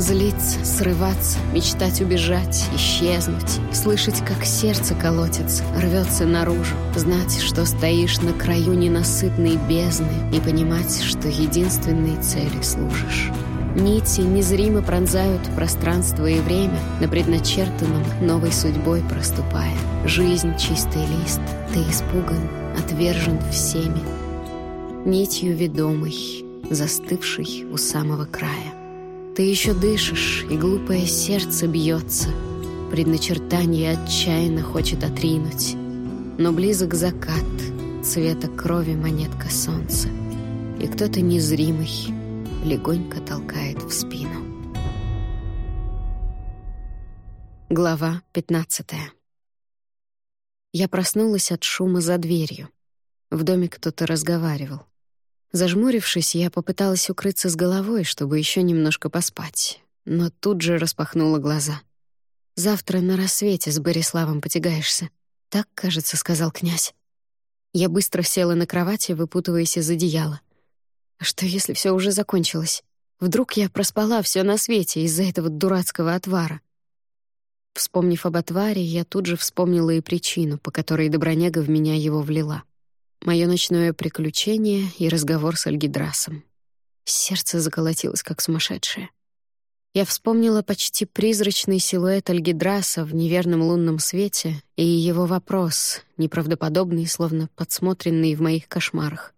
Злиться, срываться, мечтать убежать, исчезнуть, слышать, как сердце колотится, рвется наружу, знать, что стоишь на краю ненасытной бездны и понимать, что единственной цели служишь. Нити незримо пронзают пространство и время, на предначертанном новой судьбой проступая. Жизнь — чистый лист, ты испуган, отвержен всеми. Нитью ведомый, застывший у самого края. Ты еще дышишь, и глупое сердце бьется. Предначертание отчаянно хочет отринуть. Но близок закат, цвета крови монетка солнца. И кто-то незримый легонько толкает в спину. Глава 15 Я проснулась от шума за дверью. В доме кто-то разговаривал. Зажмурившись, я попыталась укрыться с головой, чтобы еще немножко поспать, но тут же распахнула глаза. «Завтра на рассвете с Бориславом потягаешься», — так, кажется, сказал князь. Я быстро села на кровати, выпутываясь из одеяла. А что, если все уже закончилось? Вдруг я проспала все на свете из-за этого дурацкого отвара? Вспомнив об отваре, я тут же вспомнила и причину, по которой Добронега в меня его влила. Мое ночное приключение и разговор с Альгидрасом. Сердце заколотилось, как сумасшедшее. Я вспомнила почти призрачный силуэт Альгидраса в неверном лунном свете и его вопрос, неправдоподобный, словно подсмотренный в моих кошмарах.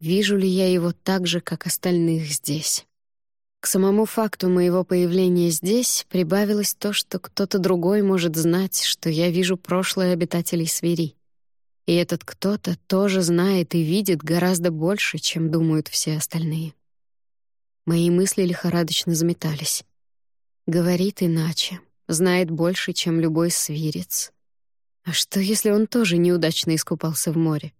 Вижу ли я его так же, как остальных здесь? К самому факту моего появления здесь прибавилось то, что кто-то другой может знать, что я вижу прошлое обитателей Свири. И этот кто-то тоже знает и видит гораздо больше, чем думают все остальные. Мои мысли лихорадочно заметались. Говорит иначе, знает больше, чем любой свирец. А что, если он тоже неудачно искупался в море?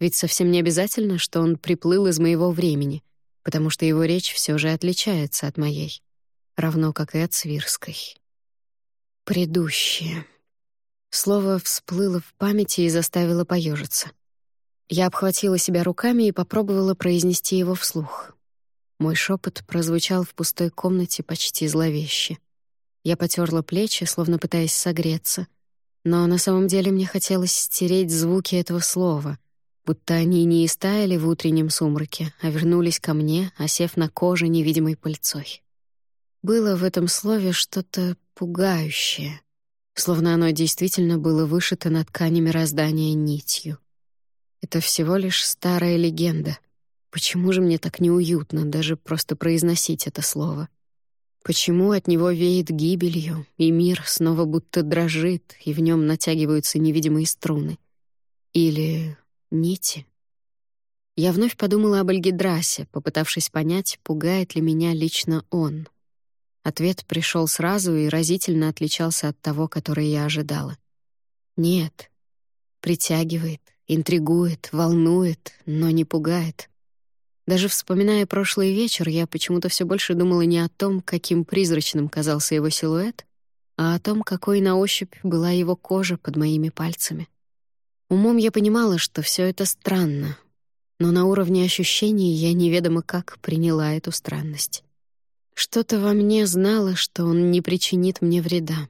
Ведь совсем не обязательно, что он приплыл из моего времени, потому что его речь все же отличается от моей, равно как и от свирской. Предыдущее. Слово всплыло в памяти и заставило поежиться. Я обхватила себя руками и попробовала произнести его вслух. Мой шепот прозвучал в пустой комнате почти зловеще. Я потерла плечи, словно пытаясь согреться, но на самом деле мне хотелось стереть звуки этого слова, будто они не истаяли в утреннем сумраке, а вернулись ко мне, осев на коже невидимой пыльцой. Было в этом слове что-то пугающее — словно оно действительно было вышито на ткани мироздания нитью. Это всего лишь старая легенда. Почему же мне так неуютно даже просто произносить это слово? Почему от него веет гибелью, и мир снова будто дрожит, и в нем натягиваются невидимые струны? Или нити? Я вновь подумала об Альгидрасе, попытавшись понять, пугает ли меня лично он — Ответ пришел сразу и разительно отличался от того, который я ожидала. Нет. Притягивает, интригует, волнует, но не пугает. Даже вспоминая прошлый вечер, я почему-то все больше думала не о том, каким призрачным казался его силуэт, а о том, какой на ощупь была его кожа под моими пальцами. Умом я понимала, что все это странно, но на уровне ощущений я неведомо как приняла эту странность. Что-то во мне знало, что он не причинит мне вреда.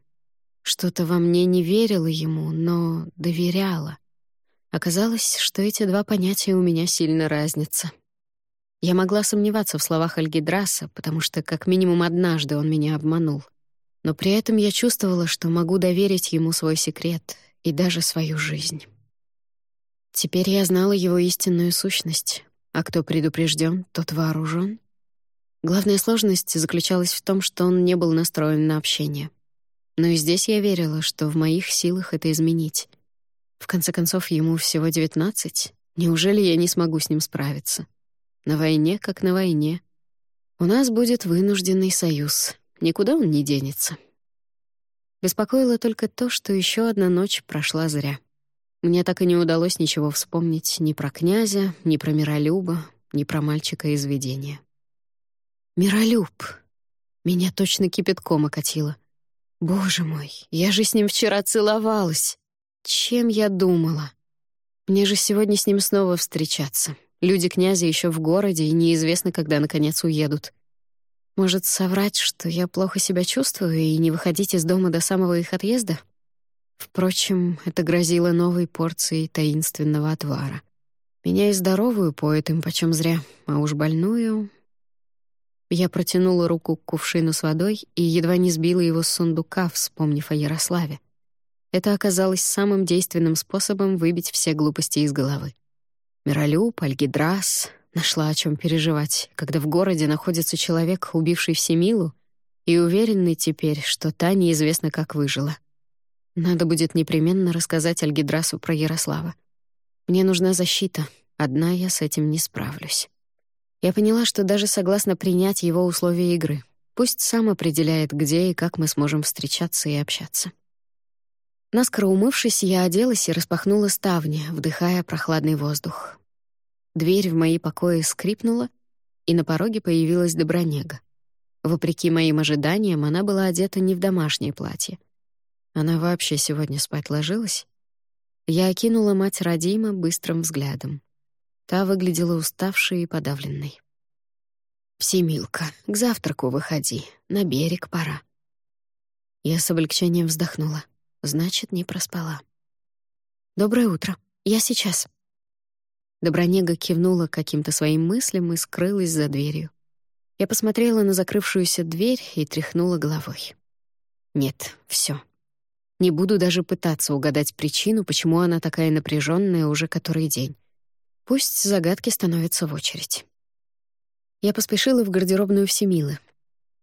Что-то во мне не верило ему, но доверяло. Оказалось, что эти два понятия у меня сильно разнятся. Я могла сомневаться в словах Альгидраса, потому что как минимум однажды он меня обманул. Но при этом я чувствовала, что могу доверить ему свой секрет и даже свою жизнь. Теперь я знала его истинную сущность, а кто предупрежден, тот вооружен. Главная сложность заключалась в том, что он не был настроен на общение. Но и здесь я верила, что в моих силах это изменить. В конце концов, ему всего девятнадцать. Неужели я не смогу с ним справиться? На войне, как на войне. У нас будет вынужденный союз. Никуда он не денется. Беспокоило только то, что еще одна ночь прошла зря. Мне так и не удалось ничего вспомнить ни про князя, ни про Миролюба, ни про мальчика из видения. Миролюб. Меня точно кипятком окатило. Боже мой, я же с ним вчера целовалась. Чем я думала? Мне же сегодня с ним снова встречаться. Люди князя еще в городе, и неизвестно, когда, наконец, уедут. Может, соврать, что я плохо себя чувствую и не выходить из дома до самого их отъезда? Впрочем, это грозило новой порцией таинственного отвара. Меня и здоровую поет им почем зря, а уж больную... Я протянула руку к кувшину с водой и едва не сбила его с сундука, вспомнив о Ярославе. Это оказалось самым действенным способом выбить все глупости из головы. Миролюб, Альгидрас, нашла о чем переживать, когда в городе находится человек, убивший Всемилу, и уверенный теперь, что та неизвестно как выжила. Надо будет непременно рассказать Альгидрасу про Ярослава. Мне нужна защита, одна я с этим не справлюсь. Я поняла, что даже согласна принять его условия игры. Пусть сам определяет, где и как мы сможем встречаться и общаться. Наскоро умывшись, я оделась и распахнула ставни, вдыхая прохладный воздух. Дверь в мои покои скрипнула, и на пороге появилась Добронега. Вопреки моим ожиданиям, она была одета не в домашнее платье. Она вообще сегодня спать ложилась? Я окинула мать Радима быстрым взглядом. Та выглядела уставшей и подавленной. «Всемилка, к завтраку выходи, на берег пора». Я с облегчением вздохнула. Значит, не проспала. «Доброе утро. Я сейчас». Добронега кивнула каким-то своим мыслям и скрылась за дверью. Я посмотрела на закрывшуюся дверь и тряхнула головой. Нет, все. Не буду даже пытаться угадать причину, почему она такая напряженная уже который день. Пусть загадки становятся в очередь. Я поспешила в гардеробную Всемилы.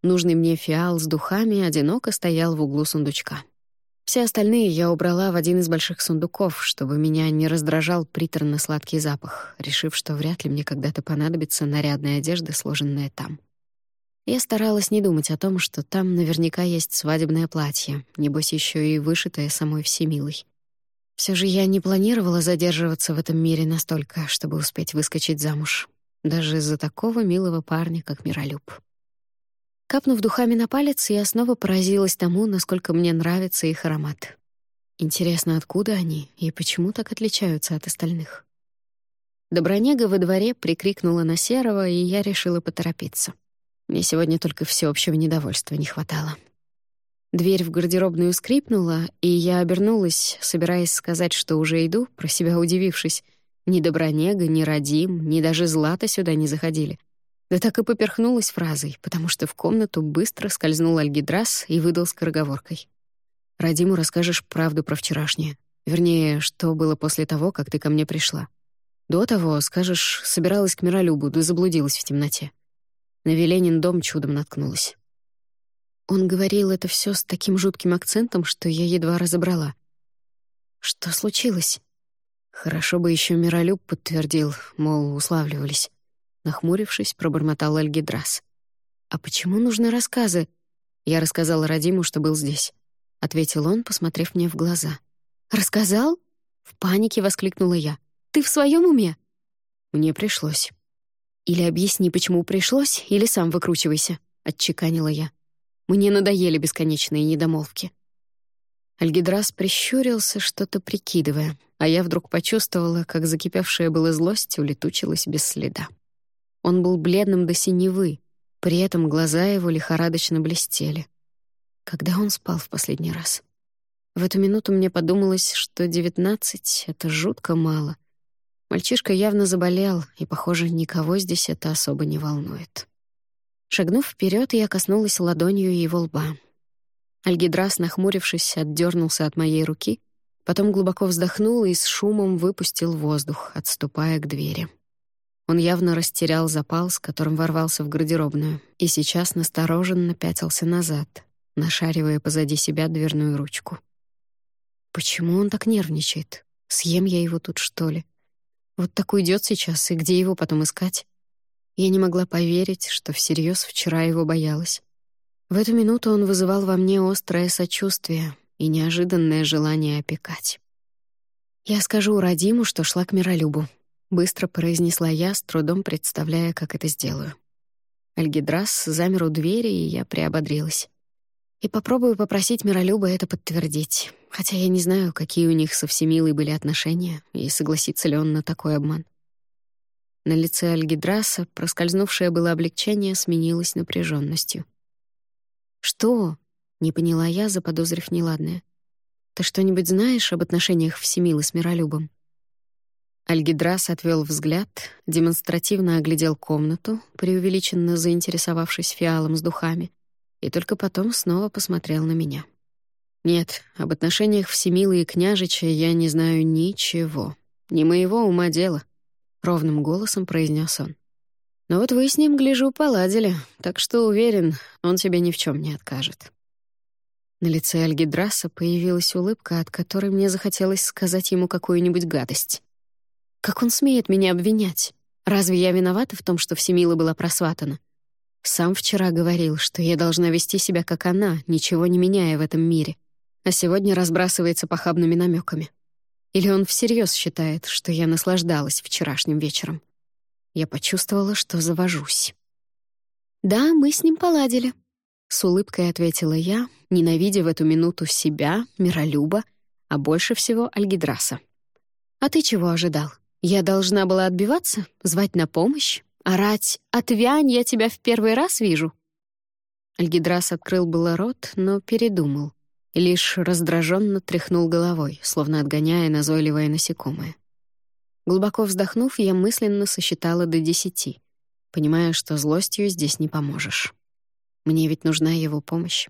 Нужный мне фиал с духами одиноко стоял в углу сундучка. Все остальные я убрала в один из больших сундуков, чтобы меня не раздражал приторно-сладкий запах, решив, что вряд ли мне когда-то понадобится нарядная одежда, сложенная там. Я старалась не думать о том, что там наверняка есть свадебное платье, небось еще и вышитое самой Всемилой. Все же я не планировала задерживаться в этом мире настолько, чтобы успеть выскочить замуж, даже из-за такого милого парня, как Миролюб. Капнув духами на палец, я снова поразилась тому, насколько мне нравится их аромат. Интересно, откуда они и почему так отличаются от остальных? Добронега во дворе прикрикнула на Серого, и я решила поторопиться. Мне сегодня только всеобщего недовольства не хватало. Дверь в гардеробную скрипнула, и я обернулась, собираясь сказать, что уже иду, про себя удивившись. Ни Добронега, ни Радим, ни даже Злата сюда не заходили. Да так и поперхнулась фразой, потому что в комнату быстро скользнул Альгидрас и выдал скороговоркой. «Радиму расскажешь правду про вчерашнее. Вернее, что было после того, как ты ко мне пришла. До того, скажешь, собиралась к Миролюбу, да заблудилась в темноте. На Веленин дом чудом наткнулась». Он говорил это все с таким жутким акцентом, что я едва разобрала. «Что случилось?» Хорошо бы еще Миролюб подтвердил, мол, уславливались. Нахмурившись, пробормотал Альгидрас. «А почему нужны рассказы?» «Я рассказал Радиму, что был здесь», — ответил он, посмотрев мне в глаза. «Рассказал?» — в панике воскликнула я. «Ты в своем уме?» «Мне пришлось». «Или объясни, почему пришлось, или сам выкручивайся», — отчеканила я. «Мне надоели бесконечные недомолвки». Альгидрас прищурился, что-то прикидывая, а я вдруг почувствовала, как закипевшая была злость улетучилась без следа. Он был бледным до синевы, при этом глаза его лихорадочно блестели. Когда он спал в последний раз? В эту минуту мне подумалось, что девятнадцать — это жутко мало. Мальчишка явно заболел, и, похоже, никого здесь это особо не волнует. Шагнув вперед, я коснулась ладонью его лба. Альгидрас, нахмурившись, отдернулся от моей руки, потом глубоко вздохнул и с шумом выпустил воздух, отступая к двери. Он явно растерял запал, с которым ворвался в гардеробную, и сейчас настороженно пятился назад, нашаривая позади себя дверную ручку. Почему он так нервничает? Съем я его тут, что ли? Вот так уйдет сейчас, и где его потом искать? Я не могла поверить, что всерьез вчера его боялась. В эту минуту он вызывал во мне острое сочувствие и неожиданное желание опекать. Я скажу Радиму, что шла к Миролюбу, Быстро произнесла я, с трудом представляя, как это сделаю. Альгидрас замер у двери, и я приободрилась. И попробую попросить Миролюба это подтвердить, хотя я не знаю, какие у них со Всемилой были отношения, и согласится ли он на такой обман. На лице Альгидраса проскользнувшее было облегчение сменилось напряженностью. «Что?» — не поняла я, заподозрив неладное. «Ты что-нибудь знаешь об отношениях Всемилы с Миролюбом?» Альгидрас отвел взгляд, демонстративно оглядел комнату, преувеличенно заинтересовавшись фиалом с духами, и только потом снова посмотрел на меня. «Нет, об отношениях Всемилы и княжича я не знаю ничего. Не моего ума дело», — ровным голосом произнес он. «Но вот вы с ним, гляжу, поладили, так что уверен, он тебе ни в чем не откажет». На лице Альгидраса появилась улыбка, от которой мне захотелось сказать ему какую-нибудь гадость. «Как он смеет меня обвинять? Разве я виновата в том, что Всемила была просватана? Сам вчера говорил, что я должна вести себя как она, ничего не меняя в этом мире, а сегодня разбрасывается похабными намеками. Или он всерьез считает, что я наслаждалась вчерашним вечером? Я почувствовала, что завожусь. «Да, мы с ним поладили», — с улыбкой ответила я, ненавидя в эту минуту себя, Миролюба, а больше всего Альгидраса. «А ты чего ожидал? Я должна была отбиваться, звать на помощь, орать «Отвянь, я тебя в первый раз вижу». Альгидрас открыл было рот, но передумал и лишь раздраженно тряхнул головой, словно отгоняя назойливое насекомое. Глубоко вздохнув, я мысленно сосчитала до десяти, понимая, что злостью здесь не поможешь. Мне ведь нужна его помощь.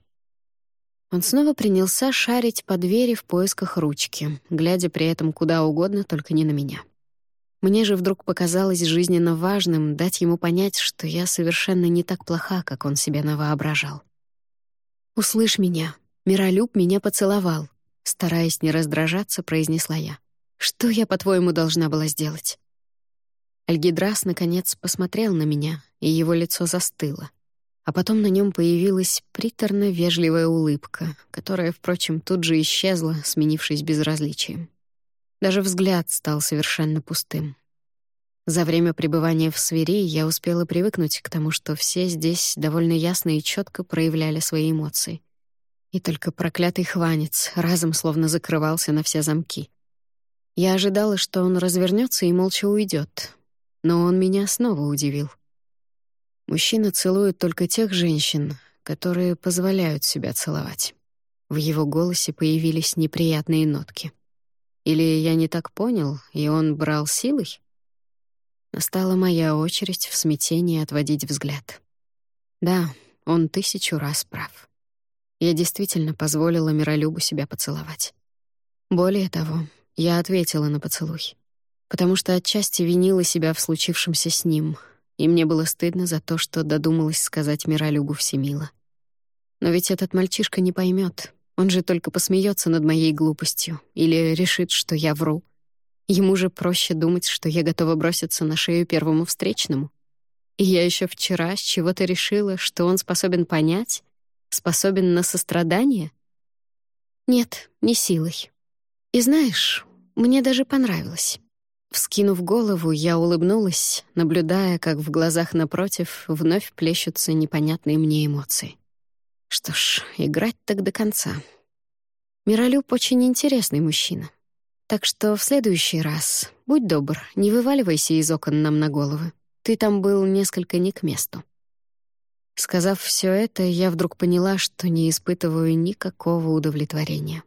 Он снова принялся шарить по двери в поисках ручки, глядя при этом куда угодно, только не на меня. Мне же вдруг показалось жизненно важным дать ему понять, что я совершенно не так плоха, как он себе навоображал. «Услышь меня, Миролюб меня поцеловал», — стараясь не раздражаться, произнесла я. «Что я, по-твоему, должна была сделать?» Альгидрас, наконец, посмотрел на меня, и его лицо застыло. А потом на нем появилась приторно-вежливая улыбка, которая, впрочем, тут же исчезла, сменившись безразличием. Даже взгляд стал совершенно пустым. За время пребывания в свири я успела привыкнуть к тому, что все здесь довольно ясно и четко проявляли свои эмоции. И только проклятый хванец разом словно закрывался на все замки. Я ожидала, что он развернется и молча уйдет, но он меня снова удивил. Мужчина целует только тех женщин, которые позволяют себя целовать. В его голосе появились неприятные нотки. Или я не так понял, и он брал силой? Настала моя очередь в смятении отводить взгляд. Да, он тысячу раз прав. Я действительно позволила Миролюбу себя поцеловать. Более того, я ответила на поцелуй, потому что отчасти винила себя в случившемся с ним, и мне было стыдно за то, что додумалась сказать Миролюбу всемило. Но ведь этот мальчишка не поймет, он же только посмеется над моей глупостью или решит, что я вру. Ему же проще думать, что я готова броситься на шею первому встречному. И я еще вчера с чего-то решила, что он способен понять, Способен на сострадание? Нет, не силой. И знаешь, мне даже понравилось. Вскинув голову, я улыбнулась, наблюдая, как в глазах напротив вновь плещутся непонятные мне эмоции. Что ж, играть так до конца. Миролюб очень интересный мужчина. Так что в следующий раз, будь добр, не вываливайся из окон нам на головы. Ты там был несколько не к месту. Сказав все это, я вдруг поняла, что не испытываю никакого удовлетворения.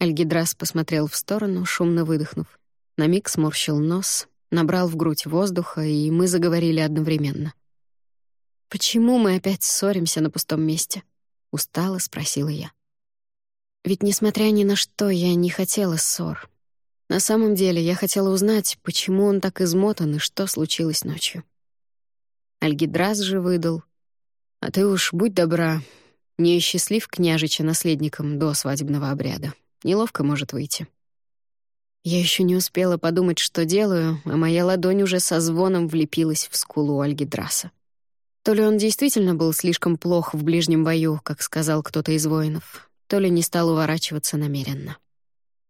Альгидрас посмотрел в сторону, шумно выдохнув. На миг сморщил нос, набрал в грудь воздуха, и мы заговорили одновременно. «Почему мы опять ссоримся на пустом месте?» — устало спросила я. Ведь, несмотря ни на что, я не хотела ссор. На самом деле, я хотела узнать, почему он так измотан и что случилось ночью. Альгидрас же выдал, а ты уж будь добра, не счастлив княжича наследником до свадебного обряда. Неловко может выйти. Я еще не успела подумать, что делаю, а моя ладонь уже со звоном влепилась в скулу Альгидраса. То ли он действительно был слишком плох в ближнем бою, как сказал кто-то из воинов, то ли не стал уворачиваться намеренно.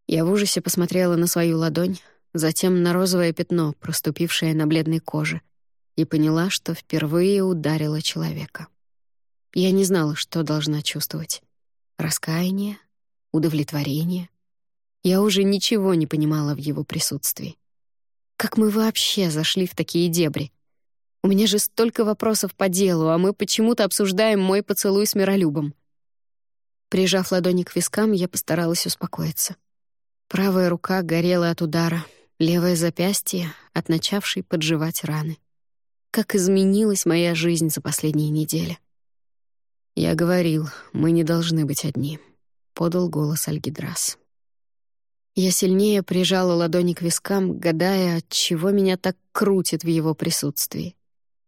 Я в ужасе посмотрела на свою ладонь, затем на розовое пятно, проступившее на бледной коже, и поняла, что впервые ударила человека. Я не знала, что должна чувствовать. Раскаяние? Удовлетворение? Я уже ничего не понимала в его присутствии. Как мы вообще зашли в такие дебри? У меня же столько вопросов по делу, а мы почему-то обсуждаем мой поцелуй с миролюбом. Прижав ладони к вискам, я постаралась успокоиться. Правая рука горела от удара, левое запястье — от начавшей подживать раны. Как изменилась моя жизнь за последние недели. «Я говорил, мы не должны быть одни», — подал голос Альгидрас. Я сильнее прижала ладони к вискам, гадая, от чего меня так крутит в его присутствии.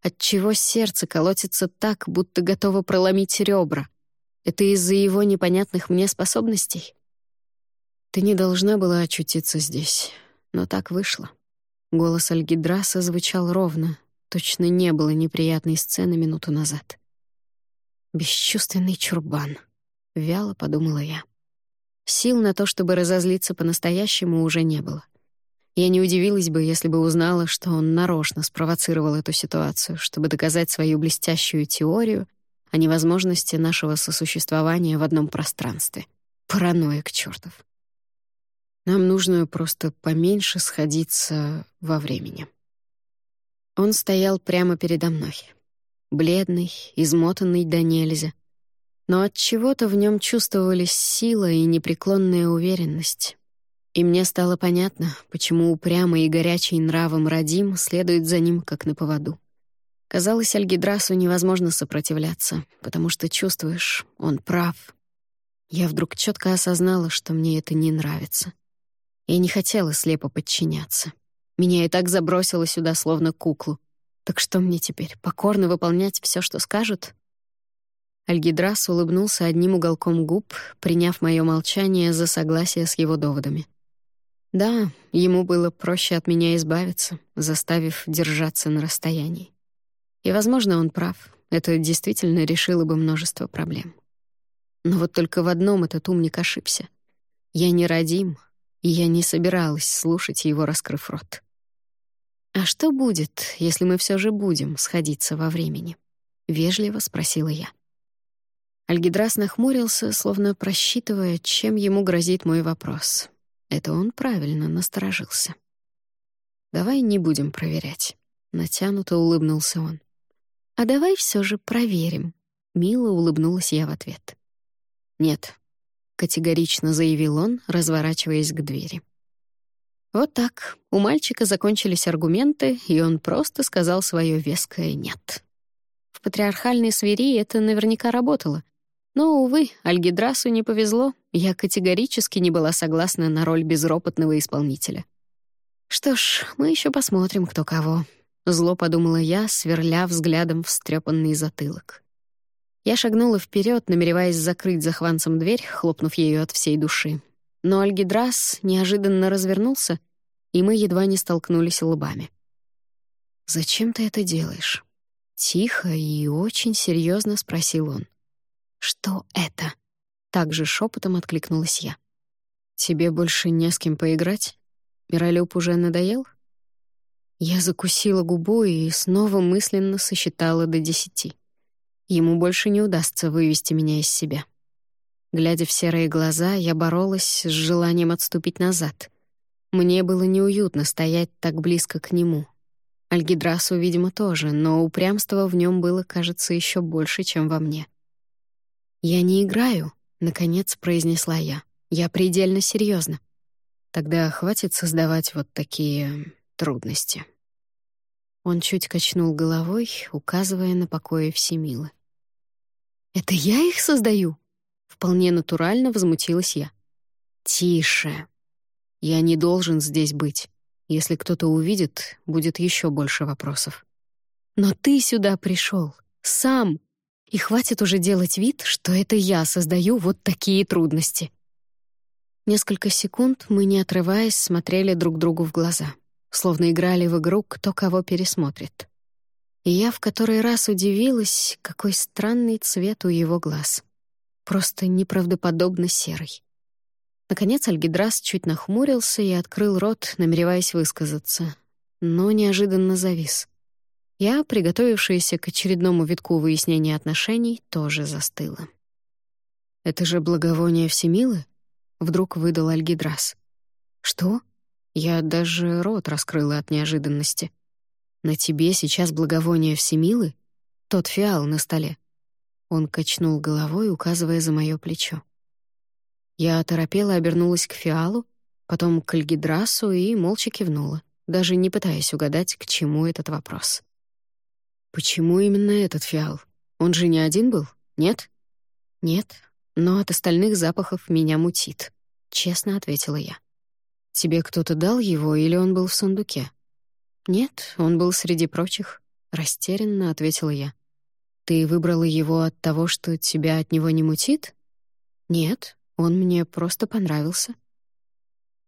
Отчего сердце колотится так, будто готово проломить ребра. Это из-за его непонятных мне способностей? Ты не должна была очутиться здесь, но так вышло. Голос Альгидраса звучал ровно, точно не было неприятной сцены минуту назад. «Бесчувственный чурбан», — вяло подумала я. Сил на то, чтобы разозлиться по-настоящему, уже не было. Я не удивилась бы, если бы узнала, что он нарочно спровоцировал эту ситуацию, чтобы доказать свою блестящую теорию о невозможности нашего сосуществования в одном пространстве. Паранойя к чертов. Нам нужно просто поменьше сходиться во времени. Он стоял прямо передо мной. Бледный, измотанный до нельзя. Но от чего-то в нем чувствовались сила и непреклонная уверенность. И мне стало понятно, почему упрямый и горячий нравом Радим следует за ним, как на поводу. Казалось, Альгидрасу невозможно сопротивляться, потому что чувствуешь, он прав. Я вдруг четко осознала, что мне это не нравится. Я не хотела слепо подчиняться. Меня и так забросило сюда, словно куклу. Так что мне теперь, покорно выполнять все, что скажут? Альгидрас улыбнулся одним уголком губ, приняв мое молчание за согласие с его доводами. Да, ему было проще от меня избавиться, заставив держаться на расстоянии. И, возможно, он прав. Это действительно решило бы множество проблем. Но вот только в одном этот умник ошибся. Я не родим, и я не собиралась слушать его, раскрыв рот. «А что будет, если мы все же будем сходиться во времени?» — вежливо спросила я. Альгидрас нахмурился, словно просчитывая, чем ему грозит мой вопрос. Это он правильно насторожился. «Давай не будем проверять», — натянуто улыбнулся он. «А давай все же проверим», — мило улыбнулась я в ответ. «Нет», — категорично заявил он, разворачиваясь к двери. Вот так. У мальчика закончились аргументы, и он просто сказал свое веское «нет». В патриархальной свири это наверняка работало. Но, увы, Альгидрасу не повезло, я категорически не была согласна на роль безропотного исполнителя. «Что ж, мы еще посмотрим, кто кого», — зло подумала я, сверля взглядом встрепанный затылок. Я шагнула вперед, намереваясь закрыть захванцем дверь, хлопнув ею от всей души. Но Альгидрас неожиданно развернулся, и мы едва не столкнулись лбами. «Зачем ты это делаешь?» Тихо и очень серьезно спросил он. «Что это?» Также шепотом откликнулась я. «Тебе больше не с кем поиграть? Миролюб уже надоел?» Я закусила губу и снова мысленно сосчитала до десяти. Ему больше не удастся вывести меня из себя. Глядя в серые глаза, я боролась с желанием отступить назад. Мне было неуютно стоять так близко к нему. Альгидрасу, видимо, тоже, но упрямство в нем было, кажется, еще больше, чем во мне. «Я не играю», — наконец произнесла я. «Я предельно серьезно. Тогда хватит создавать вот такие трудности». Он чуть качнул головой, указывая на покои Всемилы. «Это я их создаю?» Вполне натурально возмутилась я. «Тише. Я не должен здесь быть. Если кто-то увидит, будет еще больше вопросов». «Но ты сюда пришел. Сам. И хватит уже делать вид, что это я создаю вот такие трудности». Несколько секунд мы, не отрываясь, смотрели друг другу в глаза, словно играли в игру «Кто кого пересмотрит». И я в который раз удивилась, какой странный цвет у его глаз — просто неправдоподобно серый. Наконец Альгидрас чуть нахмурился и открыл рот, намереваясь высказаться, но неожиданно завис. Я, приготовившаяся к очередному витку выяснения отношений, тоже застыла. «Это же благовоние Всемилы?» — вдруг выдал Альгидрас. «Что?» Я даже рот раскрыла от неожиданности. «На тебе сейчас благовоние всемилы? Тот фиал на столе». Он качнул головой, указывая за мое плечо. Я оторопела обернулась к фиалу, потом к Альгидрасу и молча кивнула, даже не пытаясь угадать, к чему этот вопрос. «Почему именно этот фиал? Он же не один был, нет?» «Нет, но от остальных запахов меня мутит», — честно ответила я. «Тебе кто-то дал его или он был в сундуке?» «Нет, он был среди прочих», — растерянно ответила я. «Ты выбрала его от того, что тебя от него не мутит?» «Нет, он мне просто понравился».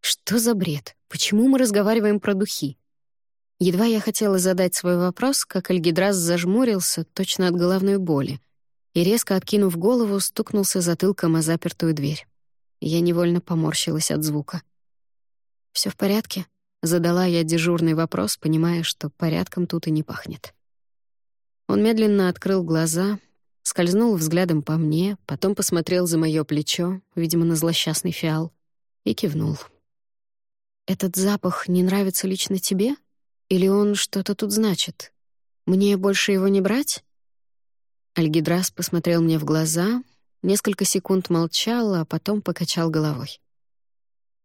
«Что за бред? Почему мы разговариваем про духи?» Едва я хотела задать свой вопрос, как Альгидрас зажмурился точно от головной боли и, резко откинув голову, стукнулся затылком о запертую дверь. Я невольно поморщилась от звука. Все в порядке?» — задала я дежурный вопрос, понимая, что порядком тут и не пахнет. Он медленно открыл глаза, скользнул взглядом по мне, потом посмотрел за мое плечо, видимо, на злосчастный фиал, и кивнул. «Этот запах не нравится лично тебе? Или он что-то тут значит? Мне больше его не брать?» Альгидрас посмотрел мне в глаза, несколько секунд молчал, а потом покачал головой.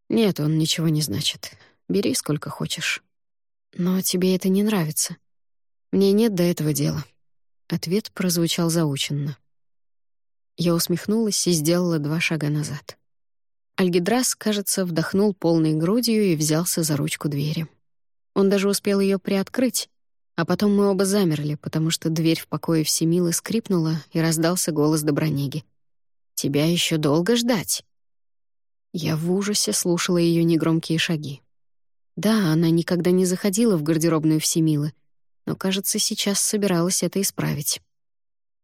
«Нет, он ничего не значит. Бери сколько хочешь». «Но тебе это не нравится». «Мне нет до этого дела». Ответ прозвучал заученно. Я усмехнулась и сделала два шага назад. Альгидрас, кажется, вдохнул полной грудью и взялся за ручку двери. Он даже успел ее приоткрыть, а потом мы оба замерли, потому что дверь в покое Всемилы скрипнула, и раздался голос Добронеги. «Тебя еще долго ждать?» Я в ужасе слушала ее негромкие шаги. Да, она никогда не заходила в гардеробную Всемилы, но, кажется, сейчас собиралась это исправить.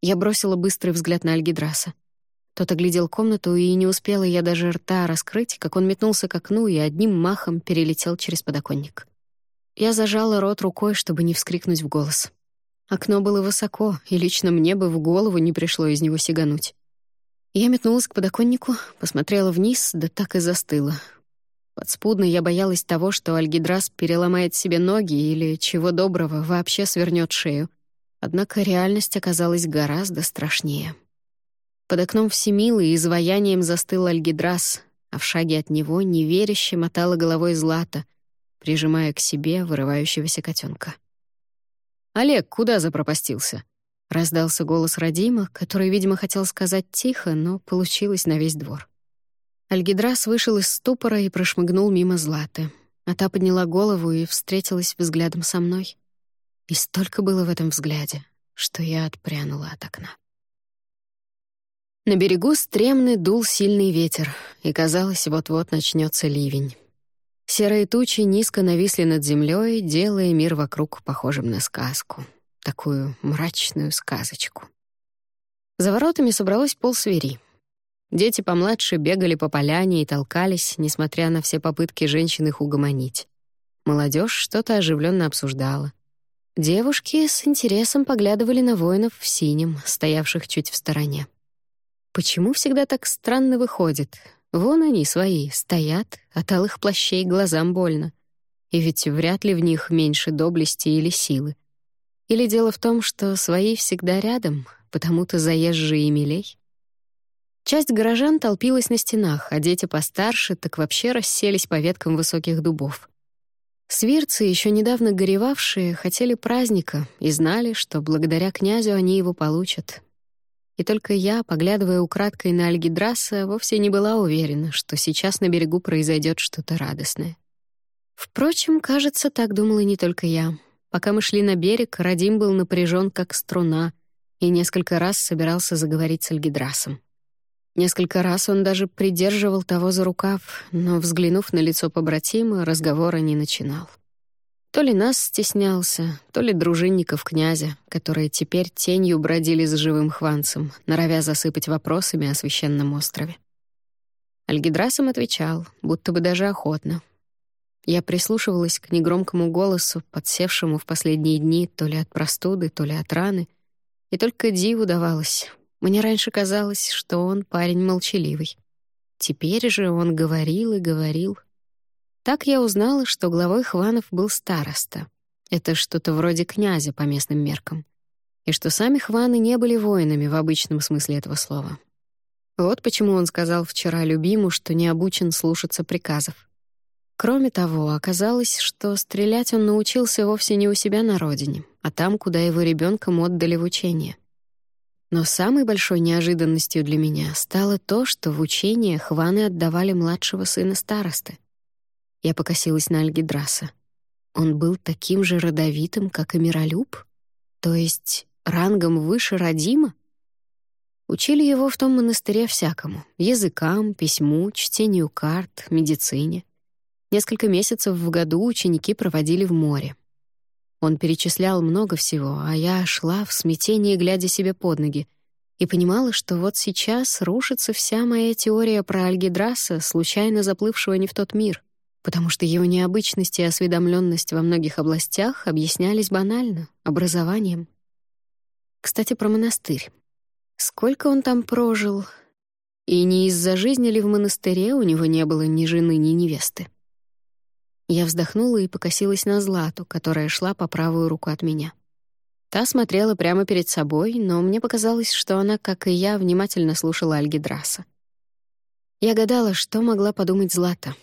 Я бросила быстрый взгляд на Альгидраса. Тот оглядел комнату, и не успела я даже рта раскрыть, как он метнулся к окну и одним махом перелетел через подоконник. Я зажала рот рукой, чтобы не вскрикнуть в голос. Окно было высоко, и лично мне бы в голову не пришло из него сигануть. Я метнулась к подоконнику, посмотрела вниз, да так и застыла. Подспудно я боялась того, что Альгидрас переломает себе ноги или, чего доброго, вообще свернет шею. Однако реальность оказалась гораздо страшнее. Под окном всемилы изваянием застыл Альгидрас, а в шаге от него неверяще мотала головой Злата, прижимая к себе вырывающегося котенка. «Олег, куда запропастился?» Раздался голос Радима, который, видимо, хотел сказать тихо, но получилось на весь двор. Альгидрас вышел из ступора и прошмыгнул мимо Златы, а та подняла голову и встретилась взглядом со мной. И столько было в этом взгляде, что я отпрянула от окна. На берегу стремны дул сильный ветер, и казалось, вот-вот начнется ливень. Серые тучи низко нависли над землей, делая мир вокруг похожим на сказку такую мрачную сказочку. За воротами собралось полсвери. Дети помладше бегали по поляне и толкались, несмотря на все попытки женщин их угомонить. Молодежь что-то оживленно обсуждала. Девушки с интересом поглядывали на воинов в синем, стоявших чуть в стороне. Почему всегда так странно выходит? Вон они свои, стоят, от алых плащей глазам больно. И ведь вряд ли в них меньше доблести или силы. Или дело в том, что свои всегда рядом, потому-то заезжие и милей? Часть горожан толпилась на стенах, а дети постарше так вообще расселись по веткам высоких дубов. Свирцы, еще недавно горевавшие, хотели праздника и знали, что благодаря князю они его получат. И только я, поглядывая украдкой на Альгидраса, вовсе не была уверена, что сейчас на берегу произойдет что-то радостное. Впрочем, кажется, так думала не только я. Пока мы шли на берег, Радим был напряжен как струна и несколько раз собирался заговорить с Альгидрасом. Несколько раз он даже придерживал того за рукав, но, взглянув на лицо побратима, разговора не начинал. То ли нас стеснялся, то ли дружинников князя, которые теперь тенью бродили за живым хванцем, норовя засыпать вопросами о священном острове. Альгидрасом отвечал, будто бы даже охотно, я прислушивалась к негромкому голосу, подсевшему в последние дни то ли от простуды, то ли от раны, и только диву давалось. Мне раньше казалось, что он парень молчаливый. Теперь же он говорил и говорил. Так я узнала, что главой Хванов был староста. Это что-то вроде князя по местным меркам. И что сами Хваны не были воинами в обычном смысле этого слова. Вот почему он сказал вчера любиму, что не обучен слушаться приказов. Кроме того, оказалось, что стрелять он научился вовсе не у себя на родине, а там, куда его ребенком отдали в учение. Но самой большой неожиданностью для меня стало то, что в учение хваны отдавали младшего сына старосты. Я покосилась на Альгидраса. Он был таким же родовитым, как и Миролюб? То есть рангом выше Радима? Учили его в том монастыре всякому — языкам, письму, чтению карт, медицине — Несколько месяцев в году ученики проводили в море. Он перечислял много всего, а я шла в смятении, глядя себе под ноги, и понимала, что вот сейчас рушится вся моя теория про Альгидраса, случайно заплывшего не в тот мир, потому что его необычность и осведомленность во многих областях объяснялись банально — образованием. Кстати, про монастырь. Сколько он там прожил? И не из-за жизни ли в монастыре у него не было ни жены, ни невесты? Я вздохнула и покосилась на Злату, которая шла по правую руку от меня. Та смотрела прямо перед собой, но мне показалось, что она, как и я, внимательно слушала Альгидраса. Я гадала, что могла подумать Злата.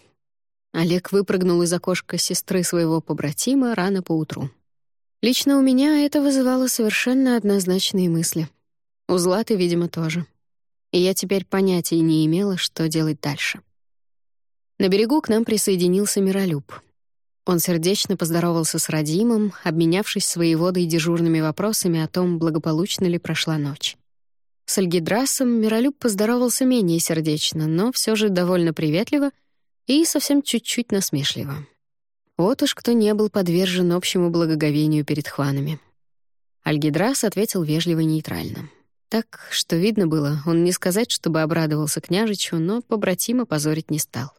Олег выпрыгнул из окошка сестры своего побратима рано поутру. Лично у меня это вызывало совершенно однозначные мысли. У Златы, видимо, тоже. И я теперь понятия не имела, что делать дальше. На берегу к нам присоединился Миролюб. Он сердечно поздоровался с Радимом, обменявшись своей водой дежурными вопросами о том, благополучно ли прошла ночь. С Альгидрасом Миролюб поздоровался менее сердечно, но все же довольно приветливо и совсем чуть-чуть насмешливо. Вот уж кто не был подвержен общему благоговению перед хванами. Альгидрас ответил вежливо нейтрально. Так, что видно было, он не сказать, чтобы обрадовался княжичу, но побратима позорить не стал.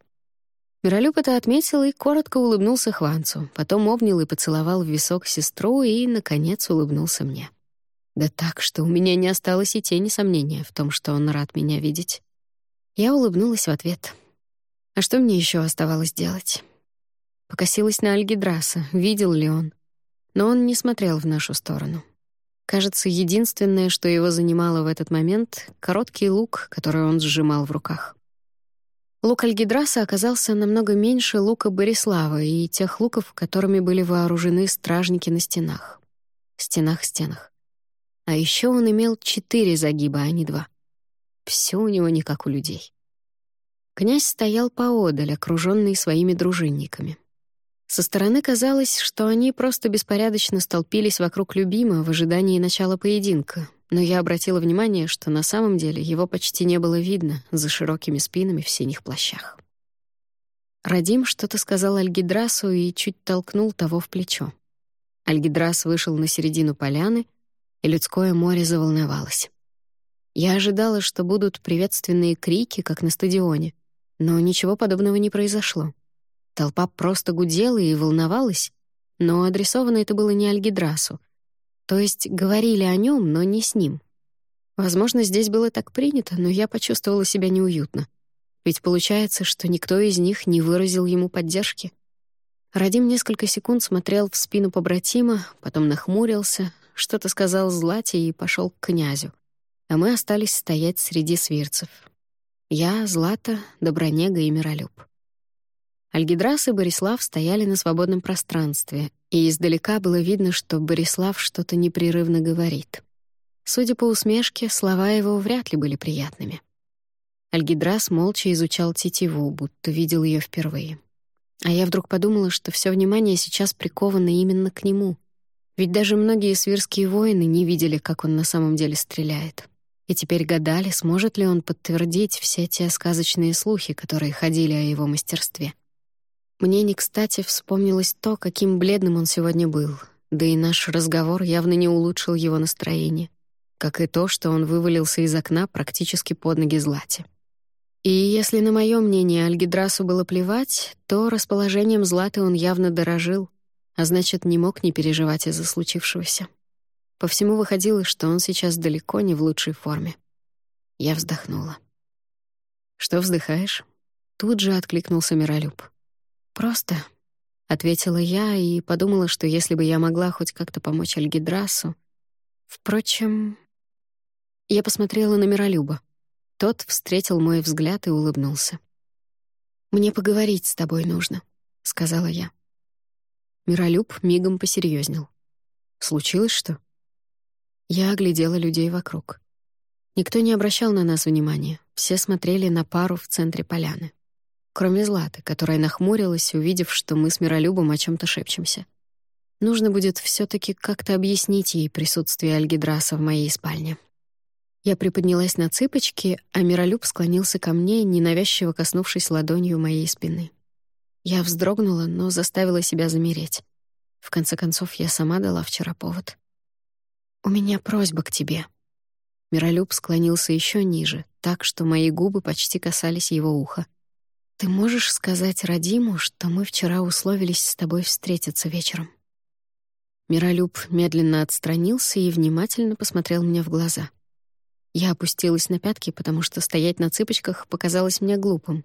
Миролюб это отметил и коротко улыбнулся Хванцу, потом обнял и поцеловал в висок сестру и, наконец, улыбнулся мне. Да так, что у меня не осталось и тени сомнения в том, что он рад меня видеть. Я улыбнулась в ответ. А что мне еще оставалось делать? Покосилась на Альгидраса, видел ли он. Но он не смотрел в нашу сторону. Кажется, единственное, что его занимало в этот момент — короткий лук, который он сжимал в руках. Лук Альгидраса оказался намного меньше лука Борислава и тех луков, которыми были вооружены стражники на стенах. Стенах-стенах. А еще он имел четыре загиба, а не два. Все у него не как у людей. Князь стоял поодаль, окруженный своими дружинниками. Со стороны казалось, что они просто беспорядочно столпились вокруг любима в ожидании начала поединка, но я обратила внимание, что на самом деле его почти не было видно за широкими спинами в синих плащах. Радим что-то сказал Альгидрасу и чуть толкнул того в плечо. Альгидрас вышел на середину поляны, и людское море заволновалось. Я ожидала, что будут приветственные крики, как на стадионе, но ничего подобного не произошло. Толпа просто гудела и волновалась, но адресовано это было не Альгидрасу — то есть говорили о нем, но не с ним. Возможно, здесь было так принято, но я почувствовала себя неуютно. Ведь получается, что никто из них не выразил ему поддержки. Радим несколько секунд смотрел в спину побратима, потом нахмурился, что-то сказал Злате и пошел к князю. А мы остались стоять среди свирцев. Я, Злата, Добронега и Миролюб. Альгидрас и Борислав стояли на свободном пространстве, и издалека было видно, что Борислав что-то непрерывно говорит. Судя по усмешке, слова его вряд ли были приятными. Альгидрас молча изучал тетиву, будто видел ее впервые. А я вдруг подумала, что все внимание сейчас приковано именно к нему. Ведь даже многие свирские воины не видели, как он на самом деле стреляет. И теперь гадали, сможет ли он подтвердить все те сказочные слухи, которые ходили о его мастерстве. Мне не кстати вспомнилось то, каким бледным он сегодня был, да и наш разговор явно не улучшил его настроение, как и то, что он вывалился из окна практически под ноги Злате. И если на мое мнение Альгидрасу было плевать, то расположением Златы он явно дорожил, а значит, не мог не переживать из-за случившегося. По всему выходило, что он сейчас далеко не в лучшей форме. Я вздохнула. «Что вздыхаешь?» Тут же откликнулся Миролюб. «Просто», — ответила я и подумала, что если бы я могла хоть как-то помочь Альгидрасу... Впрочем... Я посмотрела на Миролюба. Тот встретил мой взгляд и улыбнулся. «Мне поговорить с тобой нужно», — сказала я. Миролюб мигом посерьезнел. «Случилось что?» Я оглядела людей вокруг. Никто не обращал на нас внимания, все смотрели на пару в центре поляны. Кроме Златы, которая нахмурилась, увидев, что мы с Миролюбом о чем то шепчемся. Нужно будет все таки как-то объяснить ей присутствие Альгидраса в моей спальне. Я приподнялась на цыпочки, а Миролюб склонился ко мне, ненавязчиво коснувшись ладонью моей спины. Я вздрогнула, но заставила себя замереть. В конце концов, я сама дала вчера повод. «У меня просьба к тебе». Миролюб склонился еще ниже, так что мои губы почти касались его уха. «Ты можешь сказать Радиму, что мы вчера условились с тобой встретиться вечером?» Миролюб медленно отстранился и внимательно посмотрел мне в глаза — я опустилась на пятки, потому что стоять на цыпочках показалось мне глупым.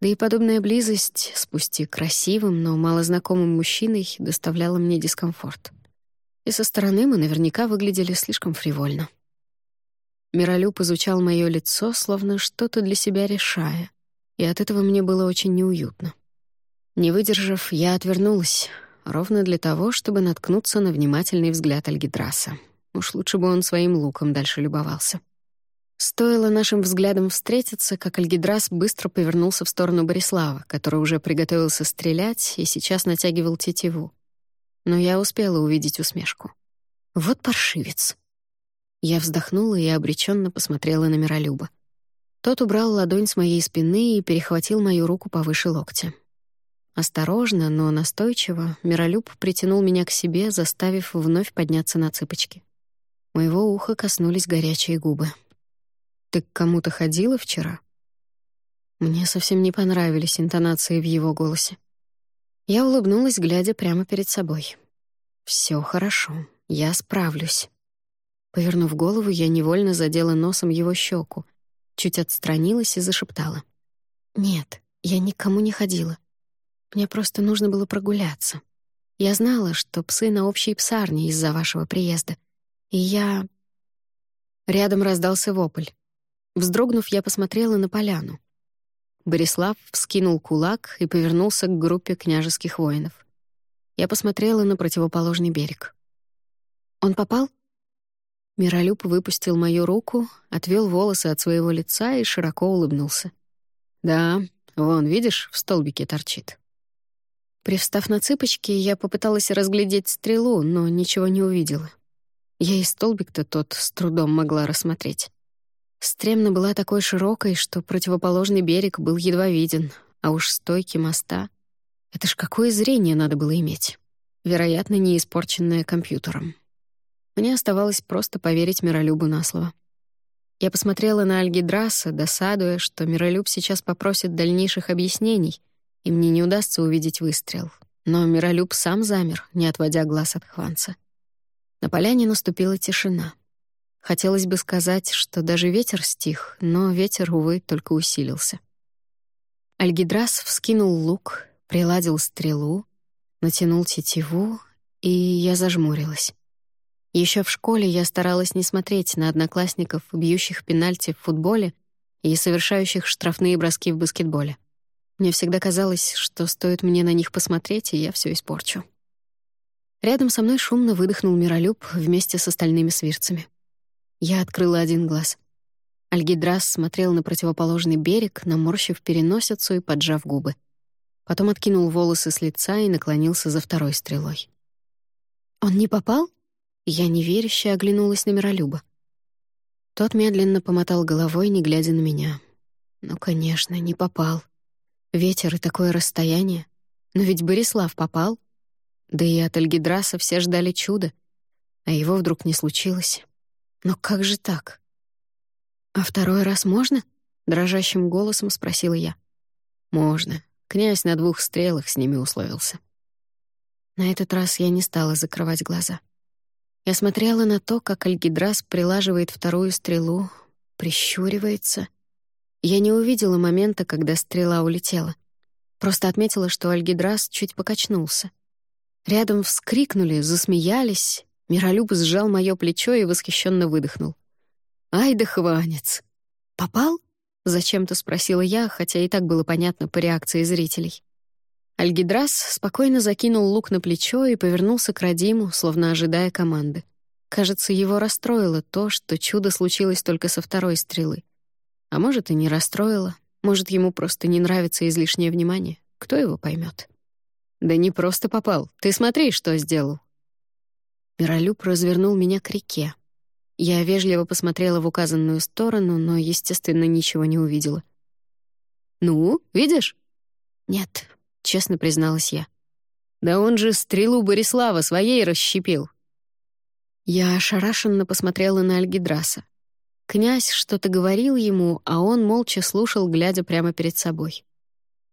Да и подобная близость с красивым, но малознакомым мужчиной доставляла мне дискомфорт. И со стороны мы наверняка выглядели слишком фривольно. Миролюб изучал моё лицо, словно что-то для себя решая, и от этого мне было очень неуютно. Не выдержав, я отвернулась, ровно для того, чтобы наткнуться на внимательный взгляд Альгидраса. Уж лучше бы он своим луком дальше любовался. Стоило нашим взглядам встретиться, как Альгидрас быстро повернулся в сторону Борислава, который уже приготовился стрелять и сейчас натягивал тетиву. Но я успела увидеть усмешку. «Вот паршивец!» Я вздохнула и обреченно посмотрела на Миролюба. Тот убрал ладонь с моей спины и перехватил мою руку повыше локтя. Осторожно, но настойчиво Миролюб притянул меня к себе, заставив вновь подняться на цыпочки. Моего уха коснулись горячие губы. «Ты к кому-то ходила вчера?» Мне совсем не понравились интонации в его голосе. Я улыбнулась, глядя прямо перед собой. Все хорошо, я справлюсь». Повернув голову, я невольно задела носом его щеку, чуть отстранилась и зашептала. «Нет, я никому не ходила. Мне просто нужно было прогуляться. Я знала, что псы на общей псарне из-за вашего приезда. И я...» Рядом раздался вопль. Вздрогнув, я посмотрела на поляну. Борислав вскинул кулак и повернулся к группе княжеских воинов. Я посмотрела на противоположный берег. «Он попал?» Миролюб выпустил мою руку, отвел волосы от своего лица и широко улыбнулся. «Да, вон, видишь, в столбике торчит». Привстав на цыпочки, я попыталась разглядеть стрелу, но ничего не увидела. Я и столбик-то тот с трудом могла рассмотреть. Стремна была такой широкой, что противоположный берег был едва виден, а уж стойки моста — это ж какое зрение надо было иметь. Вероятно, не испорченное компьютером. Мне оставалось просто поверить Миролюбу на слово. Я посмотрела на Альгидраса, досадуя, что Миролюб сейчас попросит дальнейших объяснений, и мне не удастся увидеть выстрел. Но Миролюб сам замер, не отводя глаз от Хванца. На поляне наступила тишина — Хотелось бы сказать, что даже ветер стих, но ветер, увы, только усилился. Альгидрас вскинул лук, приладил стрелу, натянул тетиву, и я зажмурилась. Еще в школе я старалась не смотреть на одноклассников, бьющих пенальти в футболе и совершающих штрафные броски в баскетболе. Мне всегда казалось, что стоит мне на них посмотреть, и я все испорчу. Рядом со мной шумно выдохнул Миролюб вместе с остальными свирцами. Я открыла один глаз. Альгидрас смотрел на противоположный берег, наморщив переносицу и поджав губы. Потом откинул волосы с лица и наклонился за второй стрелой. «Он не попал?» Я неверяще оглянулась на Миролюба. Тот медленно помотал головой, не глядя на меня. «Ну, конечно, не попал. Ветер и такое расстояние. Но ведь Борислав попал. Да и от Альгидраса все ждали чуда, а его вдруг не случилось. Но как же так? «А второй раз можно?» — дрожащим голосом спросила я. «Можно. Князь на двух стрелах с ними условился». На этот раз я не стала закрывать глаза. Я смотрела на то, как Альгидрас прилаживает вторую стрелу, прищуривается. Я не увидела момента, когда стрела улетела. Просто отметила, что Альгидрас чуть покачнулся. Рядом вскрикнули, засмеялись. Миролюб сжал моё плечо и восхищенно выдохнул. «Ай да хванец!» «Попал?» — зачем-то спросила я, хотя и так было понятно по реакции зрителей. Альгидрас спокойно закинул лук на плечо и повернулся к Радиму, словно ожидая команды. Кажется, его расстроило то, что чудо случилось только со второй стрелы. А может, и не расстроило. Может, ему просто не нравится излишнее внимание. Кто его поймет? «Да не просто попал. Ты смотри, что сделал». Миролюб развернул меня к реке. Я вежливо посмотрела в указанную сторону, но, естественно, ничего не увидела. «Ну, видишь?» «Нет», — честно призналась я. «Да он же стрелу Борислава своей расщепил». Я ошарашенно посмотрела на Альгидраса. Князь что-то говорил ему, а он молча слушал, глядя прямо перед собой.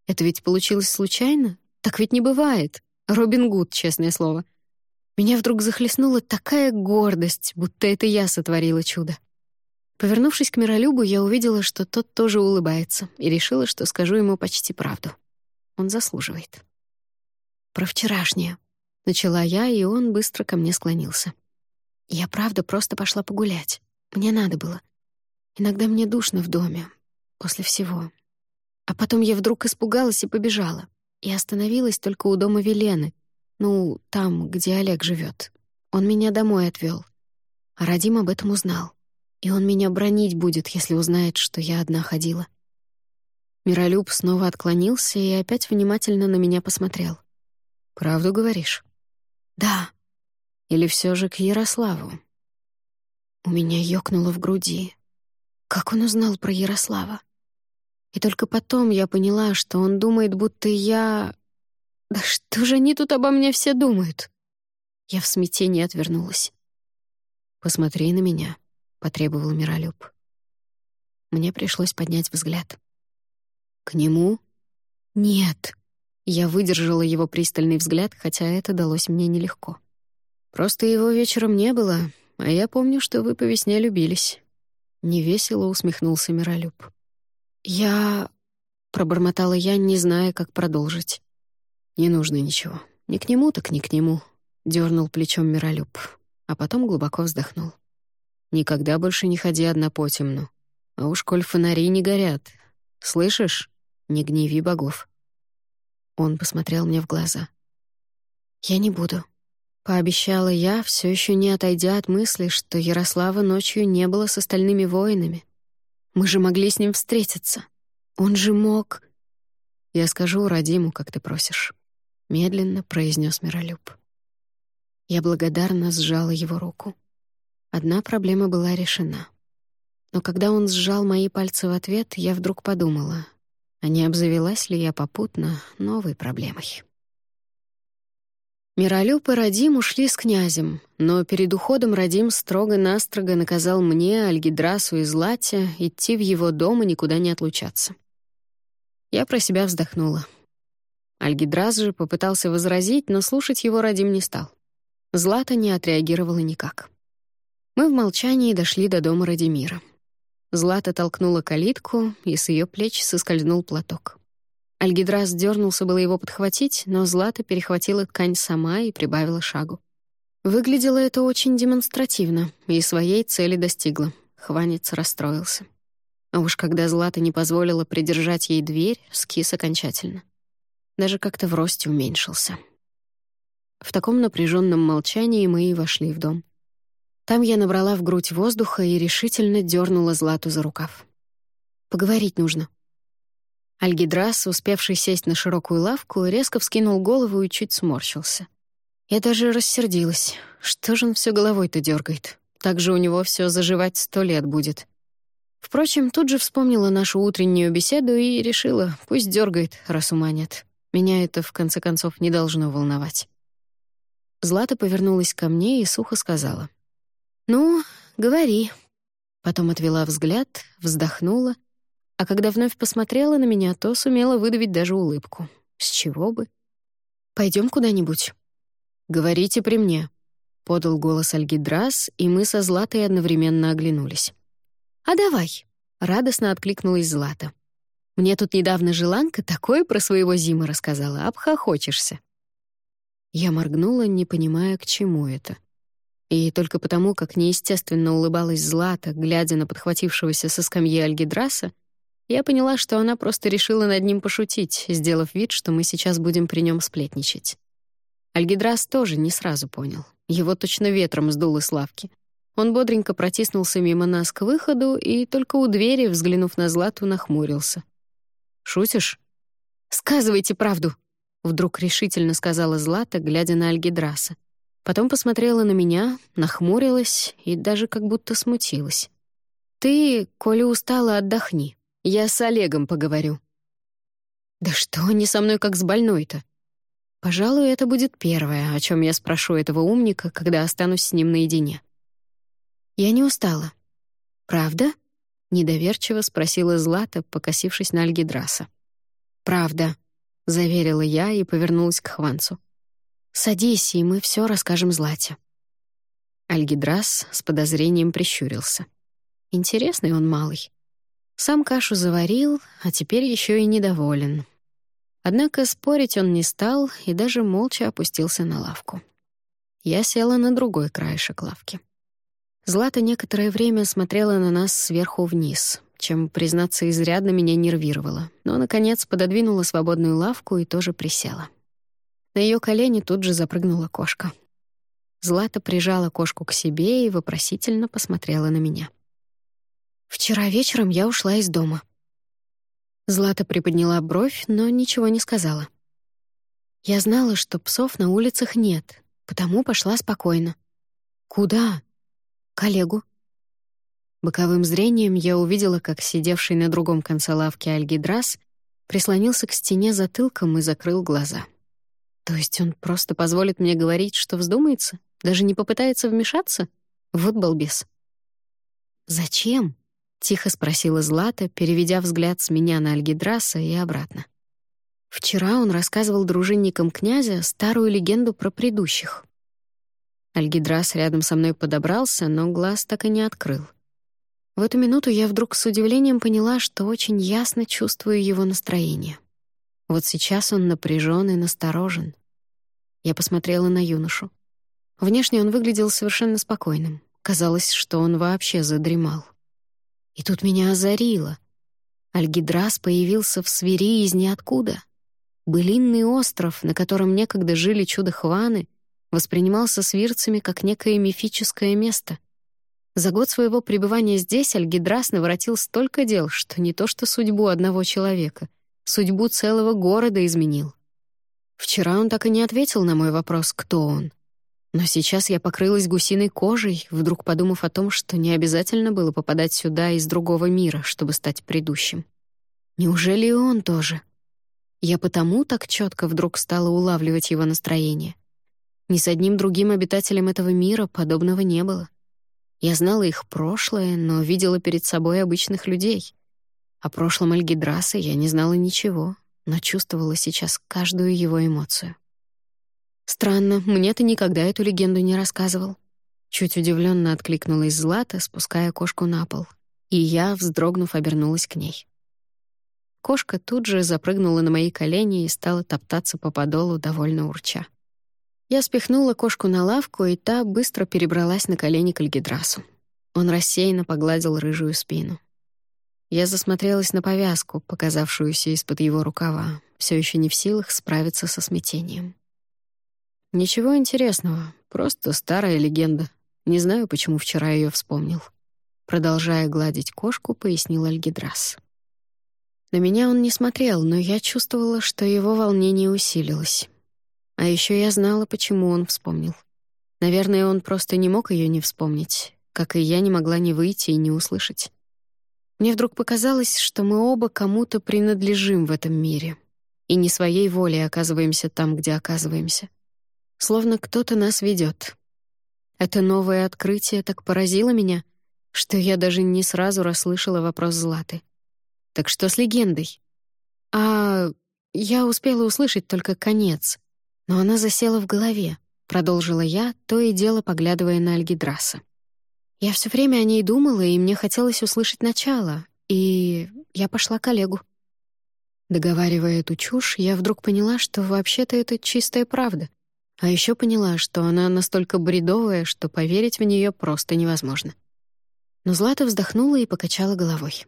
Это ведь получилось случайно? Так ведь не бывает. Робин Гуд, честное слово. Меня вдруг захлестнула такая гордость, будто это я сотворила чудо. Повернувшись к Миролюбу, я увидела, что тот тоже улыбается, и решила, что скажу ему почти правду. Он заслуживает. «Про вчерашнее», — начала я, и он быстро ко мне склонился. «Я правда просто пошла погулять. Мне надо было. Иногда мне душно в доме, после всего. А потом я вдруг испугалась и побежала и остановилась только у дома Велены, ну, там, где Олег живет. Он меня домой отвел. А Радим об этом узнал. И он меня бронить будет, если узнает, что я одна ходила. Миролюб снова отклонился и опять внимательно на меня посмотрел. «Правду говоришь?» «Да». «Или все же к Ярославу?» У меня ёкнуло в груди. Как он узнал про Ярослава? И только потом я поняла, что он думает, будто я... Да что же они тут обо мне все думают? Я в смятении отвернулась. «Посмотри на меня», — потребовал Миролюб. Мне пришлось поднять взгляд. «К нему?» «Нет». Я выдержала его пристальный взгляд, хотя это далось мне нелегко. «Просто его вечером не было, а я помню, что вы по весне любились». Невесело усмехнулся Миролюб. «Я...» — пробормотала я, не зная, как продолжить. «Не нужно ничего. Ни к нему, так ни к нему», — дернул плечом Миролюб, а потом глубоко вздохнул. «Никогда больше не ходи одна по темну. А уж коль фонари не горят. Слышишь? Не гневи богов». Он посмотрел мне в глаза. «Я не буду», — пообещала я, все еще не отойдя от мысли, что Ярослава ночью не было с остальными воинами. Мы же могли с ним встретиться. Он же мог... Я скажу Радиму, как ты просишь. Медленно произнес Миролюб. Я благодарно сжала его руку. Одна проблема была решена. Но когда он сжал мои пальцы в ответ, я вдруг подумала, а не обзавелась ли я попутно новой проблемой. Миролюб и Радим ушли с князем, но перед уходом Радим строго-настрого наказал мне, Альгидрасу и Злате идти в его дом и никуда не отлучаться. Я про себя вздохнула. Альгидрас же попытался возразить, но слушать его Радим не стал. Злата не отреагировала никак. Мы в молчании дошли до дома Радимира. Злата толкнула калитку, и с ее плеч соскользнул платок. Альгидрас дернулся было его подхватить, но Злата перехватила ткань сама и прибавила шагу. Выглядело это очень демонстративно, и своей цели достигла. Хванец расстроился. А уж когда Злата не позволила придержать ей дверь, скис окончательно. Даже как-то в росте уменьшился. В таком напряженном молчании мы и вошли в дом. Там я набрала в грудь воздуха и решительно дернула Злату за рукав. «Поговорить нужно», Альгидрас, успевший сесть на широкую лавку, резко вскинул голову и чуть сморщился. Я даже рассердилась. Что же он все головой-то дергает? Так же у него все заживать сто лет будет. Впрочем, тут же вспомнила нашу утреннюю беседу и решила, пусть дергает, раз ума нет. Меня это, в конце концов, не должно волновать. Злата повернулась ко мне и сухо сказала. «Ну, говори». Потом отвела взгляд, вздохнула а когда вновь посмотрела на меня, то сумела выдавить даже улыбку. С чего бы? Пойдем куда-нибудь?» «Говорите при мне», — подал голос Альгидрас, и мы со Златой одновременно оглянулись. «А давай», — радостно откликнулась Злата. Мне тут недавно Желанка такое про своего Зима рассказала, обхохочешься». Я моргнула, не понимая, к чему это. И только потому, как неестественно улыбалась Злата, глядя на подхватившегося со скамьи Альгидраса, я поняла, что она просто решила над ним пошутить, сделав вид, что мы сейчас будем при нем сплетничать. Альгидрас тоже не сразу понял. Его точно ветром сдуло с лавки. Он бодренько протиснулся мимо нас к выходу и только у двери, взглянув на Злату, нахмурился. «Шутишь?» «Сказывайте правду», — вдруг решительно сказала Злата, глядя на Альгидраса. Потом посмотрела на меня, нахмурилась и даже как будто смутилась. «Ты, коли устала, отдохни. Я с Олегом поговорю». «Да что они со мной как с больной-то?» Пожалуй, это будет первое, о чем я спрошу этого умника, когда останусь с ним наедине. Я не устала. «Правда?» — недоверчиво спросила Злата, покосившись на Альгидраса. «Правда», — заверила я и повернулась к Хванцу. «Садись, и мы все расскажем Злате». Альгидрас с подозрением прищурился. Интересный он малый. Сам кашу заварил, а теперь еще и недоволен. Однако спорить он не стал и даже молча опустился на лавку. Я села на другой краешек лавки. Злата некоторое время смотрела на нас сверху вниз, чем, признаться, изрядно меня нервировала, но, наконец, пододвинула свободную лавку и тоже присела. На ее колени тут же запрыгнула кошка. Злата прижала кошку к себе и вопросительно посмотрела на меня. Вчера вечером я ушла из дома. Злата приподняла бровь, но ничего не сказала. Я знала, что псов на улицах нет, потому пошла спокойно. Куда? Коллегу. Боковым зрением я увидела, как сидевший на другом конце лавки Альгидрас прислонился к стене затылком и закрыл глаза. То есть он просто позволит мне говорить, что вздумается? Даже не попытается вмешаться? Вот балбес. «Зачем?» — тихо спросила Злата, переведя взгляд с меня на Альгидраса и обратно. Вчера он рассказывал дружинникам князя старую легенду про предыдущих. Альгидрас рядом со мной подобрался, но глаз так и не открыл. В эту минуту я вдруг с удивлением поняла, что очень ясно чувствую его настроение. Вот сейчас он напряжен и насторожен. Я посмотрела на юношу. Внешне он выглядел совершенно спокойным. Казалось, что он вообще задремал. И тут меня озарило. Альгидрас появился в свири из ниоткуда. Былинный остров, на котором некогда жили чудо-хваны, воспринимался свирцами как некое мифическое место. За год своего пребывания здесь Альгидрас наворотил столько дел, что не то что судьбу одного человека, судьбу целого города изменил. Вчера он так и не ответил на мой вопрос, кто он. Но сейчас я покрылась гусиной кожей, вдруг подумав о том, что не обязательно было попадать сюда из другого мира, чтобы стать предыдущим. Неужели и он тоже? Я потому так четко вдруг стала улавливать его настроение. Ни с одним другим обитателем этого мира подобного не было. Я знала их прошлое, но видела перед собой обычных людей. О прошлом Альгидраса я не знала ничего, но чувствовала сейчас каждую его эмоцию. «Странно, мне ты никогда эту легенду не рассказывал». Чуть удивленно откликнулась Злата, спуская кошку на пол. И я, вздрогнув, обернулась к ней. Кошка тут же запрыгнула на мои колени и стала топтаться по подолу, довольно урча. Я спихнула кошку на лавку, и та быстро перебралась на колени к Альгидрасу. Он рассеянно погладил рыжую спину. Я засмотрелась на повязку, показавшуюся из-под его рукава, все еще не в силах справиться со смятением. Ничего интересного, просто старая легенда. Не знаю, почему вчера ее вспомнил. Продолжая гладить кошку, пояснил Альгидрас. На меня он не смотрел, но я чувствовала, что его волнение усилилось. А еще я знала, почему он вспомнил. Наверное, он просто не мог ее не вспомнить, как и я не могла не выйти и не услышать. Мне вдруг показалось, что мы оба кому-то принадлежим в этом мире и не своей волей оказываемся там, где оказываемся словно кто-то нас ведет. Это новое открытие так поразило меня, что я даже не сразу расслышала вопрос Златы. «Так что с легендой?» «А я успела услышать только конец, но она засела в голове», — продолжила я, то и дело поглядывая на Альгидраса. Я все время о ней думала, и мне хотелось услышать начало, и я пошла к Олегу. Договаривая эту чушь, я вдруг поняла, что вообще-то это чистая правда. А еще поняла, что она настолько бредовая, что поверить в нее просто невозможно. Но Злата вздохнула и покачала головой.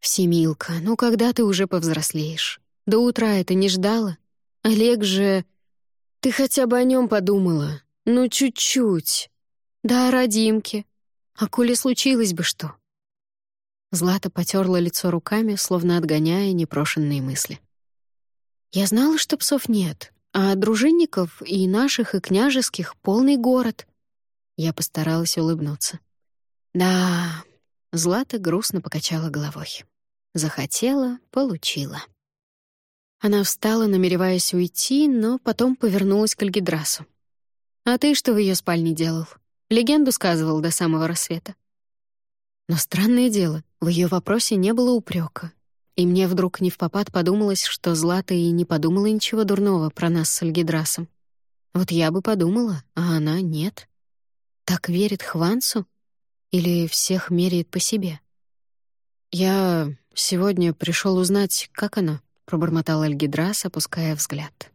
«Всемилка, ну когда ты уже повзрослеешь? До утра это не ждала? Олег же... Ты хотя бы о нем подумала? Ну, чуть-чуть. Да, о родимке. А коли случилось бы что?» Злата потерла лицо руками, словно отгоняя непрошенные мысли. «Я знала, что псов нет, а дружинников и наших, и княжеских — полный город». Я постаралась улыбнуться. «Да...» — Злата грустно покачала головой. «Захотела — получила». Она встала, намереваясь уйти, но потом повернулась к Альгидрасу. «А ты что в ее спальне делал? Легенду сказывал до самого рассвета». Но странное дело, в ее вопросе не было упрека, и мне вдруг не в попад подумалось, что Злата и не подумала ничего дурного про нас с Альгидрасом. Вот я бы подумала, а она нет. Так верит Хвансу? Или всех меряет по себе? «Я сегодня пришел узнать, как она», — пробормотал Альгидрас, опуская взгляд.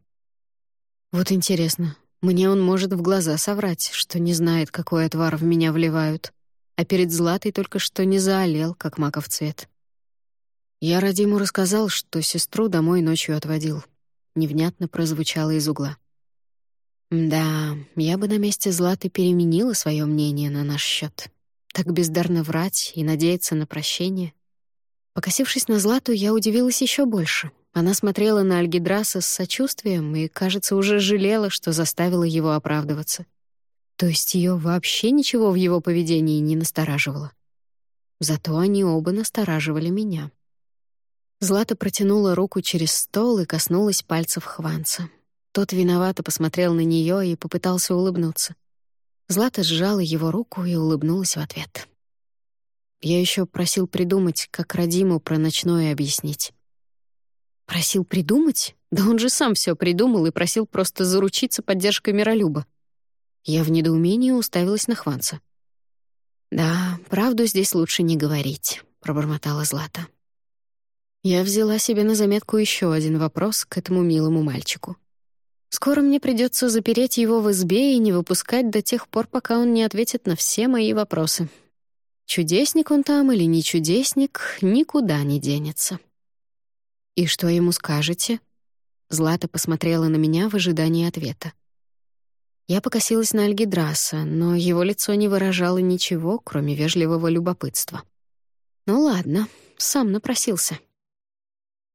«Вот интересно, мне он может в глаза соврать, что не знает, какой отвар в меня вливают а перед Златой только что не заолел, как маков цвет. Я Радиму рассказал, что сестру домой ночью отводил. Невнятно прозвучало из угла. Да, я бы на месте Златы переменила свое мнение на наш счет. Так бездарно врать и надеяться на прощение. Покосившись на Злату, я удивилась еще больше. Она смотрела на Альгидраса с сочувствием и, кажется, уже жалела, что заставила его оправдываться. То есть ее вообще ничего в его поведении не настораживало. Зато они оба настораживали меня. Злата протянула руку через стол и коснулась пальцев Хванца. Тот виновато посмотрел на нее и попытался улыбнуться. Злата сжала его руку и улыбнулась в ответ. Я еще просил придумать, как Радиму про ночное объяснить. Просил придумать? Да он же сам все придумал и просил просто заручиться поддержкой Миролюба. Я в недоумении уставилась на Хванца. «Да, правду здесь лучше не говорить», — пробормотала Злата. Я взяла себе на заметку еще один вопрос к этому милому мальчику. Скоро мне придется запереть его в избе и не выпускать до тех пор, пока он не ответит на все мои вопросы. Чудесник он там или не чудесник, никуда не денется. «И что ему скажете?» Злата посмотрела на меня в ожидании ответа. Я покосилась на Альгидраса, но его лицо не выражало ничего, кроме вежливого любопытства. Ну ладно, сам напросился.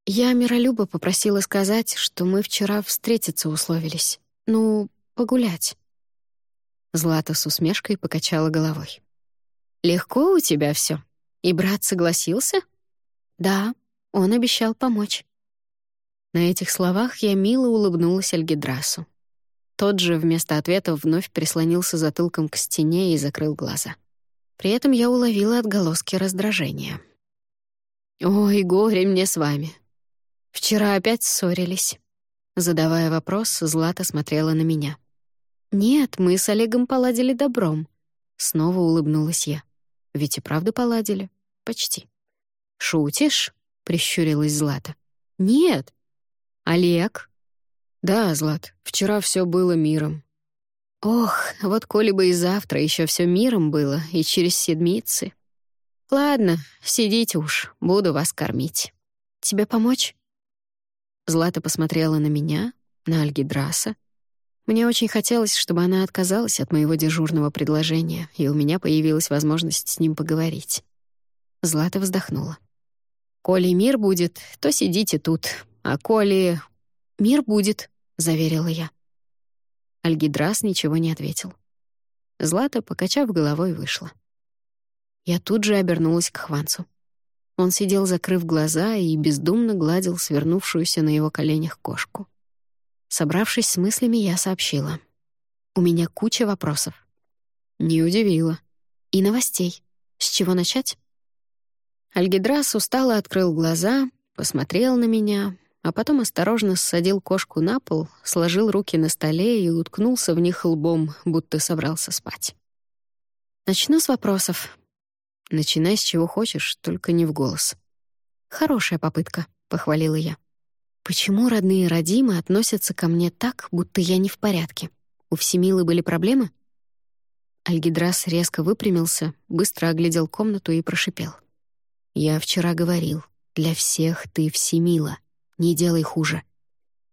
Я Миролюба попросила сказать, что мы вчера встретиться условились. Ну, погулять. Злата с усмешкой покачала головой. «Легко у тебя все. И брат согласился?» «Да, он обещал помочь». На этих словах я мило улыбнулась Альгидрасу. Тот же вместо ответа вновь прислонился затылком к стене и закрыл глаза. При этом я уловила отголоски раздражения. «Ой, горе мне с вами. Вчера опять ссорились». Задавая вопрос, Злата смотрела на меня. «Нет, мы с Олегом поладили добром». Снова улыбнулась я. «Ведь и правда поладили. Почти». «Шутишь?» — прищурилась Злата. «Нет». «Олег?» «Да, Злат, вчера все было миром». «Ох, вот коли бы и завтра еще все миром было, и через седмицы. Ладно, сидите уж, буду вас кормить. Тебе помочь?» Злата посмотрела на меня, на Альгидраса. Мне очень хотелось, чтобы она отказалась от моего дежурного предложения, и у меня появилась возможность с ним поговорить. Злата вздохнула. «Коли мир будет, то сидите тут, а коли «Мир будет», — заверила я. Альгидрас ничего не ответил. Злата, покачав головой, вышла. Я тут же обернулась к Хванцу. Он сидел, закрыв глаза, и бездумно гладил свернувшуюся на его коленях кошку. Собравшись с мыслями, я сообщила. «У меня куча вопросов». Не удивила. «И новостей. С чего начать?» Альгидрас устало открыл глаза, посмотрел на меня, а потом осторожно ссадил кошку на пол, сложил руки на столе и уткнулся в них лбом, будто собрался спать. Начну с вопросов. Начинай с чего хочешь, только не в голос. Хорошая попытка, похвалила я. Почему родные родимы относятся ко мне так, будто я не в порядке? У Всемилы были проблемы? Альгидрас резко выпрямился, быстро оглядел комнату и прошипел. «Я вчера говорил, для всех ты Всемила. Не делай хуже».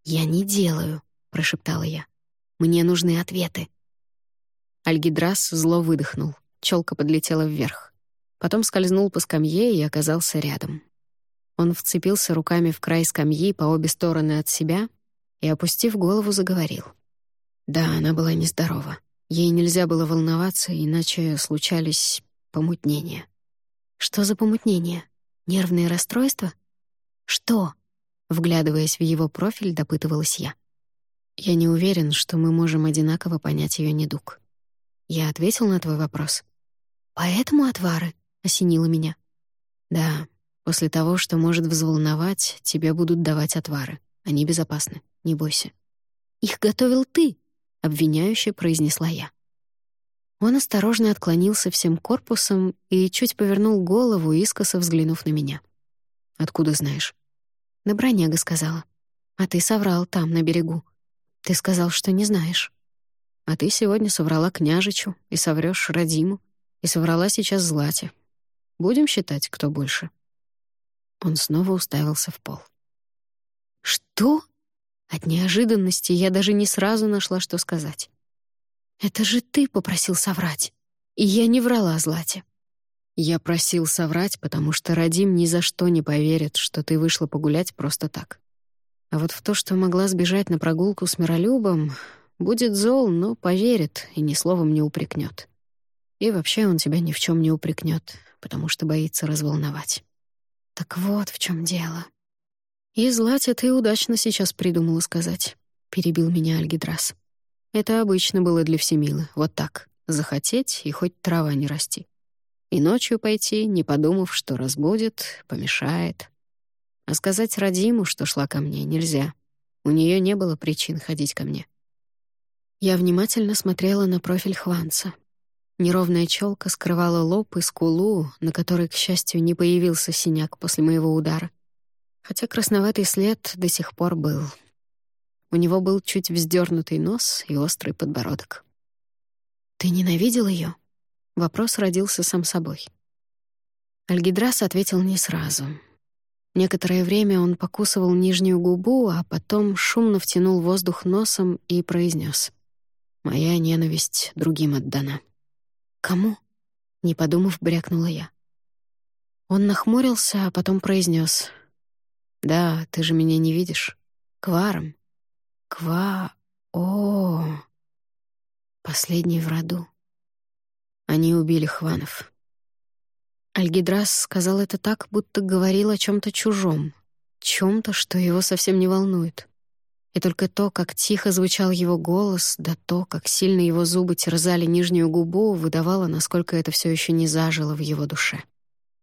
«Я не делаю», — прошептала я. «Мне нужны ответы». Альгидрас зло выдохнул. Челка подлетела вверх. Потом скользнул по скамье и оказался рядом. Он вцепился руками в край скамьи по обе стороны от себя и, опустив голову, заговорил. Да, она была нездорова. Ей нельзя было волноваться, иначе случались помутнения. Что за помутнения? Нервные расстройства? Что? Вглядываясь в его профиль, допытывалась я. Я не уверен, что мы можем одинаково понять ее недуг. Я ответил на твой вопрос. Поэтому отвары осенило меня. Да, После того, что может взволновать, тебе будут давать отвары. Они безопасны, не бойся. Их готовил ты, обвиняюще произнесла я. Он осторожно отклонился всем корпусом и чуть повернул голову, искоса взглянув на меня. «Откуда знаешь?» «На броняга сказала. А ты соврал там, на берегу. Ты сказал, что не знаешь. А ты сегодня соврала княжичу и соврёшь Радиму, и соврала сейчас Злате. Будем считать, кто больше». Он снова уставился в пол. «Что?» От неожиданности я даже не сразу нашла, что сказать. «Это же ты попросил соврать, и я не врала Злате». «Я просил соврать, потому что Радим ни за что не поверит, что ты вышла погулять просто так. А вот в то, что могла сбежать на прогулку с Миролюбом, будет зол, но поверит и ни словом не упрекнет. И вообще он тебя ни в чем не упрекнет, потому что боится разволновать». Так вот в чем дело. И Злате ты удачно сейчас придумала сказать, перебил меня Альгидрас. Это обычно было для Всемилы, вот так, захотеть и хоть трава не расти. И ночью пойти, не подумав, что разбудит, помешает. А сказать Радиму, что шла ко мне, нельзя. У нее не было причин ходить ко мне. Я внимательно смотрела на профиль Хванца, Неровная челка скрывала лоб и скулу, на которой, к счастью, не появился синяк после моего удара. Хотя красноватый след до сих пор был. У него был чуть вздернутый нос и острый подбородок. «Ты ненавидел ее? Вопрос родился сам собой. Альгидрас ответил не сразу. Некоторое время он покусывал нижнюю губу, а потом шумно втянул воздух носом и произнес: «Моя ненависть другим отдана». «Кому?» — не подумав, брякнула я. Он нахмурился, а потом произнес: «Да, ты же меня не видишь. Кваром. Ква... о Последний в роду. Они убили Хванов». Альгидрас сказал это так, будто говорил о чем то чужом, чем то что его совсем не волнует. И только то, как тихо звучал его голос, да то, как сильно его зубы терзали нижнюю губу, выдавало, насколько это все еще не зажило в его душе.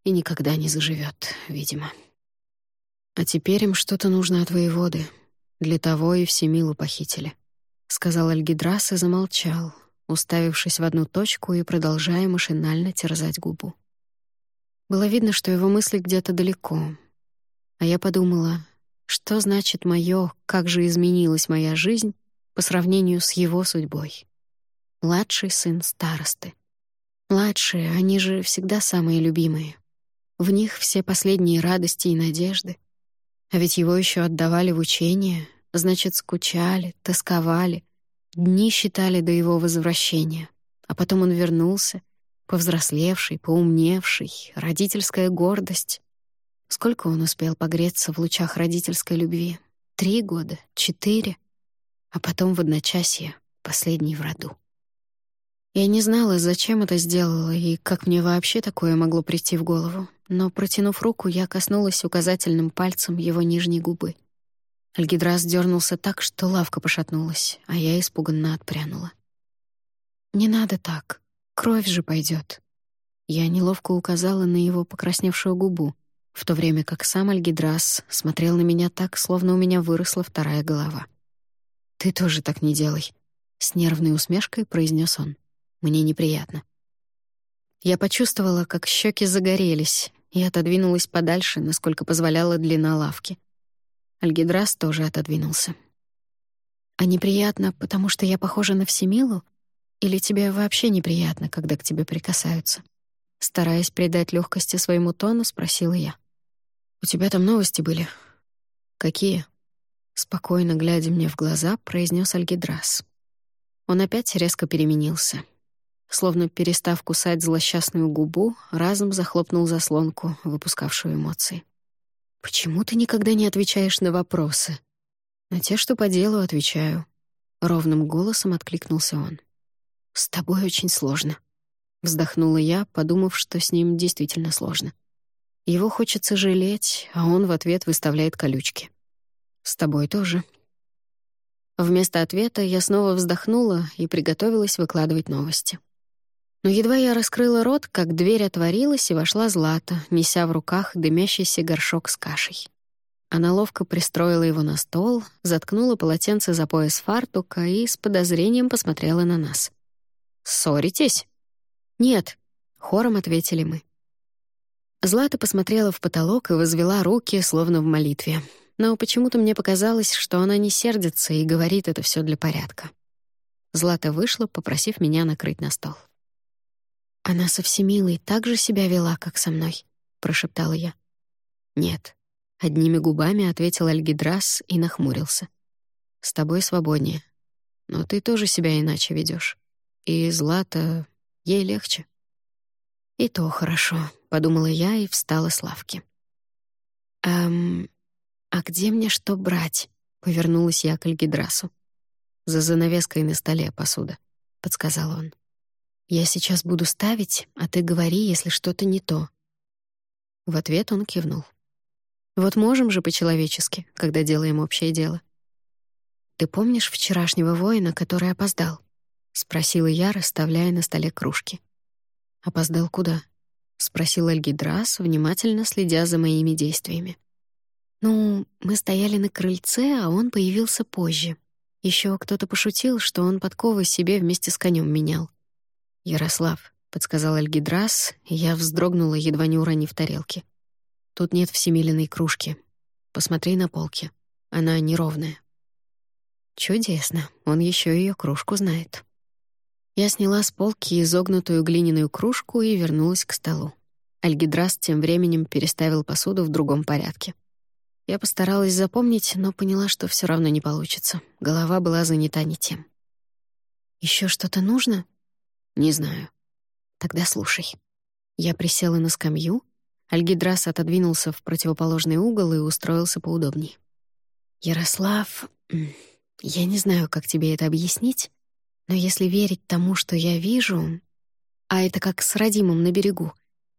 И никогда не заживет, видимо. «А теперь им что-то нужно от воеводы. Для того и Всемилу похитили», — сказал Альгидрас и замолчал, уставившись в одну точку и продолжая машинально терзать губу. Было видно, что его мысли где-то далеко. А я подумала, что значит моё, как же изменилась моя жизнь по сравнению с его судьбой? Младший сын старосты. Младшие, они же всегда самые любимые. В них все последние радости и надежды. А ведь его еще отдавали в учение, значит, скучали, тосковали, дни считали до его возвращения. А потом он вернулся, повзрослевший, поумневший, родительская гордость. Сколько он успел погреться в лучах родительской любви? Три года? Четыре? А потом в одночасье последний в роду. Я не знала, зачем это сделала и как мне вообще такое могло прийти в голову, но, протянув руку, я коснулась указательным пальцем его нижней губы. Альгидрас дернулся так, что лавка пошатнулась, а я испуганно отпрянула. «Не надо так. Кровь же пойдет. Я неловко указала на его покрасневшую губу, в то время как сам Альгидрас смотрел на меня так, словно у меня выросла вторая голова. «Ты тоже так не делай», — с нервной усмешкой произнес он. «Мне неприятно». Я почувствовала, как щеки загорелись, и отодвинулась подальше, насколько позволяла длина лавки. Альгидрас тоже отодвинулся. «А неприятно, потому что я похожа на Всемилу? Или тебе вообще неприятно, когда к тебе прикасаются?» Стараясь придать легкости своему тону, спросила я. «У тебя там новости были?» «Какие?» Спокойно глядя мне в глаза, произнес Альгидрас. Он опять резко переменился. Словно перестав кусать злосчастную губу, разом захлопнул заслонку, выпускавшую эмоции. «Почему ты никогда не отвечаешь на вопросы?» «На те, что по делу, отвечаю». Ровным голосом откликнулся он. «С тобой очень сложно», — вздохнула я, подумав, что с ним действительно сложно. Его хочется жалеть, а он в ответ выставляет колючки. «С тобой тоже». Вместо ответа я снова вздохнула и приготовилась выкладывать новости. Но едва я раскрыла рот, как дверь отворилась, и вошла Злата, неся в руках дымящийся горшок с кашей. Она ловко пристроила его на стол, заткнула полотенце за пояс фартука и с подозрением посмотрела на нас. «Ссоритесь?» «Нет», — хором ответили мы. Злата посмотрела в потолок и возвела руки, словно в молитве. Но почему-то мне показалось, что она не сердится и говорит это все для порядка. Злата вышла, попросив меня накрыть на стол. «Она со Всемилой так же себя вела, как со мной», — прошептала я. «Нет», — одними губами ответил Альгидрас и нахмурился. «С тобой свободнее. Но ты тоже себя иначе ведешь. И Злата... ей легче». «И то хорошо», — подумала я и встала с лавки. «Эм, а где мне что брать?» — повернулась я к Альгидрасу. «За занавеской на столе посуда», — подсказал он. «Я сейчас буду ставить, а ты говори, если что-то не то». В ответ он кивнул. «Вот можем же по-человечески, когда делаем общее дело». «Ты помнишь вчерашнего воина, который опоздал?» — спросила я, расставляя на столе кружки. «Опоздал куда?» — спросил Альгидрас, внимательно следя за моими действиями. «Ну, мы стояли на крыльце, а он появился позже. Еще кто-то пошутил, что он подковы себе вместе с конем менял. «Ярослав», — подсказал Альгидрас, и я вздрогнула, едва не уронив тарелки. «Тут нет всемиленной кружки. Посмотри на полке. Она неровная». Чудесно, он еще ее кружку знает. Я сняла с полки изогнутую глиняную кружку и вернулась к столу. Альгидрас тем временем переставил посуду в другом порядке. Я постаралась запомнить, но поняла, что все равно не получится. Голова была занята не тем. Еще что-то нужно?» «Не знаю». «Тогда слушай». Я присела на скамью, Альгидрас отодвинулся в противоположный угол и устроился поудобней. «Ярослав, я не знаю, как тебе это объяснить, но если верить тому, что я вижу... А это как с родимым на берегу.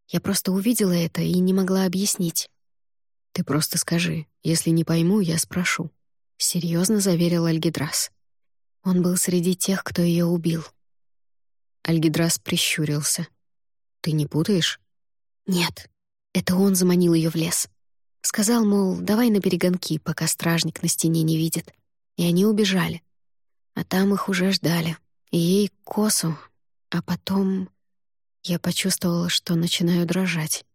Я просто увидела это и не могла объяснить. Ты просто скажи. Если не пойму, я спрошу. Серьезно заверил Альгидрас. Он был среди тех, кто ее убил. Альгидрас прищурился. «Ты не путаешь?» «Нет. Это он заманил ее в лес. Сказал, мол, давай на перегонки, пока стражник на стене не видит. И они убежали. А там их уже ждали. И ей косу. А потом я почувствовала, что начинаю дрожать.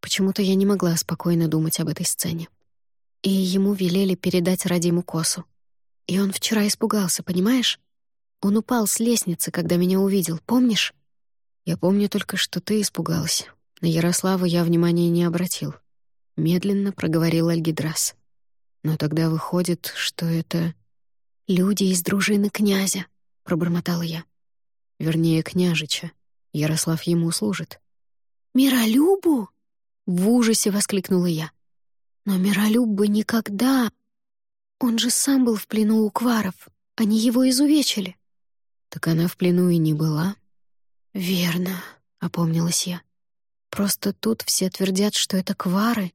Почему-то я не могла спокойно думать об этой сцене. И ему велели передать Радиму косу. И он вчера испугался, понимаешь? Он упал с лестницы, когда меня увидел, помнишь? Я помню только, что ты испугалась. На Ярослава я внимания не обратил. Медленно проговорил Альгидрас. Но тогда выходит, что это... «Люди из дружины князя», — пробормотала я. Вернее, княжича. Ярослав ему служит. «Миролюбу?» — в ужасе воскликнула я. «Но Миролюб бы никогда...» Он же сам был в плену у кваров. Они его изувечили. Так она в плену и не была. «Верно», — опомнилась я. «Просто тут все твердят, что это квары.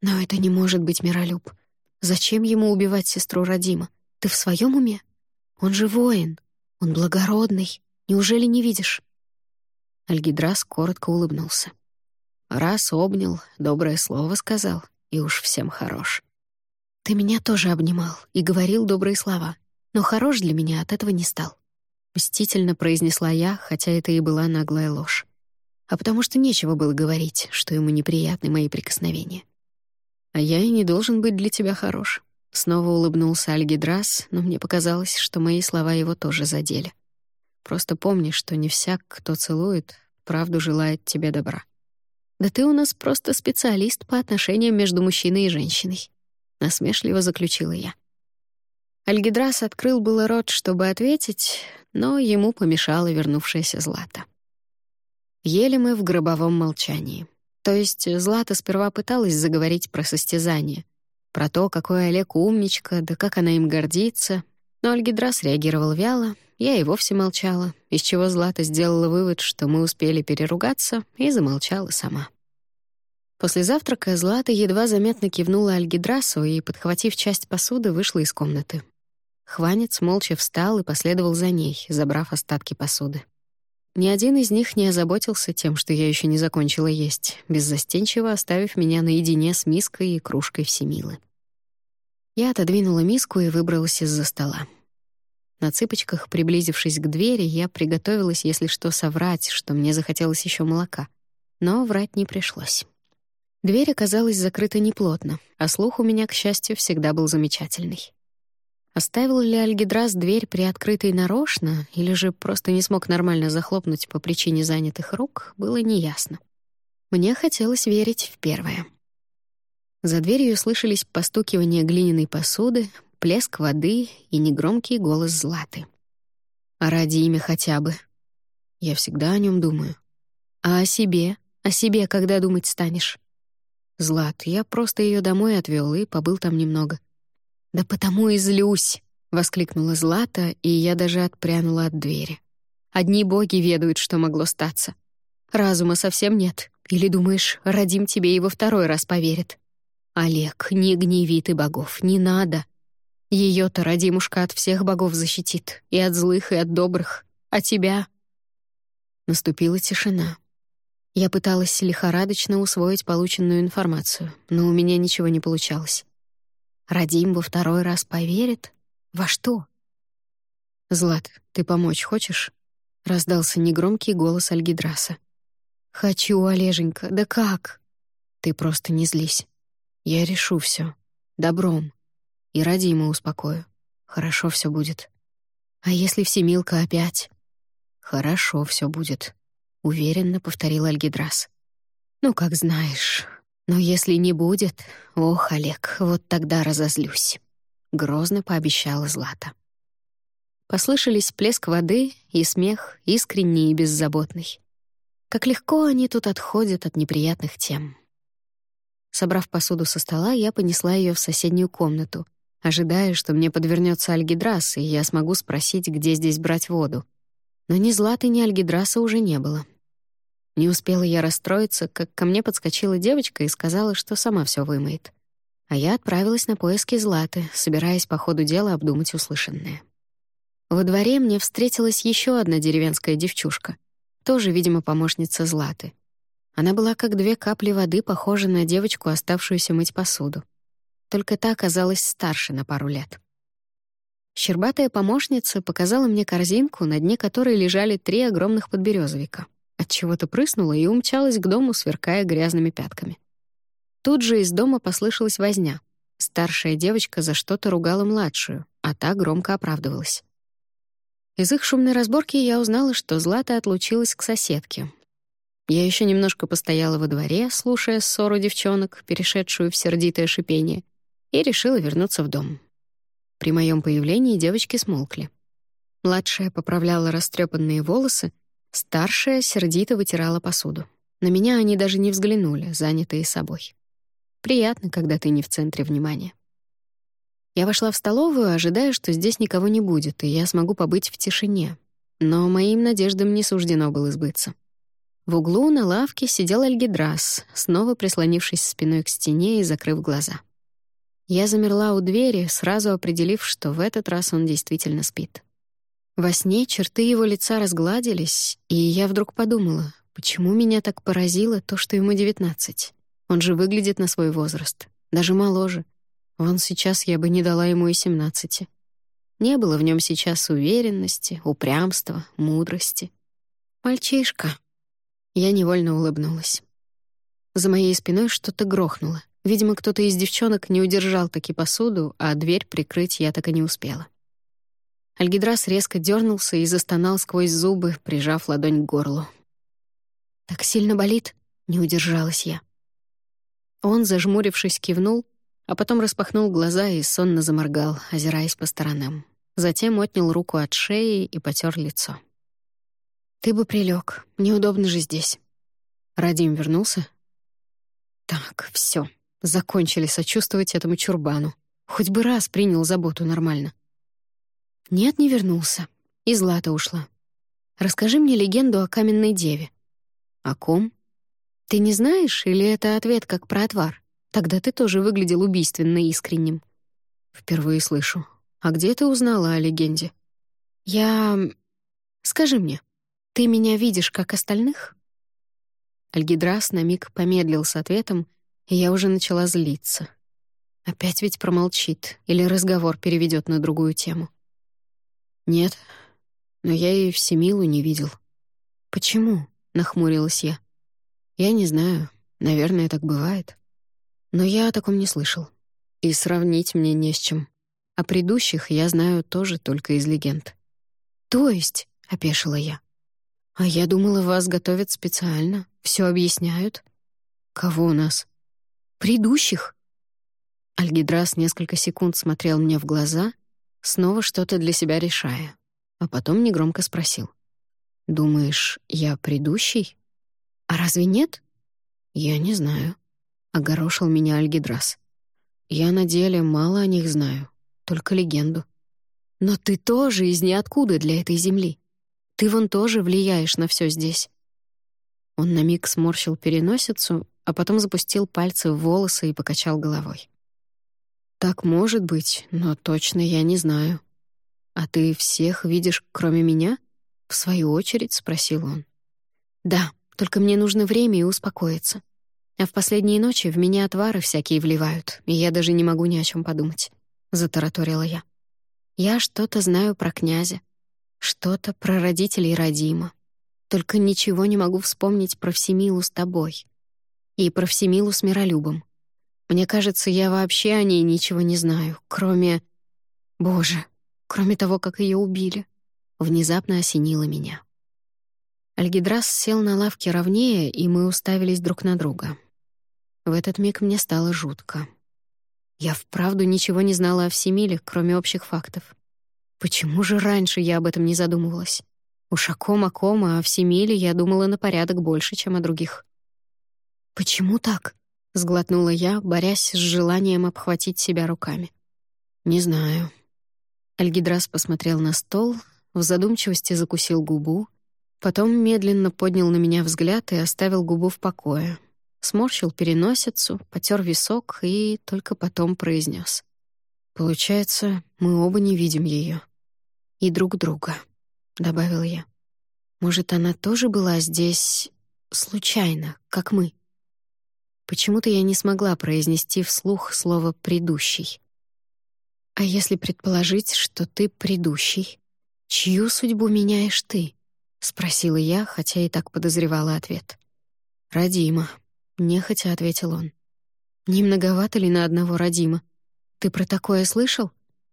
Но это не может быть Миролюб. Зачем ему убивать сестру Родима? Ты в своем уме? Он же воин. Он благородный. Неужели не видишь?» Альгидрас коротко улыбнулся. Раз обнял, доброе слово сказал, и уж всем хорош. «Ты меня тоже обнимал и говорил добрые слова, но хорош для меня от этого не стал. Мстительно произнесла я, хотя это и была наглая ложь. А потому что нечего было говорить, что ему неприятны мои прикосновения. «А я и не должен быть для тебя хорош». Снова улыбнулся Альгидрас, но мне показалось, что мои слова его тоже задели. «Просто помни, что не всяк, кто целует, правду желает тебе добра». «Да ты у нас просто специалист по отношениям между мужчиной и женщиной», — насмешливо заключила я. Альгидрас открыл было рот, чтобы ответить, но ему помешала вернувшаяся Злата. Ели мы в гробовом молчании. То есть Злата сперва пыталась заговорить про состязание, про то, какой Олег умничка, да как она им гордится, но Альгидрас реагировал вяло, я и вовсе молчала, из чего Злата сделала вывод, что мы успели переругаться, и замолчала сама. После завтрака Злата едва заметно кивнула Альгидрасу и, подхватив часть посуды, вышла из комнаты. Хванец молча встал и последовал за ней, забрав остатки посуды. Ни один из них не озаботился тем, что я еще не закончила есть, беззастенчиво оставив меня наедине с миской и кружкой всемилы. Я отодвинула миску и выбралась из-за стола. На цыпочках, приблизившись к двери, я приготовилась, если что, соврать, что мне захотелось еще молока. Но врать не пришлось. Дверь оказалась закрыта неплотно, а слух у меня, к счастью, всегда был замечательный. Оставил ли Альгидрас дверь приоткрытой нарочно или же просто не смог нормально захлопнуть по причине занятых рук, было неясно. Мне хотелось верить в первое. За дверью слышались постукивание глиняной посуды, плеск воды и негромкий голос Златы. «А ради имя хотя бы. Я всегда о нем думаю. А о себе? О себе когда думать станешь?» «Злат, я просто ее домой отвел и побыл там немного». «Да потому и злюсь!» — воскликнула Злата, и я даже отпрянула от двери. «Одни боги ведают, что могло статься. Разума совсем нет. Или думаешь, родим тебе во второй раз поверит? Олег, не гневи ты богов, не надо. Ее-то родимушка от всех богов защитит, и от злых, и от добрых. А тебя...» Наступила тишина. Я пыталась лихорадочно усвоить полученную информацию, но у меня ничего не получалось. Радим во второй раз поверит? Во что? «Злат, ты помочь хочешь?» — раздался негромкий голос Альгидраса. «Хочу, Олеженька, да как?» «Ты просто не злись. Я решу все Добром. И Радима успокою. Хорошо все будет. А если Всемилка опять?» «Хорошо все будет», — уверенно повторил Альгидрас. «Ну, как знаешь», но если не будет, ох, Олег, вот тогда разозлюсь», — грозно пообещала Злата. Послышались плеск воды и смех, искренний и беззаботный. Как легко они тут отходят от неприятных тем. Собрав посуду со стола, я понесла ее в соседнюю комнату, ожидая, что мне подвернется альгидрас, и я смогу спросить, где здесь брать воду. Но ни Златы, ни альгидраса уже не было. Не успела я расстроиться, как ко мне подскочила девочка и сказала, что сама все вымоет. А я отправилась на поиски Златы, собираясь по ходу дела обдумать услышанное. Во дворе мне встретилась еще одна деревенская девчушка, тоже, видимо, помощница Златы. Она была как две капли воды, похожа на девочку, оставшуюся мыть посуду. Только та оказалась старше на пару лет. Щербатая помощница показала мне корзинку, на дне которой лежали три огромных подберезовика от чего-то прыснула и умчалась к дому, сверкая грязными пятками. Тут же из дома послышалась возня. Старшая девочка за что-то ругала младшую, а та громко оправдывалась. Из их шумной разборки я узнала, что Злата отлучилась к соседке. Я еще немножко постояла во дворе, слушая ссору девчонок, перешедшую в сердитое шипение, и решила вернуться в дом. При моем появлении девочки смолкли. Младшая поправляла растрепанные волосы, Старшая сердито вытирала посуду. На меня они даже не взглянули, занятые собой. Приятно, когда ты не в центре внимания. Я вошла в столовую, ожидая, что здесь никого не будет, и я смогу побыть в тишине. Но моим надеждам не суждено было сбыться. В углу на лавке сидел Альгидрас, снова прислонившись спиной к стене и закрыв глаза. Я замерла у двери, сразу определив, что в этот раз он действительно спит. Во сне черты его лица разгладились, и я вдруг подумала, почему меня так поразило то, что ему девятнадцать. Он же выглядит на свой возраст, даже моложе. Вон сейчас я бы не дала ему и семнадцати. Не было в нем сейчас уверенности, упрямства, мудрости. Мальчишка. Я невольно улыбнулась. За моей спиной что-то грохнуло. Видимо, кто-то из девчонок не удержал таки посуду, а дверь прикрыть я так и не успела. Альгидрас резко дернулся и застонал сквозь зубы, прижав ладонь к горлу. «Так сильно болит?» — не удержалась я. Он, зажмурившись, кивнул, а потом распахнул глаза и сонно заморгал, озираясь по сторонам. Затем отнял руку от шеи и потер лицо. «Ты бы прилег, неудобно же здесь». Радим вернулся? Так, все, закончили сочувствовать этому чурбану. Хоть бы раз принял заботу нормально. Нет, не вернулся. И Злата ушла. Расскажи мне легенду о каменной деве. О ком? Ты не знаешь, или это ответ как про отвар? Тогда ты тоже выглядел убийственно искренним. Впервые слышу. А где ты узнала о легенде? Я... Скажи мне, ты меня видишь как остальных? Альгидрас на миг помедлил с ответом, и я уже начала злиться. Опять ведь промолчит, или разговор переведет на другую тему. «Нет, но я и Всемилу не видел». «Почему?» — нахмурилась я. «Я не знаю. Наверное, так бывает. Но я о таком не слышал. И сравнить мне не с чем. О предыдущих я знаю тоже только из легенд». «То есть?» — опешила я. «А я думала, вас готовят специально, все объясняют». «Кого у нас?» «Предыдущих». Альгидрас несколько секунд смотрел мне в глаза, снова что-то для себя решая, а потом негромко спросил. «Думаешь, я предыдущий?» «А разве нет?» «Я не знаю», — огорошил меня Альгидрас. «Я на деле мало о них знаю, только легенду». «Но ты тоже из ниоткуда для этой земли. Ты вон тоже влияешь на все здесь». Он на миг сморщил переносицу, а потом запустил пальцы в волосы и покачал головой. «Так может быть, но точно я не знаю. А ты всех видишь, кроме меня?» — в свою очередь спросил он. «Да, только мне нужно время и успокоиться. А в последние ночи в меня отвары всякие вливают, и я даже не могу ни о чем подумать», — затараторила я. «Я что-то знаю про князя, что-то про родителей Радима. Только ничего не могу вспомнить про Всемилу с тобой. И про Всемилу с Миролюбом. Мне кажется, я вообще о ней ничего не знаю, кроме... Боже, кроме того, как ее убили. Внезапно осенило меня. Альгидрас сел на лавке ровнее, и мы уставились друг на друга. В этот миг мне стало жутко. Я вправду ничего не знала о Всемиле, кроме общих фактов. Почему же раньше я об этом не задумывалась? Уж о ком о ком, а о Всемиле я думала на порядок больше, чем о других. «Почему так?» — сглотнула я, борясь с желанием обхватить себя руками. «Не знаю». Альгидрас посмотрел на стол, в задумчивости закусил губу, потом медленно поднял на меня взгляд и оставил губу в покое. Сморщил переносицу, потер висок и только потом произнес: «Получается, мы оба не видим ее и друг друга», — добавил я. «Может, она тоже была здесь случайно, как мы?» Почему-то я не смогла произнести вслух слово «предыдущий». «А если предположить, что ты предыдущий, чью судьбу меняешь ты?» — спросила я, хотя и так подозревала ответ. «Радима», — нехотя ответил он. «Не многовато ли на одного Радима? Ты про такое слышал?»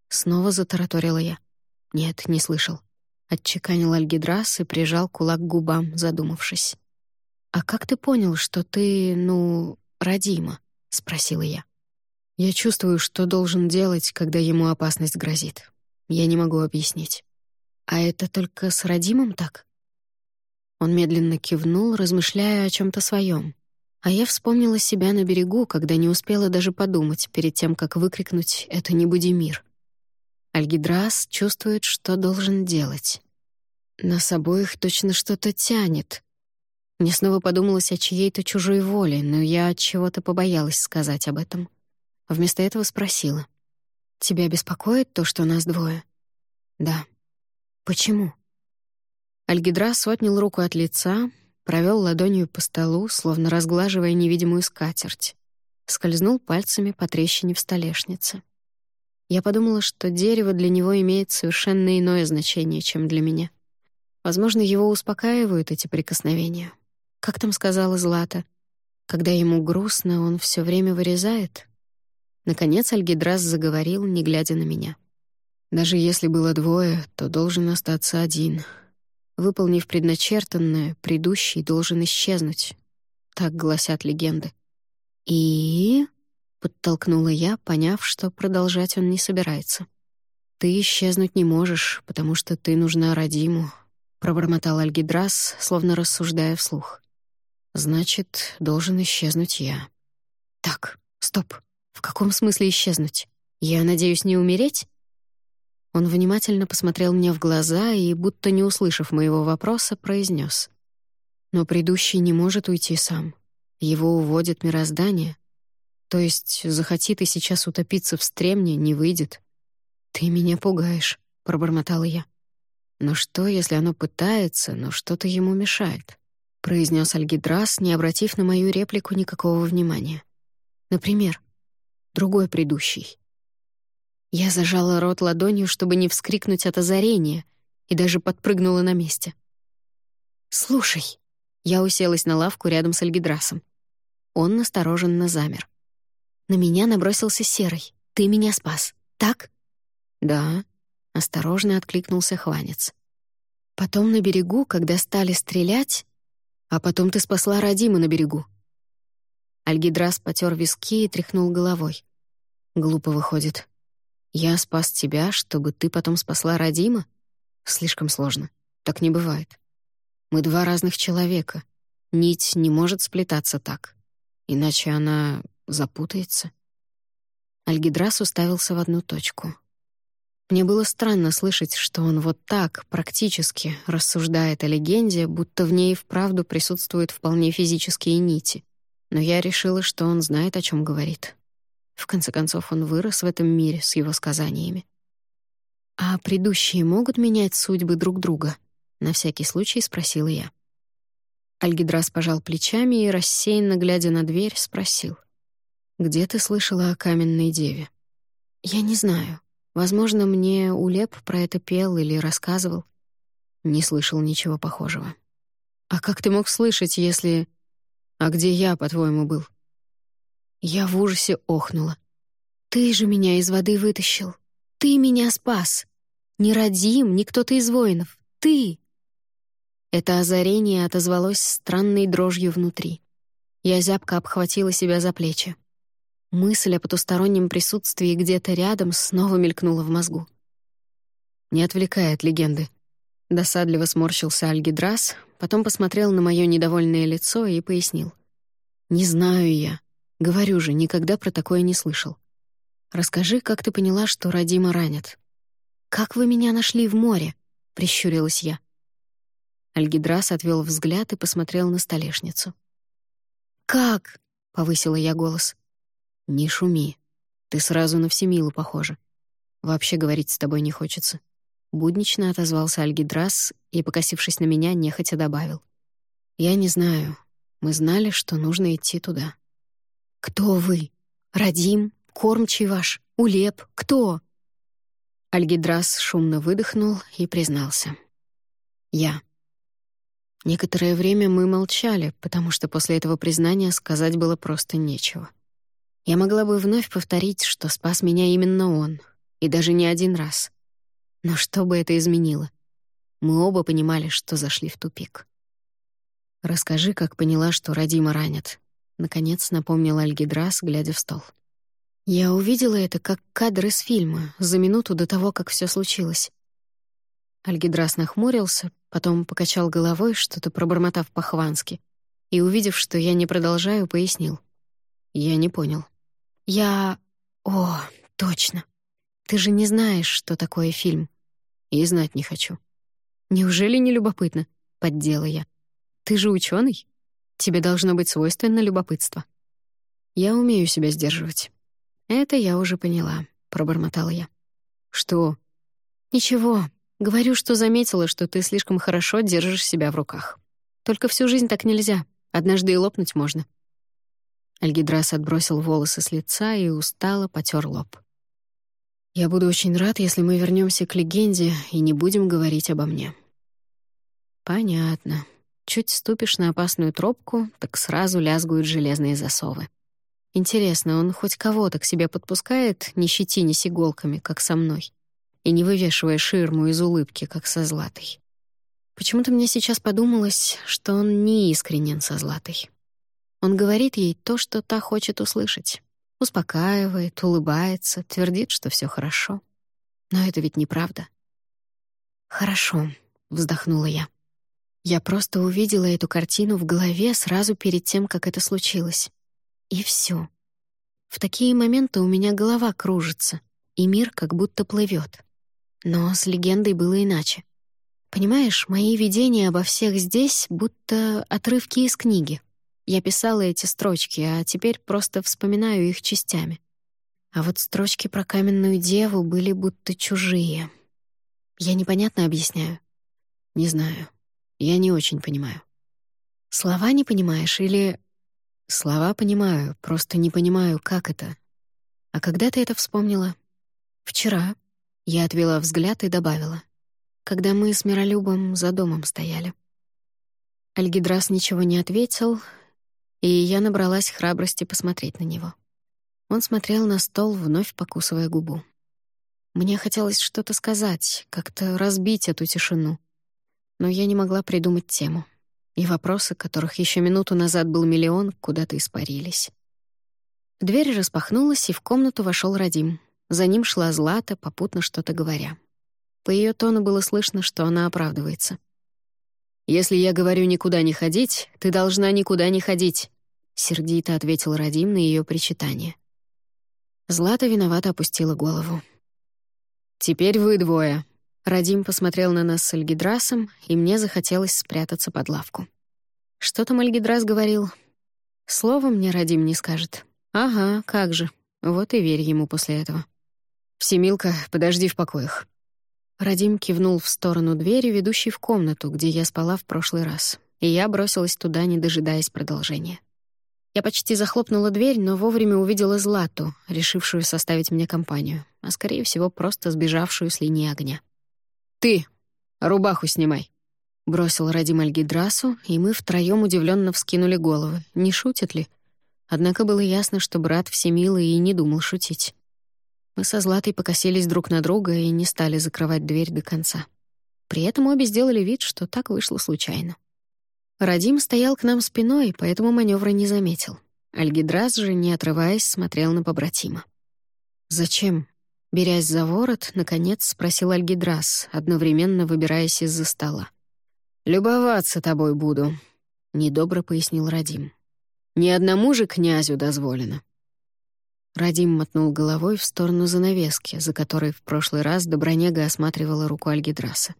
Снова затараторила я. «Нет, не слышал». Отчеканил Альгидрас и прижал кулак к губам, задумавшись. «А как ты понял, что ты, ну, родима?» — спросила я. «Я чувствую, что должен делать, когда ему опасность грозит. Я не могу объяснить. А это только с родимом так?» Он медленно кивнул, размышляя о чем то своем. А я вспомнила себя на берегу, когда не успела даже подумать перед тем, как выкрикнуть «Это не Будимир». Альгидрас чувствует, что должен делать. Нас обоих точно что-то тянет. Мне снова подумалось о чьей-то чужой воле, но я от чего-то побоялась сказать об этом. Вместо этого спросила. «Тебя беспокоит то, что нас двое?» «Да». «Почему?» Альгидрас отнял руку от лица, провел ладонью по столу, словно разглаживая невидимую скатерть. Скользнул пальцами по трещине в столешнице. Я подумала, что дерево для него имеет совершенно иное значение, чем для меня. Возможно, его успокаивают эти прикосновения. Как там сказала Злата? Когда ему грустно, он все время вырезает. Наконец Альгидрас заговорил, не глядя на меня. Даже если было двое, то должен остаться один. Выполнив предначертанное, предыдущий должен исчезнуть. Так гласят легенды. «И...» — подтолкнула я, поняв, что продолжать он не собирается. «Ты исчезнуть не можешь, потому что ты нужна Радиму», — пробормотал Альгидрас, словно рассуждая вслух. «Значит, должен исчезнуть я». «Так, стоп. В каком смысле исчезнуть? Я надеюсь не умереть?» Он внимательно посмотрел мне в глаза и, будто не услышав моего вопроса, произнес: «Но предыдущий не может уйти сам. Его уводит мироздание. То есть, захоти ты сейчас утопиться в стремне, не выйдет». «Ты меня пугаешь», — пробормотала я. «Но что, если оно пытается, но что-то ему мешает?» — произнес Альгидрас, не обратив на мою реплику никакого внимания. «Например, другой предыдущий. Я зажала рот ладонью, чтобы не вскрикнуть от озарения, и даже подпрыгнула на месте. «Слушай», — я уселась на лавку рядом с Альгидрасом. Он настороженно замер. На меня набросился Серый. «Ты меня спас, так?» «Да», — осторожно откликнулся Хванец. «Потом на берегу, когда стали стрелять, а потом ты спасла Радима на берегу». Альгидрас потер виски и тряхнул головой. «Глупо выходит. Я спас тебя, чтобы ты потом спасла Радима? Слишком сложно. Так не бывает. Мы два разных человека. Нить не может сплетаться так. Иначе она запутается. Альгидрас уставился в одну точку. Мне было странно слышать, что он вот так, практически, рассуждает о легенде, будто в ней вправду присутствуют вполне физические нити. Но я решила, что он знает, о чем говорит. В конце концов, он вырос в этом мире с его сказаниями. «А предыдущие могут менять судьбы друг друга?» — на всякий случай спросила я. Альгидрас пожал плечами и, рассеянно глядя на дверь, спросил. «Где ты слышала о каменной деве?» «Я не знаю. Возможно, мне Улеп про это пел или рассказывал. Не слышал ничего похожего. А как ты мог слышать, если... А где я, по-твоему, был?» Я в ужасе охнула. «Ты же меня из воды вытащил. Ты меня спас. Не Радим, не кто-то из воинов. Ты!» Это озарение отозвалось странной дрожью внутри. Я зябко обхватила себя за плечи. Мысль о потустороннем присутствии где-то рядом снова мелькнула в мозгу. «Не отвлекай от легенды». Досадливо сморщился Альгидрас, потом посмотрел на мое недовольное лицо и пояснил. «Не знаю я. Говорю же, никогда про такое не слышал. Расскажи, как ты поняла, что Радима ранят. Как вы меня нашли в море? прищурилась я. Альгидрас отвел взгляд и посмотрел на столешницу. Как? повысила я голос. Не шуми. Ты сразу на всемилу похожа. Вообще говорить с тобой не хочется. Буднично отозвался Альгидрас и, покосившись на меня, нехотя добавил: "Я не знаю. Мы знали, что нужно идти туда. «Кто вы? Радим? Кормчий ваш? Улеп? Кто?» Альгидрас шумно выдохнул и признался. «Я». Некоторое время мы молчали, потому что после этого признания сказать было просто нечего. Я могла бы вновь повторить, что спас меня именно он, и даже не один раз. Но что бы это изменило? Мы оба понимали, что зашли в тупик. «Расскажи, как поняла, что Радима ранят», Наконец напомнил Альгидрас, глядя в стол. Я увидела это как кадр из фильма, за минуту до того, как все случилось. Альгидрас нахмурился, потом покачал головой, что-то пробормотав по-хвански, и, увидев, что я не продолжаю, пояснил. Я не понял. Я... О, точно. Ты же не знаешь, что такое фильм. И знать не хочу. Неужели не любопытно? Поддела я. Ты же ученый? Тебе должно быть свойственно любопытство. Я умею себя сдерживать. Это я уже поняла, пробормотала я. Что? Ничего. Говорю, что заметила, что ты слишком хорошо держишь себя в руках. Только всю жизнь так нельзя. Однажды и лопнуть можно. Альгидрас отбросил волосы с лица и устало потер лоб. «Я буду очень рад, если мы вернемся к легенде и не будем говорить обо мне». «Понятно», чуть ступишь на опасную тропку, так сразу лязгуют железные засовы. Интересно, он хоть кого-то к себе подпускает, не щетинясь иголками, как со мной, и не вывешивая ширму из улыбки, как со Златой? Почему-то мне сейчас подумалось, что он не искренен со Златой. Он говорит ей то, что та хочет услышать. Успокаивает, улыбается, твердит, что все хорошо. Но это ведь неправда. «Хорошо», — вздохнула я. Я просто увидела эту картину в голове сразу перед тем, как это случилось. И все. В такие моменты у меня голова кружится, и мир как будто плывет. Но с легендой было иначе. Понимаешь, мои видения обо всех здесь будто отрывки из книги. Я писала эти строчки, а теперь просто вспоминаю их частями. А вот строчки про каменную деву были будто чужие. Я непонятно объясняю. Не знаю. Я не очень понимаю. Слова не понимаешь или... Слова понимаю, просто не понимаю, как это. А когда ты это вспомнила? Вчера. Я отвела взгляд и добавила. Когда мы с Миролюбом за домом стояли. Альгидрас ничего не ответил, и я набралась храбрости посмотреть на него. Он смотрел на стол, вновь покусывая губу. Мне хотелось что-то сказать, как-то разбить эту тишину. Но я не могла придумать тему. И вопросы, которых еще минуту назад был миллион, куда-то испарились. Дверь распахнулась, и в комнату вошел Радим. За ним шла Злата, попутно что-то говоря. По ее тону было слышно, что она оправдывается. «Если я говорю никуда не ходить, ты должна никуда не ходить», — сердито ответил Радим на ее причитание. Злата виновато опустила голову. «Теперь вы двое». Радим посмотрел на нас с Альгидрасом, и мне захотелось спрятаться под лавку. Что там Альгидрас говорил? Слово мне Радим не скажет. Ага, как же. Вот и верь ему после этого. «Всемилка, подожди в покоях», Радим кивнул в сторону двери, ведущей в комнату, где я спала в прошлый раз, и я бросилась туда, не дожидаясь продолжения. Я почти захлопнула дверь, но вовремя увидела Злату, решившую составить мне компанию, а, скорее всего, просто сбежавшую с линии огня. «Ты! Рубаху снимай!» Бросил Радим Альгидрасу, и мы втроём удивленно вскинули головы. Не шутит ли? Однако было ясно, что брат Всемилый и не думал шутить. Мы со Златой покосились друг на друга и не стали закрывать дверь до конца. При этом обе сделали вид, что так вышло случайно. Радим стоял к нам спиной, поэтому маневра не заметил. Альгидрас же, не отрываясь, смотрел на побратима. «Зачем?» Берясь за ворот, наконец спросил Альгидрас, одновременно выбираясь из-за стола. «Любоваться тобой буду», — недобро пояснил Радим. «Ни одному же князю дозволено». Радим мотнул головой в сторону занавески, за которой в прошлый раз Добронега осматривала руку Альгидраса.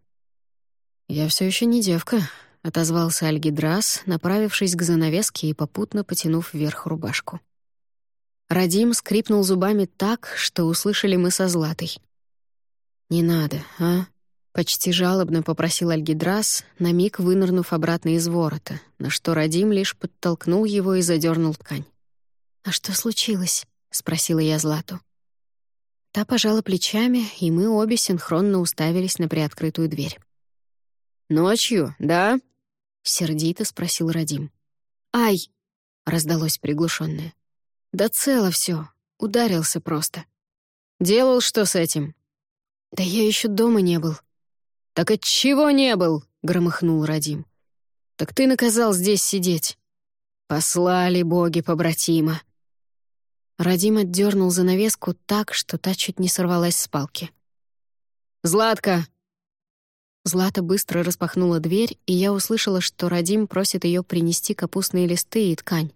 «Я все еще не девка», — отозвался Альгидрас, направившись к занавеске и попутно потянув вверх рубашку. Радим скрипнул зубами так, что услышали мы со Златой. «Не надо, а?» — почти жалобно попросил Альгидрас, на миг вынырнув обратно из ворота, на что Радим лишь подтолкнул его и задернул ткань. «А что случилось?» — спросила я Злату. Та пожала плечами, и мы обе синхронно уставились на приоткрытую дверь. «Ночью, да?» — сердито спросил Радим. «Ай!» — раздалось приглушенное. «Да цело все, ударился просто». «Делал что с этим?» «Да я еще дома не был». «Так от чего не был?» — громыхнул Радим. «Так ты наказал здесь сидеть». «Послали боги побратима», Радим отдернул занавеску так, что та чуть не сорвалась с палки. «Златка!» Злата быстро распахнула дверь, и я услышала, что Радим просит ее принести капустные листы и ткань.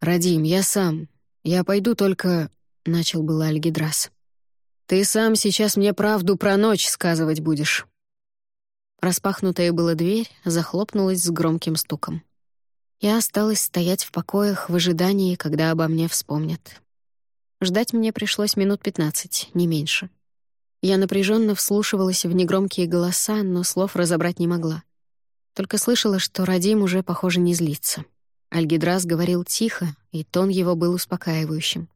«Радим, я сам. Я пойду только...» — начал было Альгидрас. «Ты сам сейчас мне правду про ночь сказывать будешь». Распахнутая была дверь захлопнулась с громким стуком. Я осталась стоять в покоях в ожидании, когда обо мне вспомнят. Ждать мне пришлось минут пятнадцать, не меньше. Я напряженно вслушивалась в негромкие голоса, но слов разобрать не могла. Только слышала, что Радим уже, похоже, не злится. Альгидрас говорил тихо, и тон его был успокаивающим.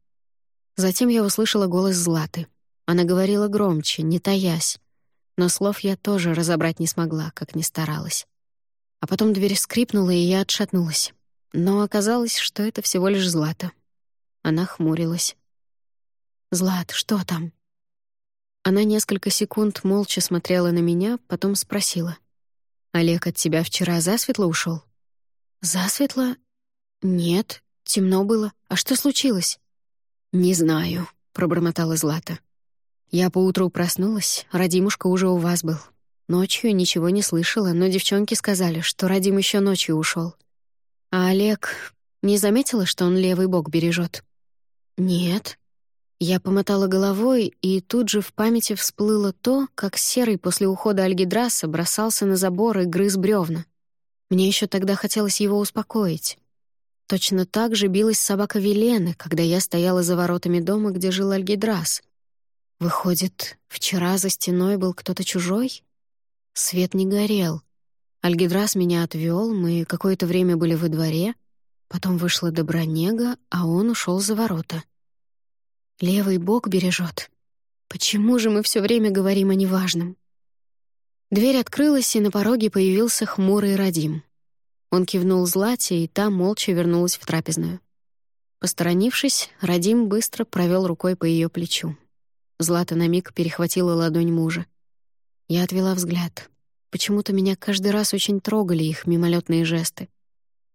Затем я услышала голос Златы. Она говорила громче, не таясь, но слов я тоже разобрать не смогла, как ни старалась. А потом дверь скрипнула, и я отшатнулась. Но оказалось, что это всего лишь Злата. Она хмурилась. «Злат, что там?» Она несколько секунд молча смотрела на меня, потом спросила. «Олег от тебя вчера засветло ушел? «Засветло? Нет, темно было. А что случилось?» «Не знаю», — пробормотала Злата. «Я поутру проснулась, Радимушка уже у вас был. Ночью ничего не слышала, но девчонки сказали, что Радим еще ночью ушел. А Олег не заметила, что он левый бок бережет? «Нет», я помотала головой, и тут же в памяти всплыло то, как Серый после ухода Альгидраса бросался на забор и грыз бревна. Мне еще тогда хотелось его успокоить. Точно так же билась собака Велены, когда я стояла за воротами дома, где жил Альгидрас. Выходит, вчера за стеной был кто-то чужой? Свет не горел. Альгидрас меня отвел, мы какое-то время были во дворе, потом вышла Добронега, а он ушел за ворота. Левый бок бережет. Почему же мы все время говорим о неважном? Дверь открылась, и на пороге появился хмурый Радим. Он кивнул Злате, и та молча вернулась в трапезную. Посторонившись, Радим быстро провел рукой по ее плечу. Злата на миг перехватила ладонь мужа. Я отвела взгляд. Почему-то меня каждый раз очень трогали их мимолетные жесты.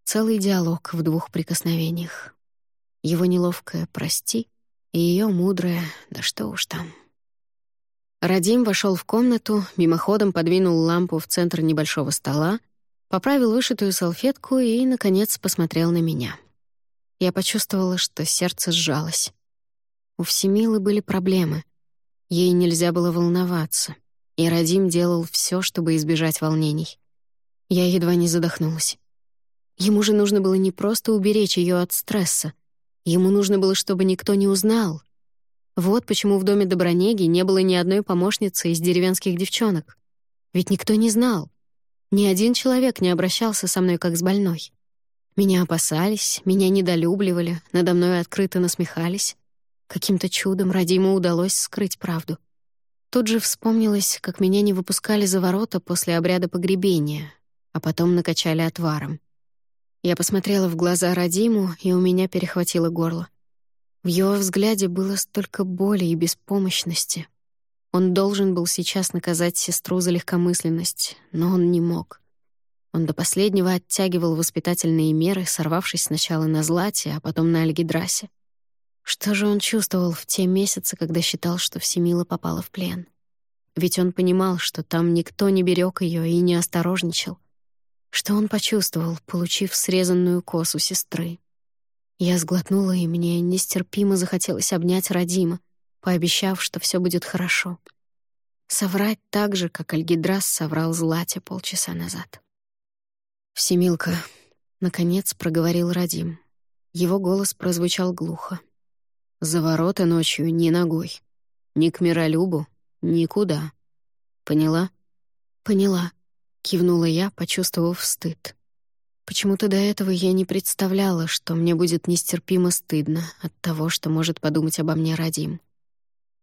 Целый диалог в двух прикосновениях. Его неловкое «прости» и ее мудрая «да что уж там». Радим вошел в комнату, мимоходом подвинул лампу в центр небольшого стола, поправил вышитую салфетку и, наконец, посмотрел на меня. Я почувствовала, что сердце сжалось. У Всемилы были проблемы. Ей нельзя было волноваться, и Радим делал все, чтобы избежать волнений. Я едва не задохнулась. Ему же нужно было не просто уберечь ее от стресса, Ему нужно было, чтобы никто не узнал. Вот почему в доме Добронеги не было ни одной помощницы из деревенских девчонок. Ведь никто не знал. Ни один человек не обращался со мной как с больной. Меня опасались, меня недолюбливали, надо мной открыто насмехались. Каким-то чудом Радиму удалось скрыть правду. Тут же вспомнилось, как меня не выпускали за ворота после обряда погребения, а потом накачали отваром. Я посмотрела в глаза Радиму, и у меня перехватило горло. В его взгляде было столько боли и беспомощности. Он должен был сейчас наказать сестру за легкомысленность, но он не мог. Он до последнего оттягивал воспитательные меры, сорвавшись сначала на Злате, а потом на Альгидрасе. Что же он чувствовал в те месяцы, когда считал, что Всемила попала в плен? Ведь он понимал, что там никто не берег ее и не осторожничал. Что он почувствовал, получив срезанную косу сестры? Я сглотнула, и мне нестерпимо захотелось обнять Радима, пообещав, что все будет хорошо. Соврать так же, как Альгидрас соврал Злате полчаса назад. «Всемилка», — наконец проговорил Радим. Его голос прозвучал глухо. «За ворота ночью ни ногой. Ни к Миролюбу, никуда. Поняла?» «Поняла», Кивнула я, почувствовав стыд. Почему-то до этого я не представляла, что мне будет нестерпимо стыдно от того, что может подумать обо мне Радим.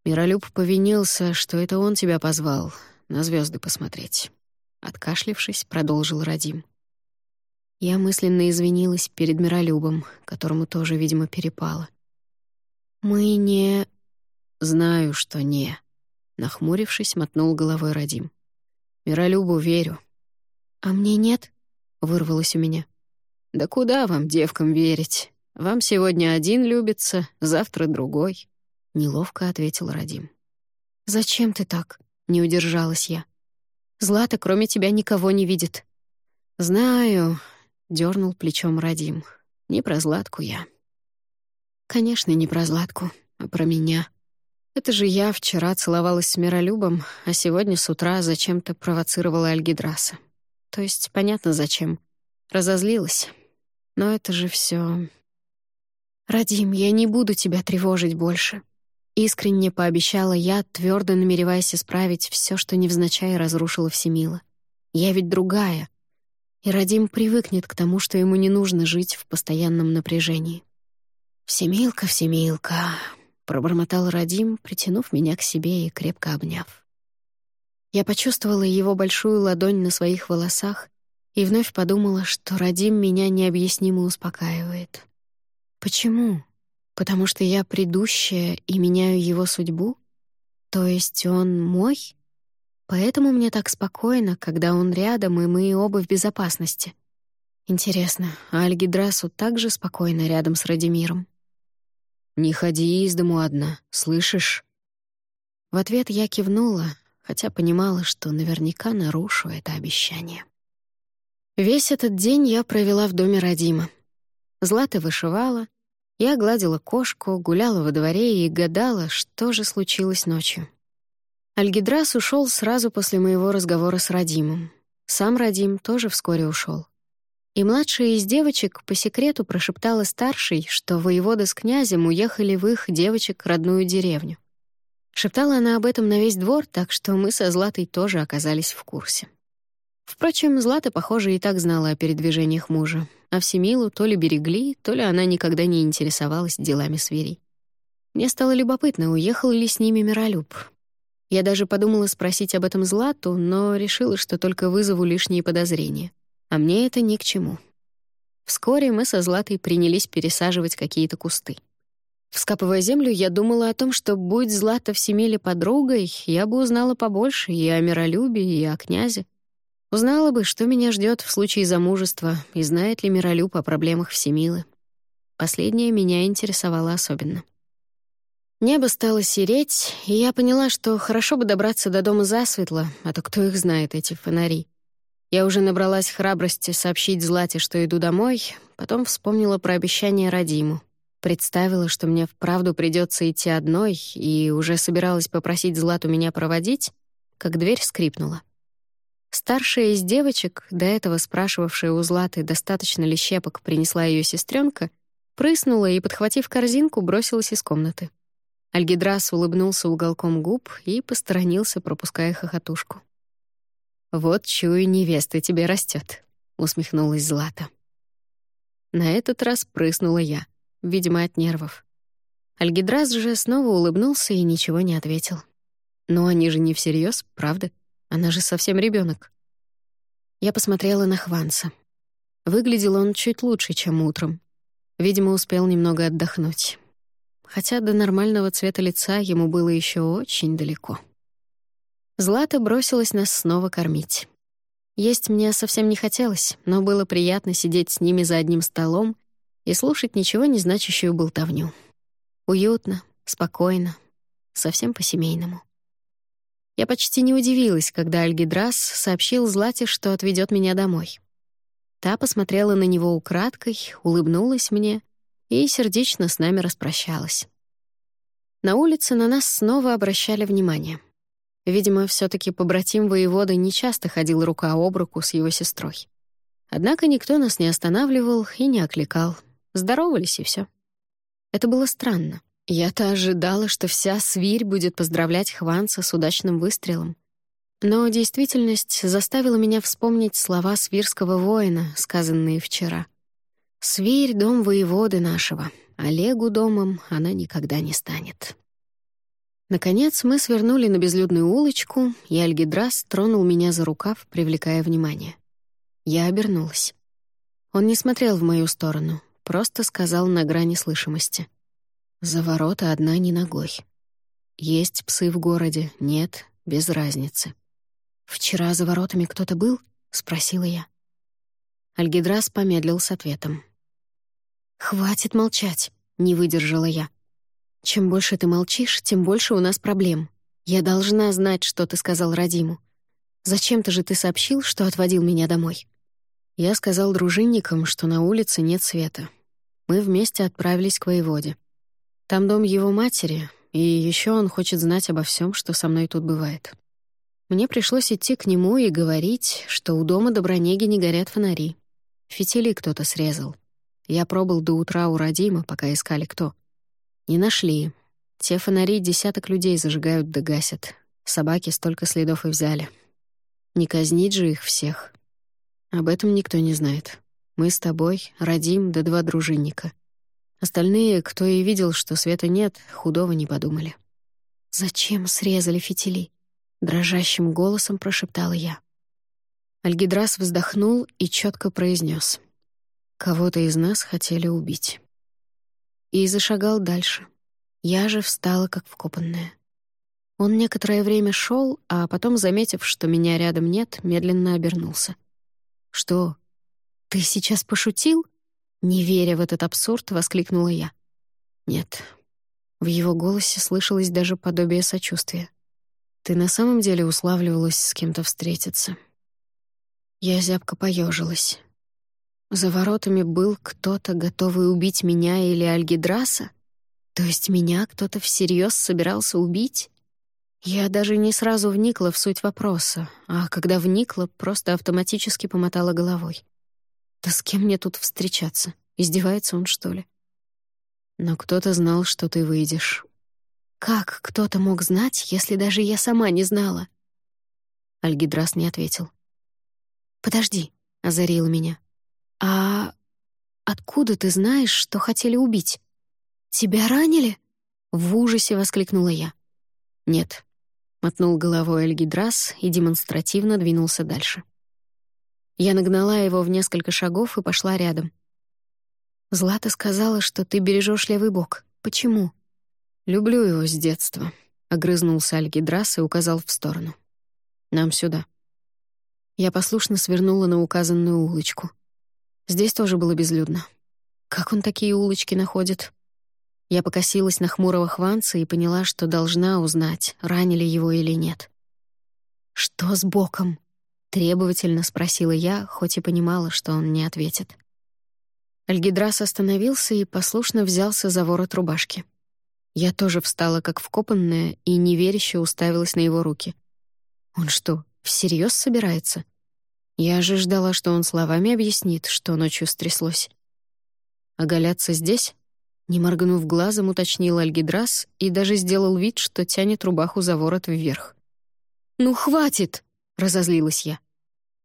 Миролюб повинился, что это он тебя позвал на звезды посмотреть. Откашлившись, продолжил Радим. Я мысленно извинилась перед Миролюбом, которому тоже, видимо, перепало. «Мы не...» «Знаю, что не...» Нахмурившись, мотнул головой Радим. «Миролюбу верю, «А мне нет?» — вырвалось у меня. «Да куда вам, девкам, верить? Вам сегодня один любится, завтра другой», — неловко ответил Радим. «Зачем ты так?» — не удержалась я. «Злата, кроме тебя, никого не видит». «Знаю», — дернул плечом Радим. «Не про Златку я». «Конечно, не про Златку, а про меня. Это же я вчера целовалась с Миролюбом, а сегодня с утра зачем-то провоцировала Альгидраса. То есть понятно зачем. Разозлилась. Но это же все. «Радим, я не буду тебя тревожить больше», — искренне пообещала я, твердо намереваясь исправить все, что невзначай разрушила Всемила. «Я ведь другая». И Радим привыкнет к тому, что ему не нужно жить в постоянном напряжении. «Всемилка, Всемилка», — пробормотал Радим, притянув меня к себе и крепко обняв. Я почувствовала его большую ладонь на своих волосах и вновь подумала, что Радим меня необъяснимо успокаивает. Почему? Потому что я предыдущая и меняю его судьбу? То есть он мой? Поэтому мне так спокойно, когда он рядом, и мы оба в безопасности. Интересно, а Альгидрасу также спокойно рядом с Радимиром? «Не ходи из дому одна, слышишь?» В ответ я кивнула, хотя понимала, что наверняка нарушу это обещание. Весь этот день я провела в доме Радима. Злата вышивала, я гладила кошку, гуляла во дворе и гадала, что же случилось ночью. Альгидрас ушел сразу после моего разговора с Радимом. Сам Радим тоже вскоре ушел. И младшая из девочек по секрету прошептала старшей, что воевода с князем уехали в их девочек родную деревню. Шептала она об этом на весь двор, так что мы со Златой тоже оказались в курсе. Впрочем, Злата, похоже, и так знала о передвижениях мужа, а Всемилу то ли берегли, то ли она никогда не интересовалась делами сверей. Мне стало любопытно, уехал ли с ними Миролюб. Я даже подумала спросить об этом Злату, но решила, что только вызову лишние подозрения а мне это ни к чему. Вскоре мы со Златой принялись пересаживать какие-то кусты. Вскапывая землю, я думала о том, что, будь Злата в Семиле подругой, я бы узнала побольше и о миролюбии, и о князе. Узнала бы, что меня ждет в случае замужества, и знает ли Миролюб о проблемах Всемилы. Последнее меня интересовало особенно. Небо стало сереть, и я поняла, что хорошо бы добраться до дома засветло, а то кто их знает, эти фонари. Я уже набралась храбрости сообщить Злате, что иду домой, потом вспомнила про обещание Радиму. Представила, что мне вправду придется идти одной, и уже собиралась попросить Злату меня проводить, как дверь скрипнула. Старшая из девочек, до этого спрашивавшая у Златы, достаточно ли щепок принесла ее сестренка, прыснула и, подхватив корзинку, бросилась из комнаты. Альгидрас улыбнулся уголком губ и посторонился, пропуская хохотушку. «Вот чую, невеста тебе растет, усмехнулась Злата. На этот раз прыснула я, видимо, от нервов. Альгидрас же снова улыбнулся и ничего не ответил. «Но они же не всерьез, правда? Она же совсем ребенок. Я посмотрела на Хванса. Выглядел он чуть лучше, чем утром. Видимо, успел немного отдохнуть. Хотя до нормального цвета лица ему было еще очень далеко. Злата бросилась нас снова кормить. Есть мне совсем не хотелось, но было приятно сидеть с ними за одним столом и слушать ничего не значащую болтовню. Уютно, спокойно, совсем по-семейному. Я почти не удивилась, когда Альгидрас сообщил Злате, что отведет меня домой. Та посмотрела на него украдкой, улыбнулась мне и сердечно с нами распрощалась. На улице на нас снова обращали внимание — Видимо, все таки побратим воевода нечасто ходил рука об руку с его сестрой. Однако никто нас не останавливал и не окликал. Здоровались, и все. Это было странно. Я-то ожидала, что вся свирь будет поздравлять Хванца с удачным выстрелом. Но действительность заставила меня вспомнить слова свирского воина, сказанные вчера. «Свирь — дом воеводы нашего, Олегу домом она никогда не станет». Наконец мы свернули на безлюдную улочку, и Альгидрас тронул меня за рукав, привлекая внимание. Я обернулась. Он не смотрел в мою сторону, просто сказал на грани слышимости. «За ворота одна не ногой. Есть псы в городе, нет, без разницы». «Вчера за воротами кто-то был?» — спросила я. Альгидрас помедлил с ответом. «Хватит молчать», — не выдержала я. Чем больше ты молчишь, тем больше у нас проблем. Я должна знать, что ты сказал Радиму. Зачем-то же ты сообщил, что отводил меня домой. Я сказал дружинникам, что на улице нет света. Мы вместе отправились к воеводе. Там дом его матери, и еще он хочет знать обо всем, что со мной тут бывает. Мне пришлось идти к нему и говорить, что у дома Добронеги не горят фонари. Фитили кто-то срезал. Я пробыл до утра у Радима, пока искали кто. Не нашли. Те фонари десяток людей зажигают да гасят. Собаки столько следов и взяли. Не казнить же их всех. Об этом никто не знает. Мы с тобой, Радим да два дружинника. Остальные, кто и видел, что света нет, худого не подумали. «Зачем срезали фитили?» — дрожащим голосом прошептала я. Альгидрас вздохнул и четко произнес: «Кого-то из нас хотели убить». И зашагал дальше. Я же встала, как вкопанная. Он некоторое время шел, а потом, заметив, что меня рядом нет, медленно обернулся. «Что? Ты сейчас пошутил?» Не веря в этот абсурд, воскликнула я. «Нет». В его голосе слышалось даже подобие сочувствия. «Ты на самом деле уславливалась с кем-то встретиться?» Я зябко поежилась. За воротами был кто-то, готовый убить меня или Альгидраса? То есть меня кто-то всерьез собирался убить? Я даже не сразу вникла в суть вопроса, а когда вникла, просто автоматически помотала головой. Да с кем мне тут встречаться? Издевается он, что ли? Но кто-то знал, что ты выйдешь. Как кто-то мог знать, если даже я сама не знала? Альгидрас не ответил. «Подожди», — озарила меня. «А откуда ты знаешь, что хотели убить? Тебя ранили?» В ужасе воскликнула я. «Нет», — мотнул головой Альгидрас и демонстративно двинулся дальше. Я нагнала его в несколько шагов и пошла рядом. «Злата сказала, что ты бережешь левый бок. Почему?» «Люблю его с детства», — огрызнулся Альгидрас и указал в сторону. «Нам сюда». Я послушно свернула на указанную улочку. Здесь тоже было безлюдно. Как он такие улочки находит? Я покосилась на хмурого Хванца и поняла, что должна узнать, ранили его или нет. «Что с боком?» — требовательно спросила я, хоть и понимала, что он не ответит. Альгидрас остановился и послушно взялся за ворот рубашки. Я тоже встала как вкопанная и неверяще уставилась на его руки. Он что, всерьез собирается? Я же ждала, что он словами объяснит, что ночью стряслось. «Оголяться здесь?» Не моргнув глазом, уточнил Альгидрас и даже сделал вид, что тянет рубаху за ворот вверх. «Ну, хватит!» — разозлилась я.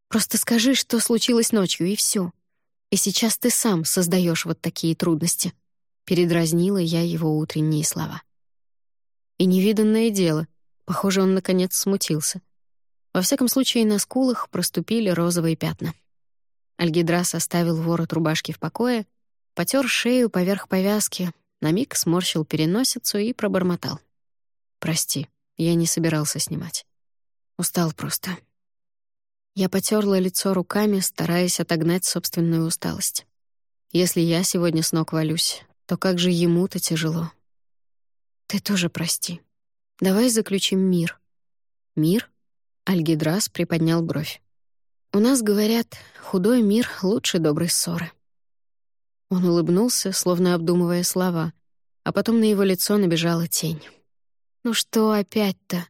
«Просто скажи, что случилось ночью, и все. И сейчас ты сам создаешь вот такие трудности». Передразнила я его утренние слова. И невиданное дело. Похоже, он, наконец, смутился. Во всяком случае, на скулах проступили розовые пятна. Альгидрас оставил ворот рубашки в покое, потер шею поверх повязки, на миг сморщил переносицу и пробормотал. «Прости, я не собирался снимать. Устал просто». Я потерла лицо руками, стараясь отогнать собственную усталость. Если я сегодня с ног валюсь, то как же ему-то тяжело. Ты тоже прости. Давай заключим мир. Мир? Альгидрас приподнял бровь. «У нас, говорят, худой мир лучше доброй ссоры». Он улыбнулся, словно обдумывая слова, а потом на его лицо набежала тень. «Ну что опять-то?»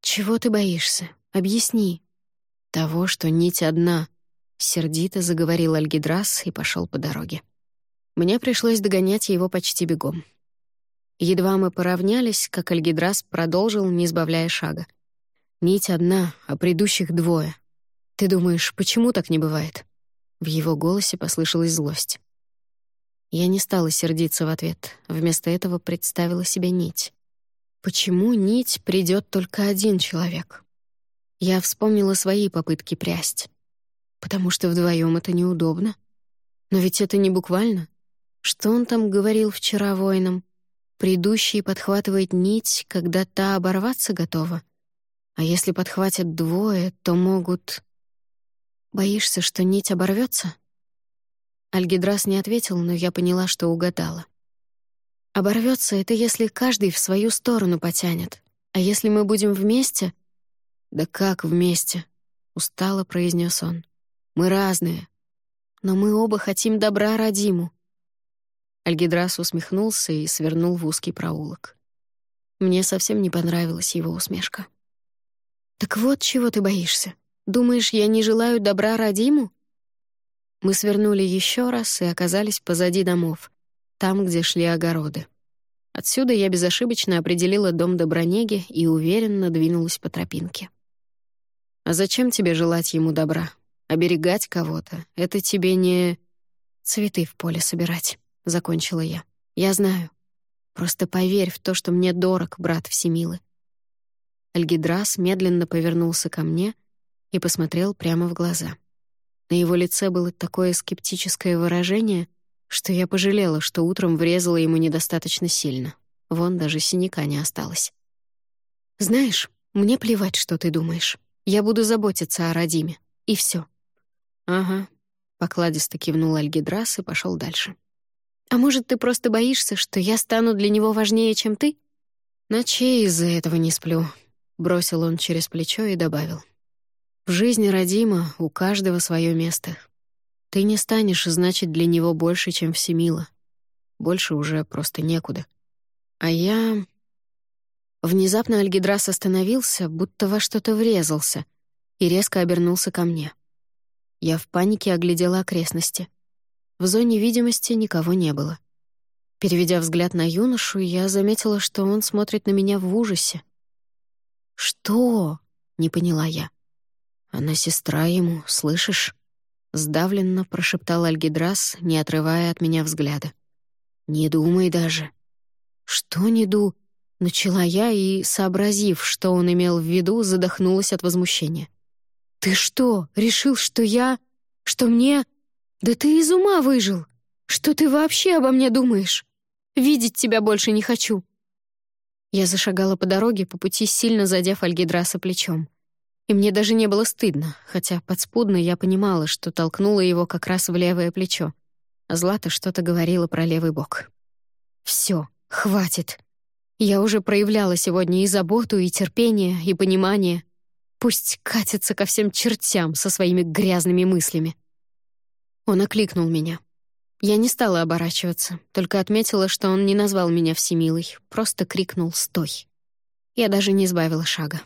«Чего ты боишься? Объясни». «Того, что нить одна», — сердито заговорил Альгидрас и пошел по дороге. Мне пришлось догонять его почти бегом. Едва мы поравнялись, как Альгидрас продолжил, не сбавляя шага. Нить одна, а предыдущих двое. Ты думаешь, почему так не бывает?» В его голосе послышалась злость. Я не стала сердиться в ответ, вместо этого представила себе нить. Почему нить придет только один человек? Я вспомнила свои попытки прясть. Потому что вдвоем это неудобно. Но ведь это не буквально. Что он там говорил вчера воинам? Предыдущий подхватывает нить, когда та оборваться готова — а если подхватят двое, то могут... Боишься, что нить оборвется? Альгидрас не ответил, но я поняла, что угадала. Оборвется это если каждый в свою сторону потянет. А если мы будем вместе... Да как вместе? Устало произнес он. Мы разные. Но мы оба хотим добра Радиму. Альгидрас усмехнулся и свернул в узкий проулок. Мне совсем не понравилась его усмешка. «Так вот чего ты боишься? Думаешь, я не желаю добра Радиму?» Мы свернули еще раз и оказались позади домов, там, где шли огороды. Отсюда я безошибочно определила дом Добронеги и уверенно двинулась по тропинке. «А зачем тебе желать ему добра? Оберегать кого-то — это тебе не...» «Цветы в поле собирать», — закончила я. «Я знаю. Просто поверь в то, что мне дорог брат Всемилы. Альгидрас медленно повернулся ко мне, и посмотрел прямо в глаза. На его лице было такое скептическое выражение, что я пожалела, что утром врезала ему недостаточно сильно. Вон даже синяка не осталось. «Знаешь, мне плевать, что ты думаешь. Я буду заботиться о Радиме. И все. «Ага», — покладисто кивнул Альгидрас и пошел дальше. «А может, ты просто боишься, что я стану для него важнее, чем ты?» «Ночей из-за этого не сплю», — бросил он через плечо и добавил. «В жизни Радима у каждого свое место. Ты не станешь значить для него больше, чем Всемила. Больше уже просто некуда. А я...» Внезапно Альгидрас остановился, будто во что-то врезался, и резко обернулся ко мне. Я в панике оглядела окрестности. В зоне видимости никого не было. Переведя взгляд на юношу, я заметила, что он смотрит на меня в ужасе. «Что?» — не поняла я. «Она сестра ему, слышишь?» Сдавленно прошептал Альгидрас, не отрывая от меня взгляда. «Не думай даже». «Что не ду?» Начала я и, сообразив, что он имел в виду, задохнулась от возмущения. «Ты что, решил, что я... что мне... Да ты из ума выжил! Что ты вообще обо мне думаешь? Видеть тебя больше не хочу!» Я зашагала по дороге, по пути сильно задев Альгидраса плечом. И мне даже не было стыдно, хотя подспудно я понимала, что толкнула его как раз в левое плечо. Злата что-то говорила про левый бок. «Всё, хватит!» Я уже проявляла сегодня и заботу, и терпение, и понимание. Пусть катится ко всем чертям со своими грязными мыслями. Он окликнул меня. Я не стала оборачиваться, только отметила, что он не назвал меня всемилой, просто крикнул «Стой!». Я даже не сбавила шага.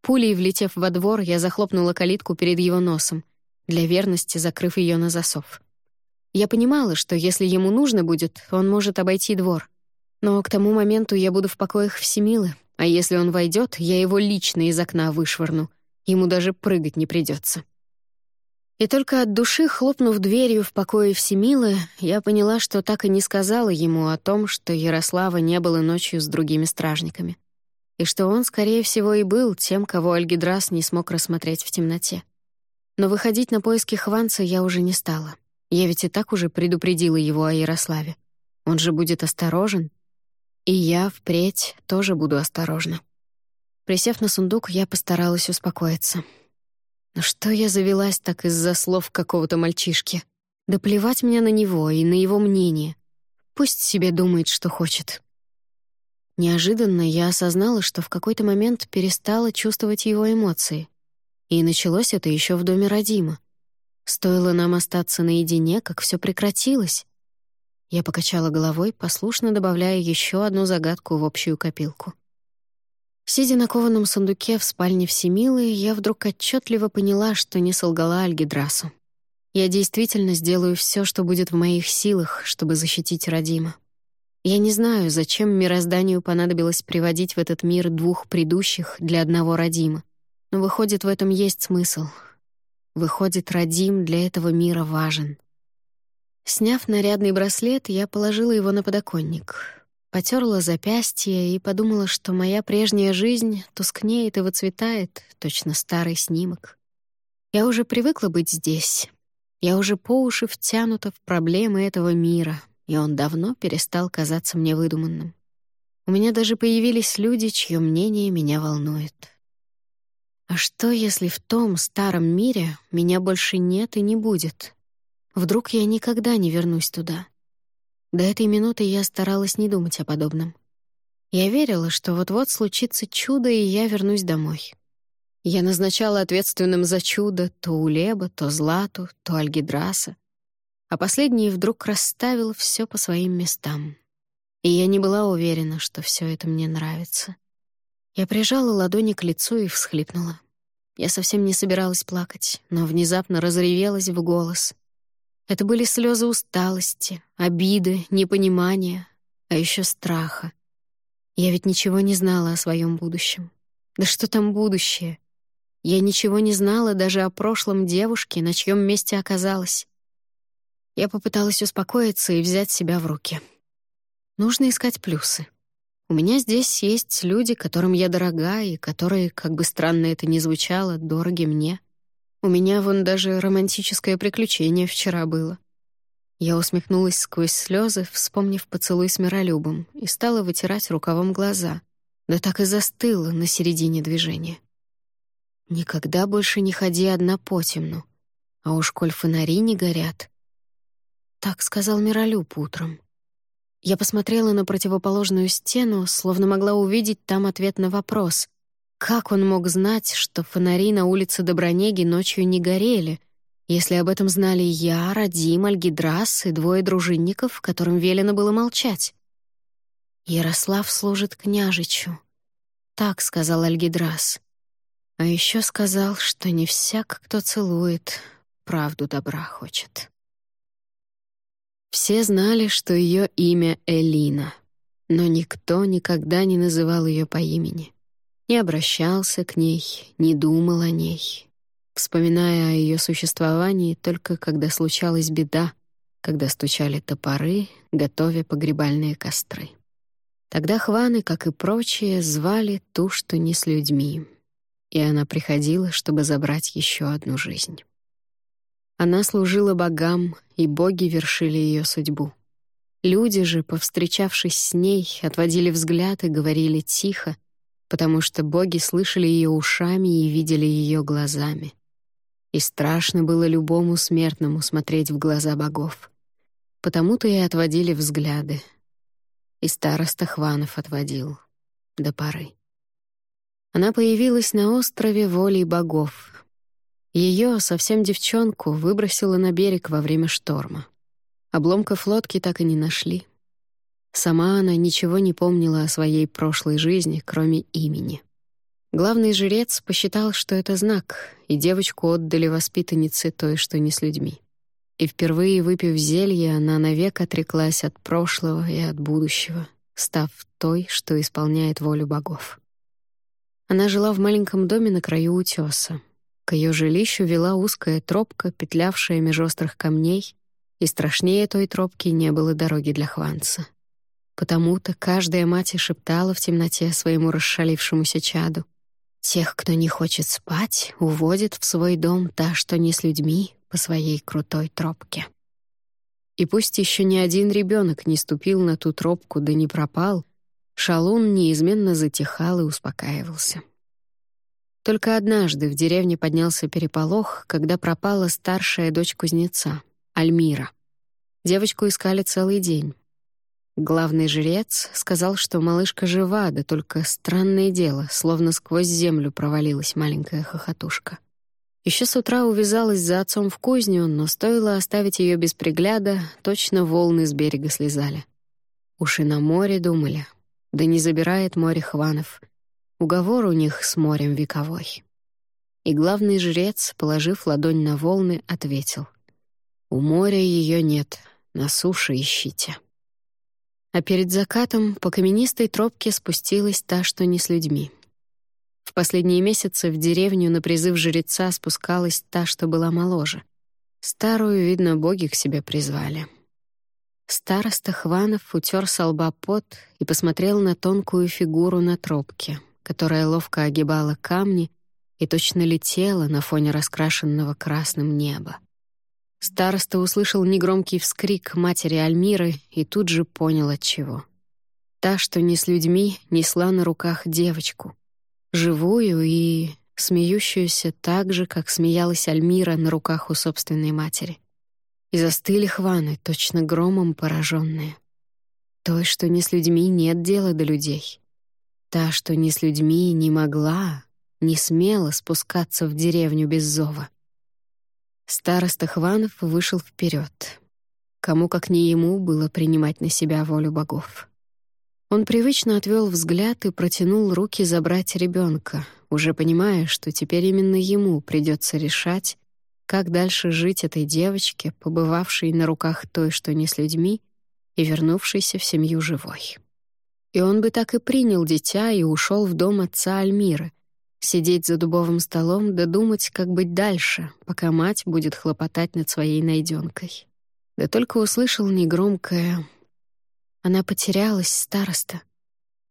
Пулей влетев во двор, я захлопнула калитку перед его носом, для верности закрыв ее на засов. Я понимала, что если ему нужно будет, он может обойти двор — но к тому моменту я буду в покоях Всемилы, а если он войдет, я его лично из окна вышвырну. Ему даже прыгать не придется. И только от души, хлопнув дверью в покое Всемилы, я поняла, что так и не сказала ему о том, что Ярослава не было ночью с другими стражниками. И что он, скорее всего, и был тем, кого Альгидрас не смог рассмотреть в темноте. Но выходить на поиски Хванца я уже не стала. Я ведь и так уже предупредила его о Ярославе. Он же будет осторожен, и я впредь тоже буду осторожна. Присев на сундук, я постаралась успокоиться. Но что я завелась так из-за слов какого-то мальчишки? Да плевать мне на него и на его мнение. Пусть себе думает, что хочет. Неожиданно я осознала, что в какой-то момент перестала чувствовать его эмоции. И началось это еще в доме Родима. Стоило нам остаться наедине, как все прекратилось. Я покачала головой, послушно добавляя еще одну загадку в общую копилку. Сидя на кованом сундуке в спальне Всемилы, я вдруг отчетливо поняла, что не солгала Альгидрасу. Я действительно сделаю все, что будет в моих силах, чтобы защитить Родима. Я не знаю, зачем мирозданию понадобилось приводить в этот мир двух предыдущих для одного Родима. Но выходит, в этом есть смысл. Выходит, Родим для этого мира важен. Сняв нарядный браслет, я положила его на подоконник. Потерла запястье и подумала, что моя прежняя жизнь тускнеет и выцветает, точно старый снимок. Я уже привыкла быть здесь. Я уже по уши втянута в проблемы этого мира, и он давно перестал казаться мне выдуманным. У меня даже появились люди, чье мнение меня волнует. А что, если в том старом мире меня больше нет и не будет? Вдруг я никогда не вернусь туда. До этой минуты я старалась не думать о подобном. Я верила, что вот-вот случится чудо, и я вернусь домой. Я назначала ответственным за чудо то Улеба, то Злату, то Альгидраса. А последний вдруг расставил все по своим местам. И я не была уверена, что все это мне нравится. Я прижала ладони к лицу и всхлипнула. Я совсем не собиралась плакать, но внезапно разревелась в голос — это были слезы усталости, обиды, непонимания, а еще страха. Я ведь ничего не знала о своем будущем. Да что там будущее? Я ничего не знала даже о прошлом девушке, на чьем месте оказалась. Я попыталась успокоиться и взять себя в руки. Нужно искать плюсы. У меня здесь есть люди, которым я дорога и которые, как бы странно это ни звучало, дороги мне. У меня вон даже романтическое приключение вчера было. Я усмехнулась сквозь слезы, вспомнив поцелуй с миролюбом, и стала вытирать рукавом глаза. Да так и застыла на середине движения. Никогда больше не ходи одна по темну. А уж коль фонари не горят. Так сказал Миролюб утром. Я посмотрела на противоположную стену, словно могла увидеть там ответ на вопрос. Как он мог знать, что фонари на улице Добронеги ночью не горели, если об этом знали я, Радим, Альгидрас и двое дружинников, которым велено было молчать? «Ярослав служит княжичу», — так сказал Альгидрас. А еще сказал, что не всяк, кто целует, правду добра хочет. Все знали, что ее имя Элина, но никто никогда не называл ее по имени. Не обращался к ней, не думал о ней, вспоминая о ее существовании только когда случалась беда, когда стучали топоры, готовя погребальные костры. Тогда хваны, как и прочие, звали ту, что не с людьми, и она приходила, чтобы забрать еще одну жизнь. Она служила богам, и боги вершили ее судьбу. Люди же, повстречавшись с ней, отводили взгляд и говорили тихо, потому что боги слышали ее ушами и видели ее глазами. И страшно было любому смертному смотреть в глаза богов. Потому-то и отводили взгляды. И староста Хванов отводил. До поры. Она появилась на острове волей богов, ее, совсем девчонку, выбросило на берег во время шторма. Обломков лодки так и не нашли. Сама она ничего не помнила о своей прошлой жизни, кроме имени. Главный жрец посчитал, что это знак, и девочку отдали воспитаннице той, что не с людьми. И впервые выпив зелье, она навек отреклась от прошлого и от будущего, став той, что исполняет волю богов. Она жила в маленьком доме на краю утёса, к ее жилищу вела узкая тропка, петлявшая меж острых камней, и страшнее той тропки не было дороги для Хванца. Потому-то каждая мать и шептала в темноте своему расшалившемуся чаду. «Тех, кто не хочет спать, уводит в свой дом та, что не с людьми, по своей крутой тропке». И пусть еще ни один ребенок не ступил на ту тропку да не пропал, шалун неизменно затихал и успокаивался. Только однажды в деревне поднялся переполох, когда пропала старшая дочь кузнеца, Альмира. Девочку искали целый день. Главный жрец сказал, что малышка жива, да только странное дело, словно сквозь землю провалилась маленькая хохотушка. Еще с утра увязалась за отцом в кузню, но стоило оставить ее без пригляда, точно волны с берега слезали. Уши на море думали. Да не забирает море хванов. Уговор у них с морем вековой. И главный жрец, положив ладонь на волны, ответил. «У моря ее нет, на суше ищите». А перед закатом по каменистой тропке спустилась та, что не с людьми. В последние месяцы в деревню на призыв жреца спускалась та, что была моложе. Старую, видно, боги к себе призвали. Староста Хванов утер со лба пот и посмотрел на тонкую фигуру на тропке, которая ловко огибала камни и точно летела на фоне раскрашенного красным неба. Староста услышал негромкий вскрик матери Альмиры и тут же понял от чего. Та, что не с людьми, несла на руках девочку. Живую и смеющуюся так же, как смеялась Альмира на руках у собственной матери. И застыли хваны, точно громом пораженные. Той, что не с людьми, нет дела до людей. Та, что ни с людьми не могла, не смела спускаться в деревню без зова. Староста Хванов вышел вперед. Кому, как не ему, было принимать на себя волю богов. Он привычно отвел взгляд и протянул руки забрать ребенка, уже понимая, что теперь именно ему придется решать, как дальше жить этой девочке, побывавшей на руках той, что не с людьми, и вернувшейся в семью живой. И он бы так и принял дитя и ушел в дом отца Альмиры, сидеть за дубовым столом да думать, как быть дальше, пока мать будет хлопотать над своей найденкой. Да только услышал негромкое «Она потерялась, староста».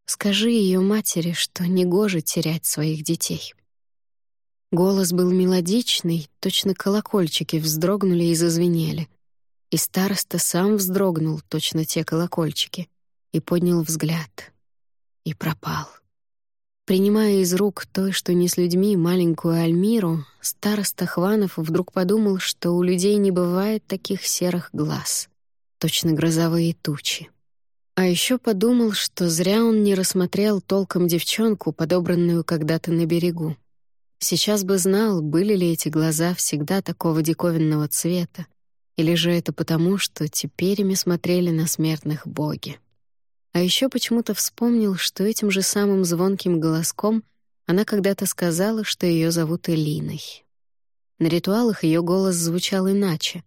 Скажи ее матери, что негоже терять своих детей». Голос был мелодичный, точно колокольчики вздрогнули и зазвенели. И староста сам вздрогнул, точно те колокольчики, и поднял взгляд. И пропал. Принимая из рук той, что не с людьми, маленькую Альмиру, староста Хванов вдруг подумал, что у людей не бывает таких серых глаз. Точно грозовые тучи. А еще подумал, что зря он не рассмотрел толком девчонку, подобранную когда-то на берегу. Сейчас бы знал, были ли эти глаза всегда такого диковинного цвета, или же это потому, что теперь ими смотрели на смертных боги. А еще почему-то вспомнил, что этим же самым звонким голоском она когда-то сказала, что ее зовут Элиной. На ритуалах ее голос звучал иначе.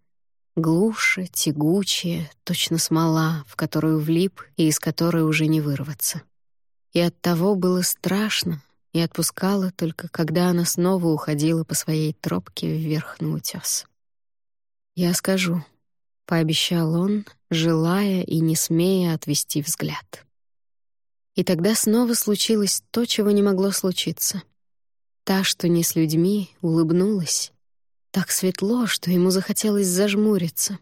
Глуше, тягучее, точно смола, в которую влип и из которой уже не вырваться. И от того было страшно, и отпускала только, когда она снова уходила по своей тропке вверх на утёс. «Я скажу», — пообещал он, желая и не смея отвести взгляд. И тогда снова случилось то, чего не могло случиться. Та, что не с людьми, улыбнулась. Так светло, что ему захотелось зажмуриться.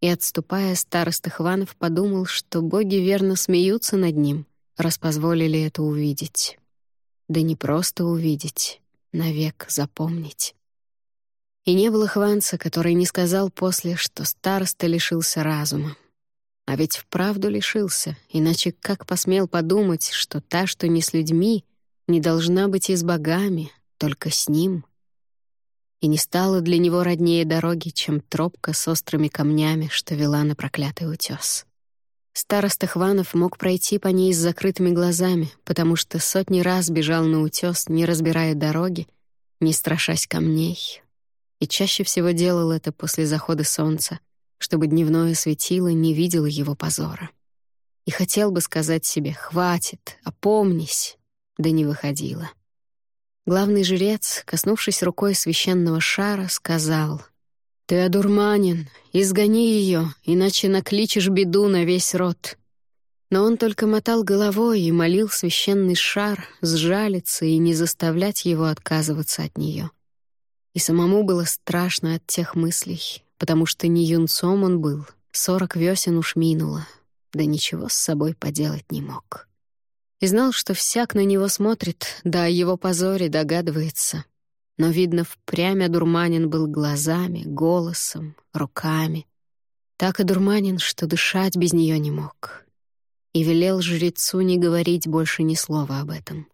И, отступая, староста Хванов подумал, что боги верно смеются над ним, раз позволили это увидеть. Да не просто увидеть, навек запомнить. И не было Хванца, который не сказал после, что староста лишился разума. А ведь вправду лишился, иначе как посмел подумать, что та, что не с людьми, не должна быть и с богами, только с ним. И не стало для него роднее дороги, чем тропка с острыми камнями, что вела на проклятый утес. Староста Хванов мог пройти по ней с закрытыми глазами, потому что сотни раз бежал на утес, не разбирая дороги, не страшась камней, и чаще всего делал это после захода солнца, чтобы дневное светило не видело его позора. И хотел бы сказать себе «хватит, опомнись», да не выходило. Главный жрец, коснувшись рукой священного шара, сказал «Ты одурманен, изгони ее, иначе накличешь беду на весь род». Но он только мотал головой и молил священный шар сжалиться и не заставлять его отказываться от нее. И самому было страшно от тех мыслей, потому что не юнцом он был, сорок весен уж минуло, да ничего с собой поделать не мог. И знал, что всяк на него смотрит, да о его позоре догадывается. Но, видно, впрямь одурманен был глазами, голосом, руками. Так одурманен, что дышать без нее не мог. И велел жрецу не говорить больше ни слова об этом.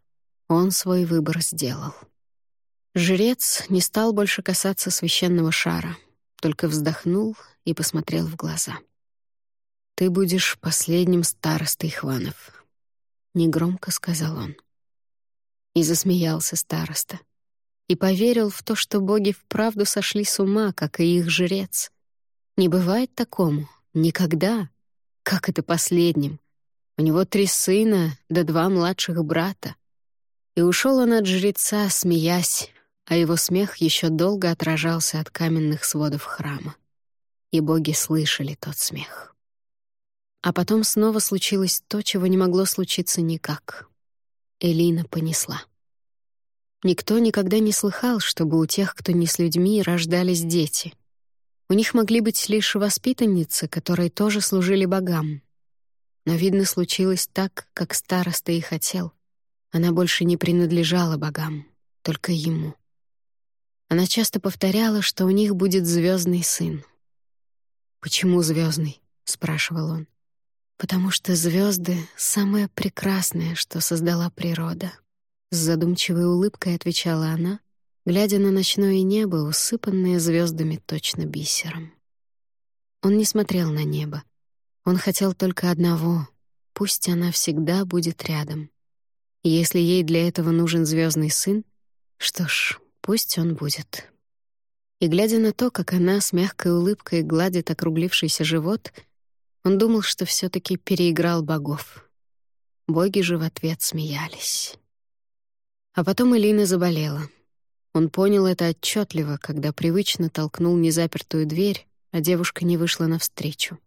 Он свой выбор сделал. Жрец не стал больше касаться священного шара, только вздохнул и посмотрел в глаза. «Ты будешь последним старостой Хванов», — негромко сказал он. И засмеялся староста. И поверил в то, что боги вправду сошли с ума, как и их жрец. Не бывает такому. Никогда. Как это последним? У него три сына да два младших брата. И ушел он от жреца, смеясь, а его смех еще долго отражался от каменных сводов храма. И боги слышали тот смех. А потом снова случилось то, чего не могло случиться никак. Элина понесла. Никто никогда не слыхал, чтобы у тех, кто не с людьми, рождались дети. У них могли быть лишь воспитанницы, которые тоже служили богам. Но, видно, случилось так, как староста и хотел. Она больше не принадлежала богам, только ему. Она часто повторяла, что у них будет звездный сын. «Почему звездный? спрашивал он. «Потому что звезды самое прекрасное, что создала природа», — с задумчивой улыбкой отвечала она, глядя на ночное небо, усыпанное звездами точно бисером. Он не смотрел на небо. Он хотел только одного — пусть она всегда будет рядом. Если ей для этого нужен звездный сын, что ж, Пусть он будет. И глядя на то, как она с мягкой улыбкой гладит округлившийся живот, он думал, что все таки переиграл богов. Боги же в ответ смеялись. А потом Элина заболела. Он понял это отчетливо, когда привычно толкнул незапертую дверь, а девушка не вышла навстречу.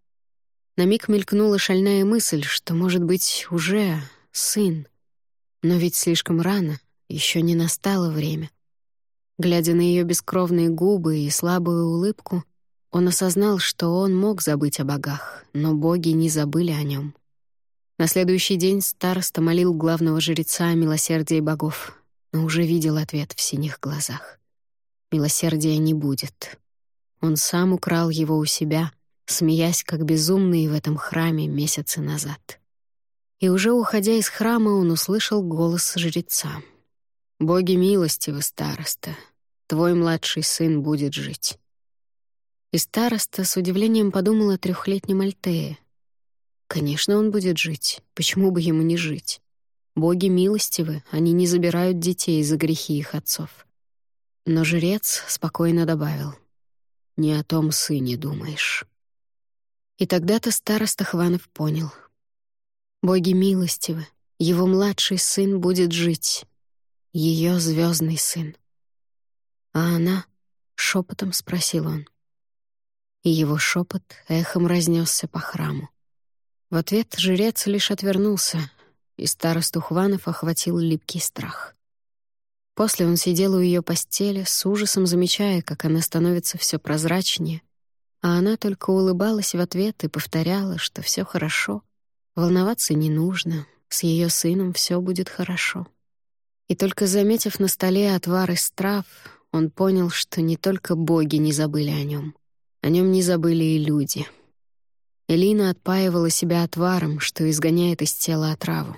На миг мелькнула шальная мысль, что, может быть, уже, сын. Но ведь слишком рано, еще не настало время. Глядя на ее бескровные губы и слабую улыбку, он осознал, что он мог забыть о богах, но боги не забыли о нем. На следующий день староста молил главного жреца о милосердии богов, но уже видел ответ в синих глазах. Милосердия не будет. Он сам украл его у себя, смеясь как безумный в этом храме месяцы назад. И уже уходя из храма, он услышал голос жреца. «Боги милостивы, староста, твой младший сын будет жить». И староста с удивлением подумал о трехлетнем Альтее. Конечно, он будет жить. Почему бы ему не жить? Боги милостивы, они не забирают детей за грехи их отцов. Но жрец спокойно добавил. «Не о том сыне думаешь». И тогда-то староста Хванов понял. Боги милостивы, его младший сын будет жить. Ее звездный сын. А она? шепотом спросил он. И его шепот эхом разнесся по храму. В ответ жрец лишь отвернулся, и старосту Хванов охватил липкий страх. После он сидел у ее постели, с ужасом замечая, как она становится все прозрачнее, а она только улыбалась в ответ и повторяла, что все хорошо, волноваться не нужно, с ее сыном все будет хорошо. И только заметив на столе отвар из трав, он понял, что не только боги не забыли о нем, о нем не забыли и люди — Элина отпаивала себя отваром, что изгоняет из тела отраву.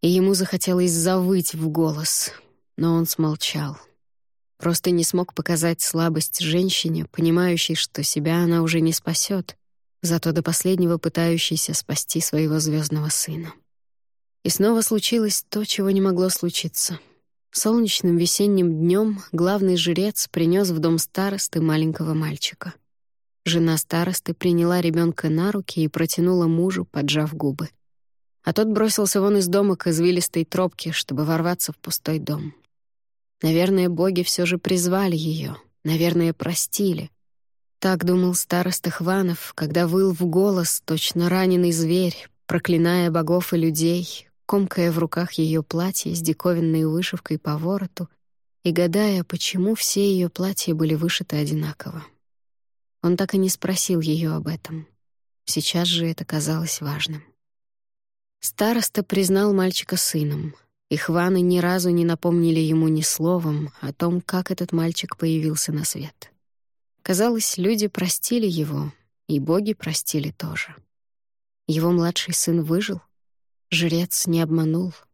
И ему захотелось завыть в голос, но он смолчал. Просто не смог показать слабость женщине, понимающей, что себя она уже не спасет, зато до последнего пытающейся спасти своего звездного сына. И снова случилось то, чего не могло случиться. Солнечным весенним днем главный жрец принес в дом старосты маленького мальчика — Жена старосты приняла ребенка на руки и протянула мужу, поджав губы. А тот бросился вон из дома к извилистой тропке, чтобы ворваться в пустой дом. Наверное, боги все же призвали ее, наверное, простили. Так думал староста Хванов, когда выл в голос точно раненый зверь, проклиная богов и людей, комкая в руках ее платье с диковинной вышивкой по вороту и гадая, почему все ее платья были вышиты одинаково. Он так и не спросил ее об этом. Сейчас же это казалось важным. Староста признал мальчика сыном. и Хваны ни разу не напомнили ему ни словом о том, как этот мальчик появился на свет. Казалось, люди простили его, и боги простили тоже. Его младший сын выжил. Жрец не обманул —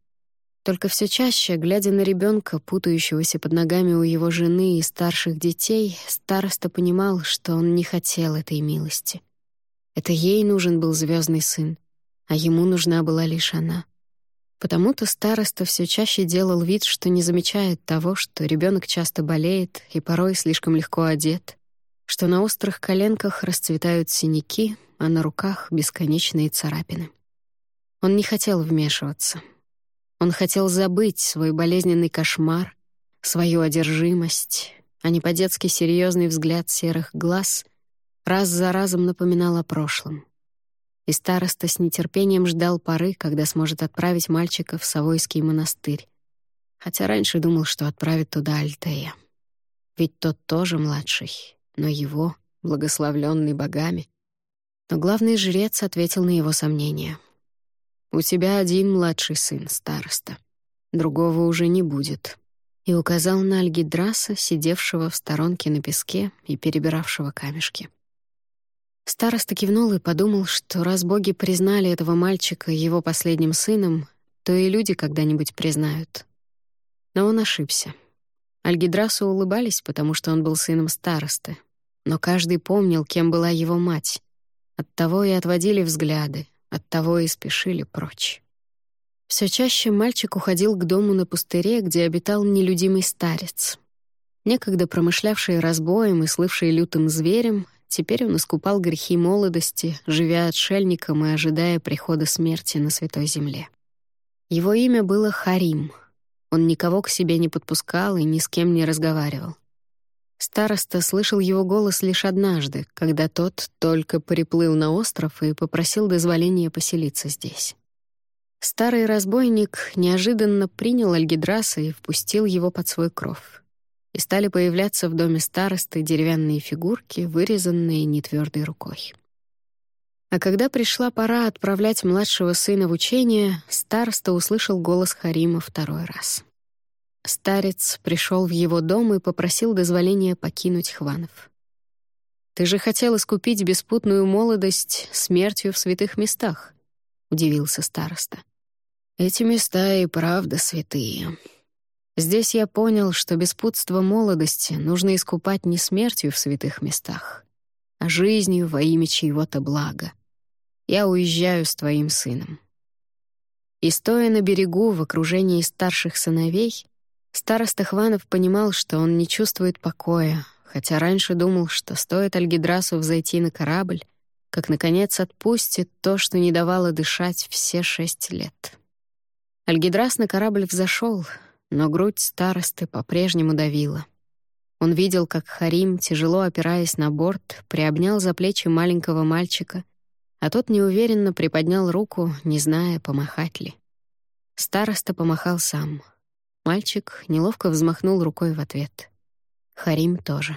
только все чаще, глядя на ребенка, путающегося под ногами у его жены и старших детей, староста понимал, что он не хотел этой милости. Это ей нужен был звездный сын, а ему нужна была лишь она. Потому-то староста все чаще делал вид, что не замечает того, что ребенок часто болеет и порой слишком легко одет, что на острых коленках расцветают синяки, а на руках — бесконечные царапины. Он не хотел вмешиваться — он хотел забыть свой болезненный кошмар, свою одержимость, а не по-детски серьезный взгляд серых глаз раз за разом напоминал о прошлом. И староста с нетерпением ждал поры, когда сможет отправить мальчика в Савойский монастырь. Хотя раньше думал, что отправит туда Альтея. Ведь тот тоже младший, но его, благословленный богами. Но главный жрец ответил на его сомнения — «У тебя один младший сын, староста. Другого уже не будет». И указал на Альгидраса, сидевшего в сторонке на песке и перебиравшего камешки. Староста кивнул и подумал, что раз боги признали этого мальчика его последним сыном, то и люди когда-нибудь признают. Но он ошибся. Альгидрасу улыбались, потому что он был сыном старосты. Но каждый помнил, кем была его мать. Оттого и отводили взгляды, Оттого и спешили прочь. Все чаще мальчик уходил к дому на пустыре, где обитал нелюдимый старец. Некогда промышлявший разбоем и слывший лютым зверем, теперь он искупал грехи молодости, живя отшельником и ожидая прихода смерти на Святой Земле. Его имя было Харим. Он никого к себе не подпускал и ни с кем не разговаривал. Староста слышал его голос лишь однажды, когда тот только приплыл на остров и попросил дозволения поселиться здесь. Старый разбойник неожиданно принял Альгидраса и впустил его под свой кров. И стали появляться в доме старосты деревянные фигурки, вырезанные нетвёрдой рукой. А когда пришла пора отправлять младшего сына в учение, староста услышал голос Харима второй раз. Старец пришел в его дом и попросил дозволения покинуть Хванов. «Ты же хотел искупить беспутную молодость смертью в святых местах», — удивился староста. Эти места и правда святые. Здесь я понял, что беспутство молодости нужно искупать не смертью в святых местах, а жизнью во имя чьего-то блага. Я уезжаю с твоим сыном. И стоя на берегу в окружении старших сыновей, староста Хванов понимал, что он не чувствует покоя, хотя раньше думал, что стоит Альгидрасу взойти на корабль, как, наконец, отпустит то, что не давало дышать все шесть лет. Альгидрас на корабль взошел, но грудь старосты по-прежнему давила. Он видел, как Харим, тяжело опираясь на борт, приобнял за плечи маленького мальчика, а тот неуверенно приподнял руку, не зная, помахать ли. Староста помахал сам. Мальчик неловко взмахнул рукой в ответ. Харим тоже.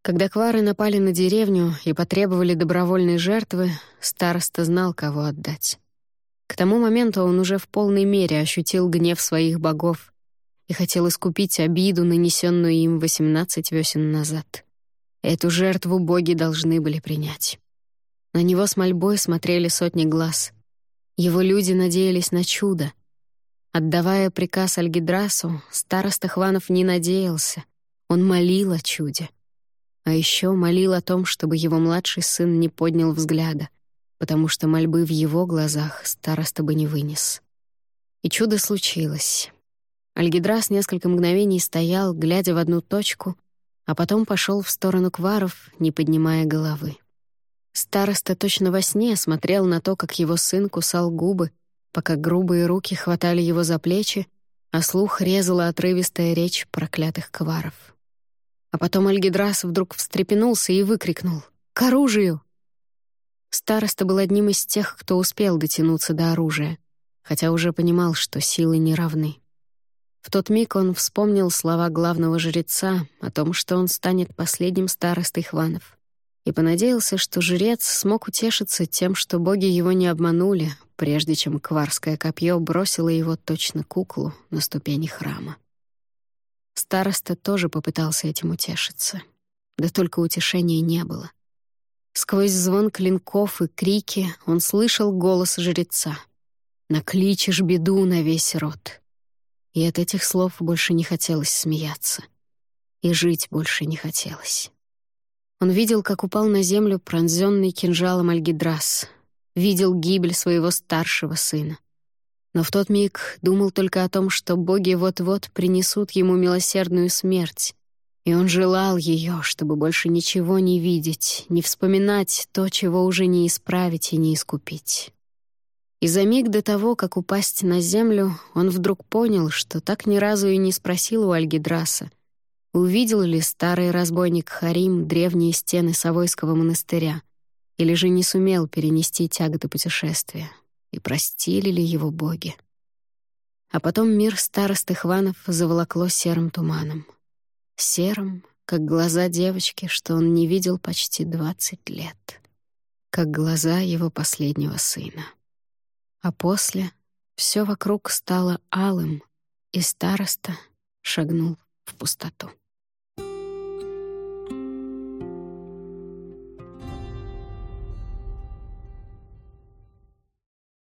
Когда квары напали на деревню и потребовали добровольной жертвы, староста знал, кого отдать. К тому моменту он уже в полной мере ощутил гнев своих богов и хотел искупить обиду, нанесенную им 18 весен назад. Эту жертву боги должны были принять. На него с мольбой смотрели сотни глаз. Его люди надеялись на чудо. Отдавая приказ Альгидрасу, староста Хванов не надеялся. Он молил о чуде. А еще молил о том, чтобы его младший сын не поднял взгляда потому что мольбы в его глазах староста бы не вынес. И чудо случилось. Альгидрас несколько мгновений стоял, глядя в одну точку, а потом пошел в сторону кваров, не поднимая головы. Староста точно во сне смотрел на то, как его сын кусал губы, пока грубые руки хватали его за плечи, а слух резала отрывистая речь проклятых кваров. А потом Альгидрас вдруг встрепенулся и выкрикнул «К оружию!» Староста был одним из тех, кто успел дотянуться до оружия, хотя уже понимал, что силы не равны. В тот миг он вспомнил слова главного жреца о том, что он станет последним старостой Хванов, и понадеялся, что жрец смог утешиться тем, что боги его не обманули, прежде чем кварское копье бросило его точно куклу на ступени храма. Староста тоже попытался этим утешиться. Да только утешения не было. Сквозь звон клинков и крики он слышал голос жреца. «Накличешь беду на весь род». И от этих слов больше не хотелось смеяться. И жить больше не хотелось. Он видел, как упал на землю пронзенный кинжалом Альгидрас, видел гибель своего старшего сына. Но в тот миг думал только о том, что боги вот-вот принесут ему милосердную смерть, и он желал ее, чтобы больше ничего не видеть, не вспоминать то, чего уже не исправить и не искупить. И за миг до того, как упасть на землю, он вдруг понял, что так ни разу и не спросил у Альгидраса, увидел ли старый разбойник Харим древние стены Савойского монастыря, или же не сумел перенести тяготы путешествия, и простили ли его боги. А потом мир старосты Хванов заволокло серым туманом серым, как глаза девочки, что он не видел почти двадцать лет, как глаза его последнего сына. А после все вокруг стало алым, и староста шагнул в пустоту.